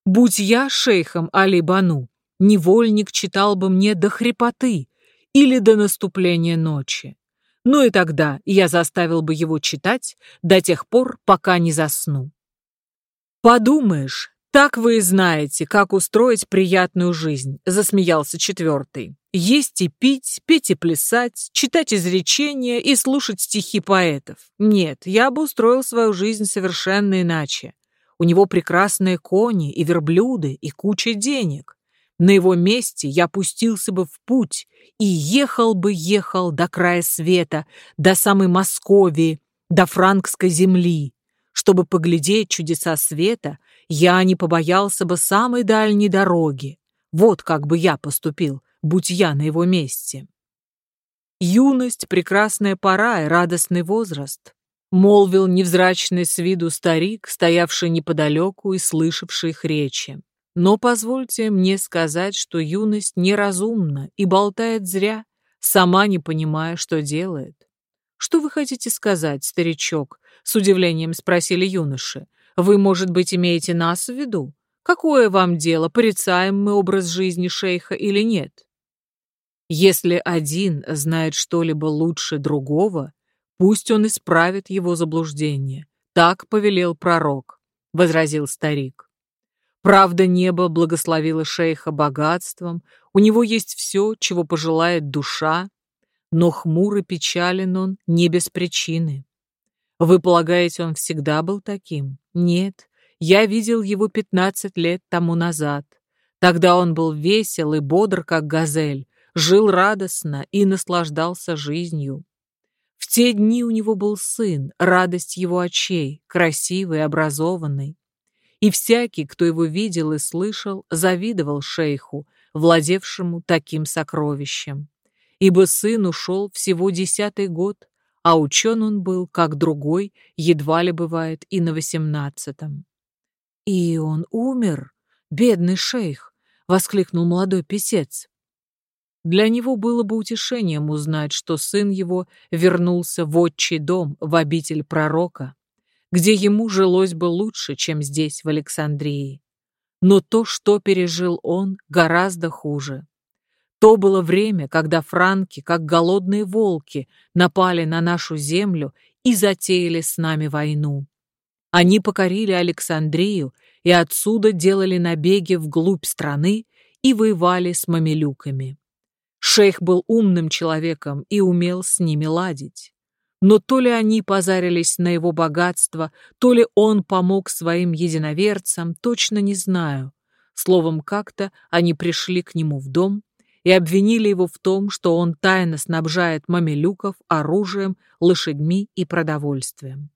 Будь я шейхом Али-Бану, невольник читал бы мне до хрипоты или до наступления ночи. Ну и тогда я заставил бы его читать до тех пор, пока не засну. Подумаешь, так вы и знаете, как устроить приятную жизнь, засмеялся четвертый. Есть и пить, петь и плясать, читать изречения и слушать стихи поэтов. Нет, я бы устроил свою жизнь совершенно иначе. У него прекрасные кони и верблюды и куча денег. На его месте я пустился бы в путь и ехал бы, ехал до края света, до самой Московии, до франкской земли. Чтобы поглядеть чудеса света, я не побоялся бы самой дальней дороги. Вот как бы я поступил, будь я на его месте. Юность — прекрасная пора и радостный возраст, молвил невзрачный с виду старик, стоявший неподалеку и слышавший их речи. Но позвольте мне сказать, что юность неразумна и болтает зря, сама не понимая, что делает. «Что вы хотите сказать, старичок?» — с удивлением спросили юноши. «Вы, может быть, имеете нас в виду? Какое вам дело, порицаем мы образ жизни шейха или нет?» Если один знает что-либо лучше другого, пусть он исправит его заблуждение. Так повелел пророк, — возразил старик. Правда, небо благословило шейха богатством, у него есть все, чего пожелает душа, но хмур и печален он не без причины. Вы полагаете, он всегда был таким? Нет, я видел его пятнадцать лет тому назад. Тогда он был весел и бодр, как газель, жил радостно и наслаждался жизнью. В те дни у него был сын, радость его очей, красивый, образованный. И всякий, кто его видел и слышал, завидовал шейху, владевшему таким сокровищем. Ибо сын ушел всего десятый год, а учен он был, как другой, едва ли бывает и на восемнадцатом. «И он умер, бедный шейх!» — воскликнул молодой писец. Для него было бы утешением узнать, что сын его вернулся в отчий дом, в обитель пророка, где ему жилось бы лучше, чем здесь, в Александрии. Но то, что пережил он, гораздо хуже. То было время, когда франки, как голодные волки, напали на нашу землю и затеяли с нами войну. Они покорили Александрию и отсюда делали набеги вглубь страны и воевали с мамилюками. Шейх был умным человеком и умел с ними ладить. Но то ли они позарились на его богатство, то ли он помог своим единоверцам, точно не знаю. Словом, как-то они пришли к нему в дом, и обвинили его в том, что он тайно снабжает мамилюков оружием, лошадьми и продовольствием.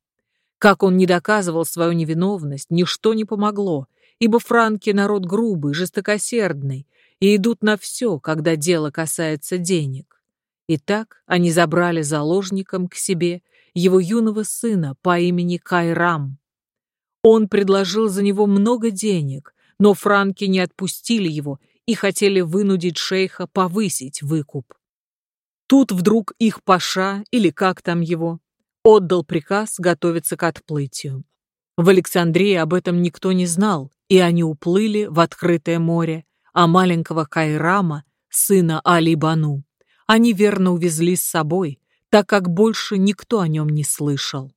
Как он не доказывал свою невиновность, ничто не помогло, ибо франки народ грубый, жестокосердный, и идут на все, когда дело касается денег. Итак, они забрали заложником к себе его юного сына по имени Кайрам. Он предложил за него много денег, но франки не отпустили его и хотели вынудить шейха повысить выкуп. Тут вдруг их паша, или как там его, отдал приказ готовиться к отплытию. В Александрии об этом никто не знал, и они уплыли в открытое море, а маленького Кайрама, сына Али-Бану, они верно увезли с собой, так как больше никто о нем не слышал.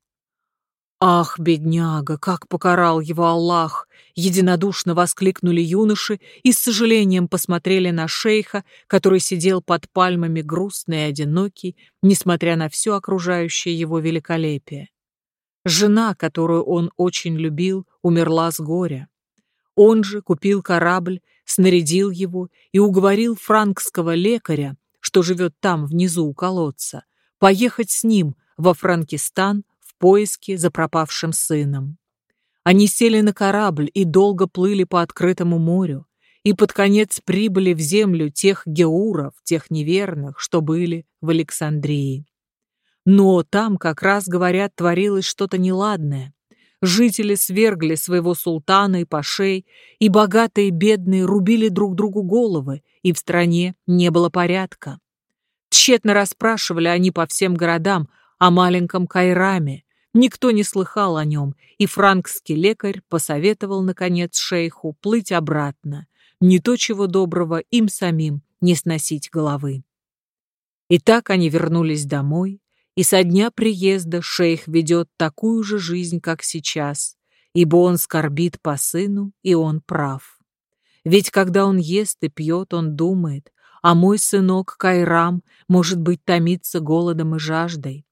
«Ах, бедняга, как покарал его Аллах!» Единодушно воскликнули юноши и с сожалением посмотрели на шейха, который сидел под пальмами грустный и одинокий, несмотря на все окружающее его великолепие. Жена, которую он очень любил, умерла с горя. Он же купил корабль, снарядил его и уговорил франкского лекаря, что живет там внизу у колодца, поехать с ним во Франкистан в поиске за пропавшим сыном. Они сели на корабль и долго плыли по открытому морю, и под конец прибыли в землю тех геуров, тех неверных, что были в Александрии. Но там, как раз, говорят, творилось что-то неладное. Жители свергли своего султана и пашей, и богатые и бедные рубили друг другу головы, и в стране не было порядка. Тщетно расспрашивали они по всем городам о маленьком Кайраме. Никто не слыхал о нем, и франкский лекарь посоветовал, наконец, шейху плыть обратно. Не то чего доброго им самим не сносить головы. И так они вернулись домой, и со дня приезда шейх ведет такую же жизнь, как сейчас, ибо он скорбит по сыну, и он прав. Ведь когда он ест и пьет, он думает, а мой сынок Кайрам, может быть, томится голодом и жаждой.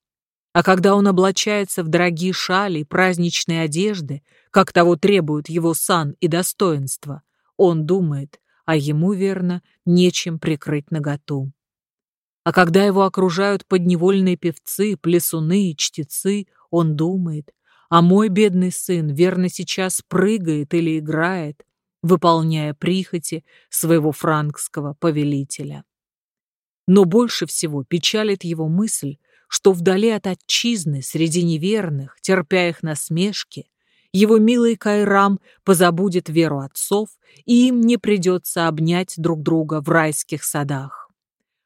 А когда он облачается в дорогие шали праздничные одежды, как того требуют его сан и достоинство, он думает, а ему, верно, нечем прикрыть наготу. А когда его окружают подневольные певцы, плясуны и чтецы, он думает, а мой бедный сын, верно, сейчас прыгает или играет, выполняя прихоти своего франкского повелителя. Но больше всего печалит его мысль, что вдали от отчизны, среди неверных, терпя их насмешки, его милый Кайрам позабудет веру отцов, и им не придется обнять друг друга в райских садах.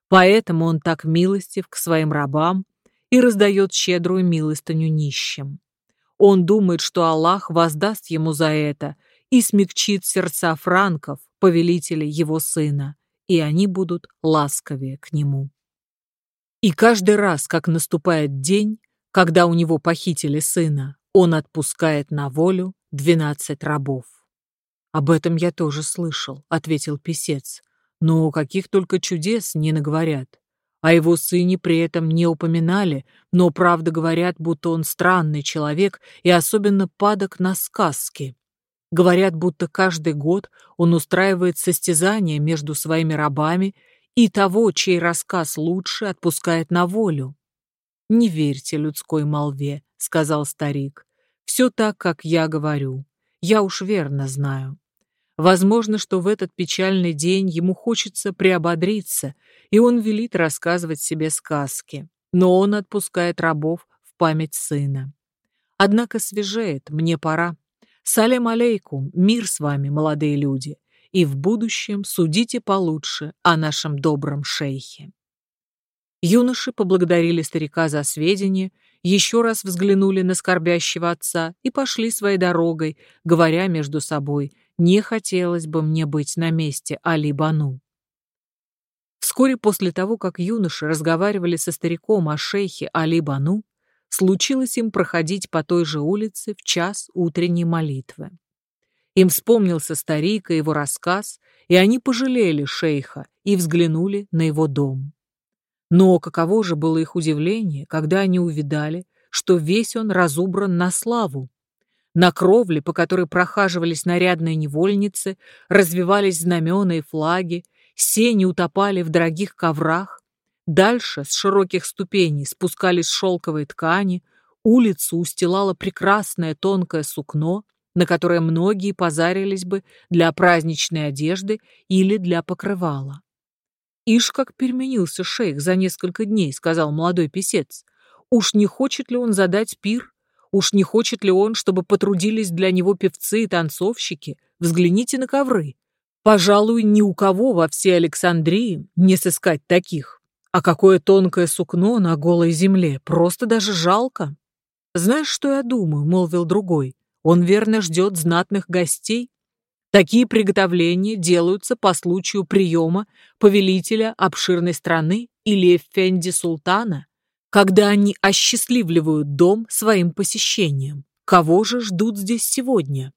Поэтому он так милостив к своим рабам и раздает щедрую милостыню нищим. Он думает, что Аллах воздаст ему за это и смягчит сердца франков, повелителей его сына, и они будут ласковее к нему. И каждый раз, как наступает день, когда у него похитили сына, он отпускает на волю двенадцать рабов. «Об этом я тоже слышал», — ответил писец. «Но каких только чудес не наговорят. О его сыне при этом не упоминали, но правда говорят, будто он странный человек и особенно падок на сказки. Говорят, будто каждый год он устраивает состязания между своими рабами и того, чей рассказ лучше, отпускает на волю. «Не верьте людской молве», — сказал старик. «Все так, как я говорю. Я уж верно знаю. Возможно, что в этот печальный день ему хочется приободриться, и он велит рассказывать себе сказки, но он отпускает рабов в память сына. Однако свежеет, мне пора. Салем алейкум, мир с вами, молодые люди, и в будущем судите получше о нашем добром шейхе. Юноши поблагодарили старика за сведения, еще раз взглянули на скорбящего отца и пошли своей дорогой, говоря между собой, не хотелось бы мне быть на месте Али-Бану. Вскоре после того, как юноши разговаривали со стариком о шейхе Али-Бану, случилось им проходить по той же улице в час утренней молитвы. Им вспомнился старик и его рассказ, и они пожалели шейха и взглянули на его дом. Но каково же было их удивление, когда они увидали, что весь он разубран на славу. На кровле, по которой прохаживались нарядные невольницы, развивались знамена и флаги, сени утопали в дорогих коврах, дальше с широких ступеней спускались шелковые ткани, улицу устилало прекрасное тонкое сукно, на которое многие позарились бы для праздничной одежды или для покрывала. «Ишь, как переменился шейх за несколько дней», — сказал молодой писец. «Уж не хочет ли он задать пир? Уж не хочет ли он, чтобы потрудились для него певцы и танцовщики? Взгляните на ковры. Пожалуй, ни у кого во всей Александрии не сыскать таких. А какое тонкое сукно на голой земле, просто даже жалко. Знаешь, что я думаю, молвил другой. Он верно ждет знатных гостей. Такие приготовления делаются по случаю приема повелителя обширной страны или эфенди султана, когда они осчастливливают дом своим посещением. Кого же ждут здесь сегодня?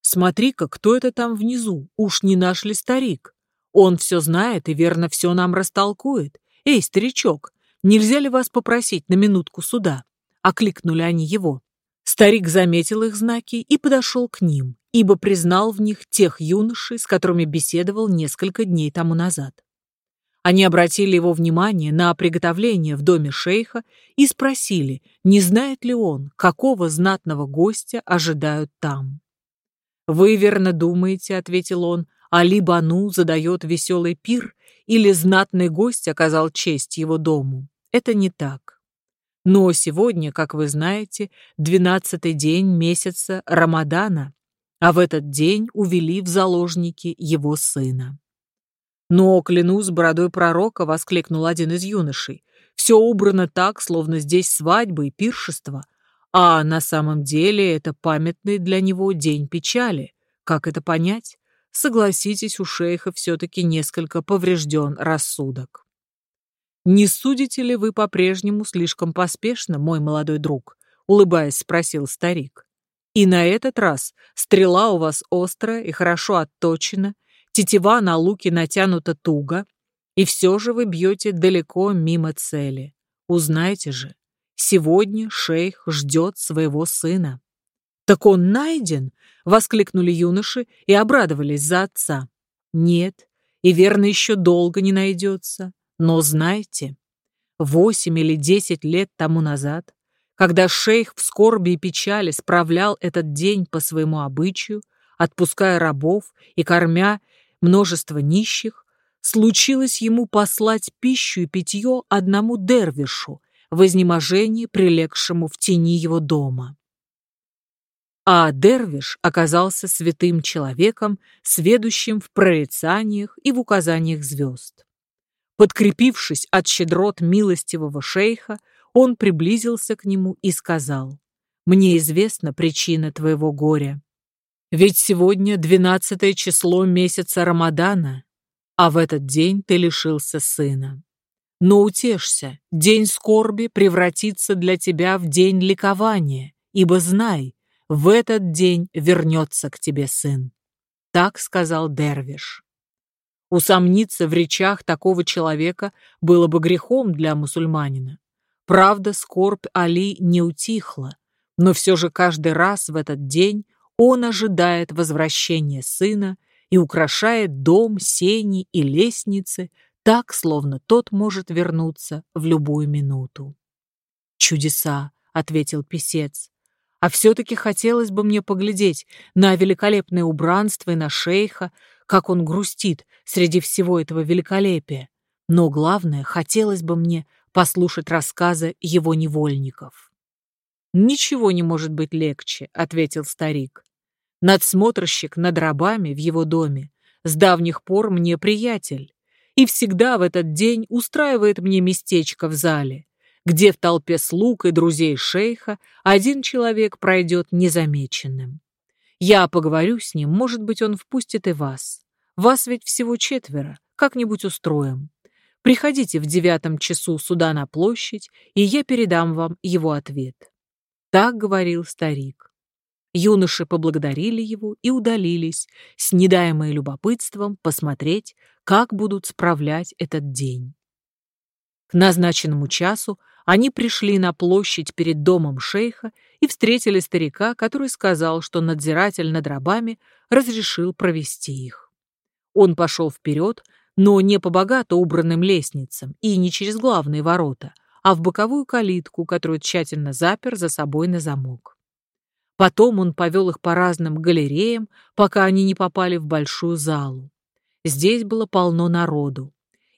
Смотри-ка, кто это там внизу? Уж не наш ли старик? Он все знает и верно все нам растолкует. Эй, старичок, нельзя ли вас попросить на минутку сюда? Окликнули они его. Старик заметил их знаки и подошел к ним, ибо признал в них тех юношей, с которыми беседовал несколько дней тому назад. Они обратили его внимание на приготовление в доме шейха и спросили, не знает ли он, какого знатного гостя ожидают там. «Вы верно думаете», — ответил он, — «Али Бану задает веселый пир, или знатный гость оказал честь его дому. Это не так. Но сегодня, как вы знаете, двенадцатый день месяца Рамадана, а в этот день увели в заложники его сына. «Но, клянусь бородой пророка», — воскликнул один из юношей, «все убрано так, словно здесь свадьба и пиршество, а на самом деле это памятный для него день печали. Как это понять? Согласитесь, у шейха все-таки несколько поврежден рассудок». «Не судите ли вы по-прежнему слишком поспешно, мой молодой друг?» — улыбаясь, спросил старик. «И на этот раз стрела у вас острая и хорошо отточена, тетива на луке натянута туго, и все же вы бьете далеко мимо цели. Узнайте же, сегодня шейх ждет своего сына». «Так он найден?» — воскликнули юноши и обрадовались за отца. «Нет, и верно еще долго не найдется. Но знайте, восемь или десять лет тому назад, когда шейх в скорби и печали справлял этот день по своему обычаю, отпуская рабов и кормя множество нищих, случилось ему послать пищу и питье одному дервишу в изнеможении, прилегшему в тени его дома. А дервиш оказался святым человеком, сведущим в прорицаниях и в указаниях звезд. Подкрепившись от щедрот милостивого шейха, он приблизился к нему и сказал, «Мне известна причина твоего горя. Ведь сегодня двенадцатое число месяца Рамадана, а в этот день ты лишился сына. Но утешься, день скорби превратится для тебя в день ликования, ибо знай, в этот день вернется к тебе сын». Так сказал Дервиш. Усомниться в речах такого человека было бы грехом для мусульманина. Правда, скорбь Али не утихла, но все же каждый раз в этот день он ожидает возвращения сына и украшает дом, сени и лестницы так, словно тот может вернуться в любую минуту. «Чудеса», — ответил писец, — «а все-таки хотелось бы мне поглядеть на великолепное убранство и на шейха, как он грустит среди всего этого великолепия. Но главное, хотелось бы мне послушать рассказы его невольников. «Ничего не может быть легче», — ответил старик. «Надсмотрщик над рабами в его доме с давних пор мне приятель, и всегда в этот день устраивает мне местечко в зале, где в толпе слуг и друзей шейха один человек пройдет незамеченным. Я поговорю с ним, может быть, он впустит и вас. Вас ведь всего четверо, как-нибудь устроим. Приходите в девятом часу сюда на площадь, и я передам вам его ответ. Так говорил старик. Юноши поблагодарили его и удалились, с недаемой любопытством посмотреть, как будут справлять этот день. К назначенному часу они пришли на площадь перед домом шейха и встретили старика, который сказал, что надзиратель над рабами разрешил провести их. Он пошел вперед, но не по богато убранным лестницам и не через главные ворота, а в боковую калитку, которую тщательно запер за собой на замок. Потом он повел их по разным галереям, пока они не попали в большую залу. Здесь было полно народу.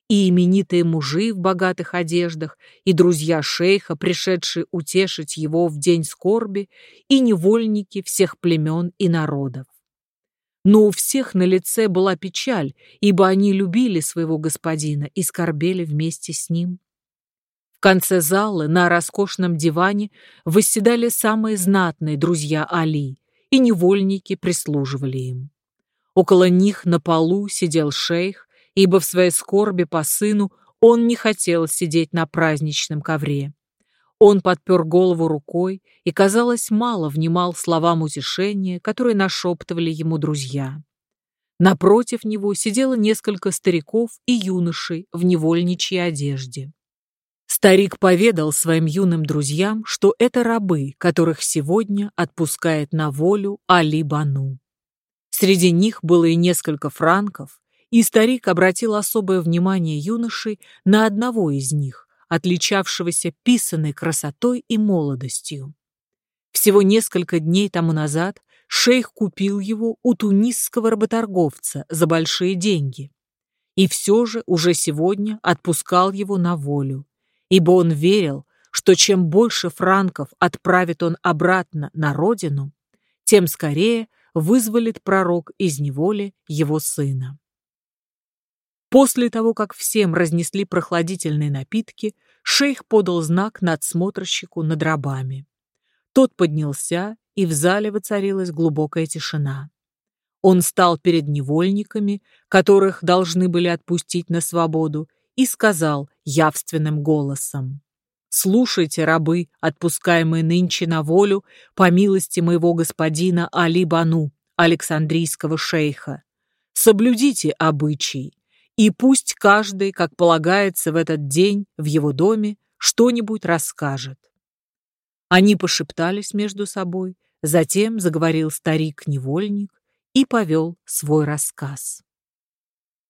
И именитые мужи в богатых одеждах, и друзья шейха, пришедшие утешить его в день скорби, и невольники всех племен и народов. Но у всех на лице была печаль, ибо они любили своего господина и скорбели вместе с ним. Конце зала на роскошном диване восседали самые знатные друзья Али, и невольники прислуживали им. Около них на полу сидел шейх, ибо в своей скорби по сыну он не хотел сидеть на праздничном ковре. Он подпер голову рукой и, казалось, мало внимал словам утешения, которые нашептывали ему друзья. Напротив него сидело несколько стариков и юношей в невольничьей одежде. Старик поведал своим юным друзьям, что это рабы, которых сегодня отпускает на волю Али Бану. Среди них было и несколько франков, и старик обратил особое внимание юношей на одного из них, отличавшегося писанной красотой и молодостью. Всего несколько дней тому назад шейх купил его у тунисского работорговца за большие деньги. И все же уже сегодня отпускал его на волю, ибо он верил, что чем больше франков отправит он обратно на родину, тем скорее вызволит пророк из неволи его сына. После того, как всем разнесли прохладительные напитки, шейх подал знак надсмотрщику над рабами. Тот поднялся, и в зале воцарилась глубокая тишина. Он стал перед невольниками, которых должны были отпустить на свободу, и сказал явственным голосом. «Слушайте, рабы, отпускаемые нынче на волю, по милости моего господина Али Бану, Александрийского шейха. Соблюдите обычай, и пусть каждый, как полагается в этот день в его доме, что-нибудь расскажет. Они пошептались между собой, затем заговорил старик-невольник и повел свой рассказ.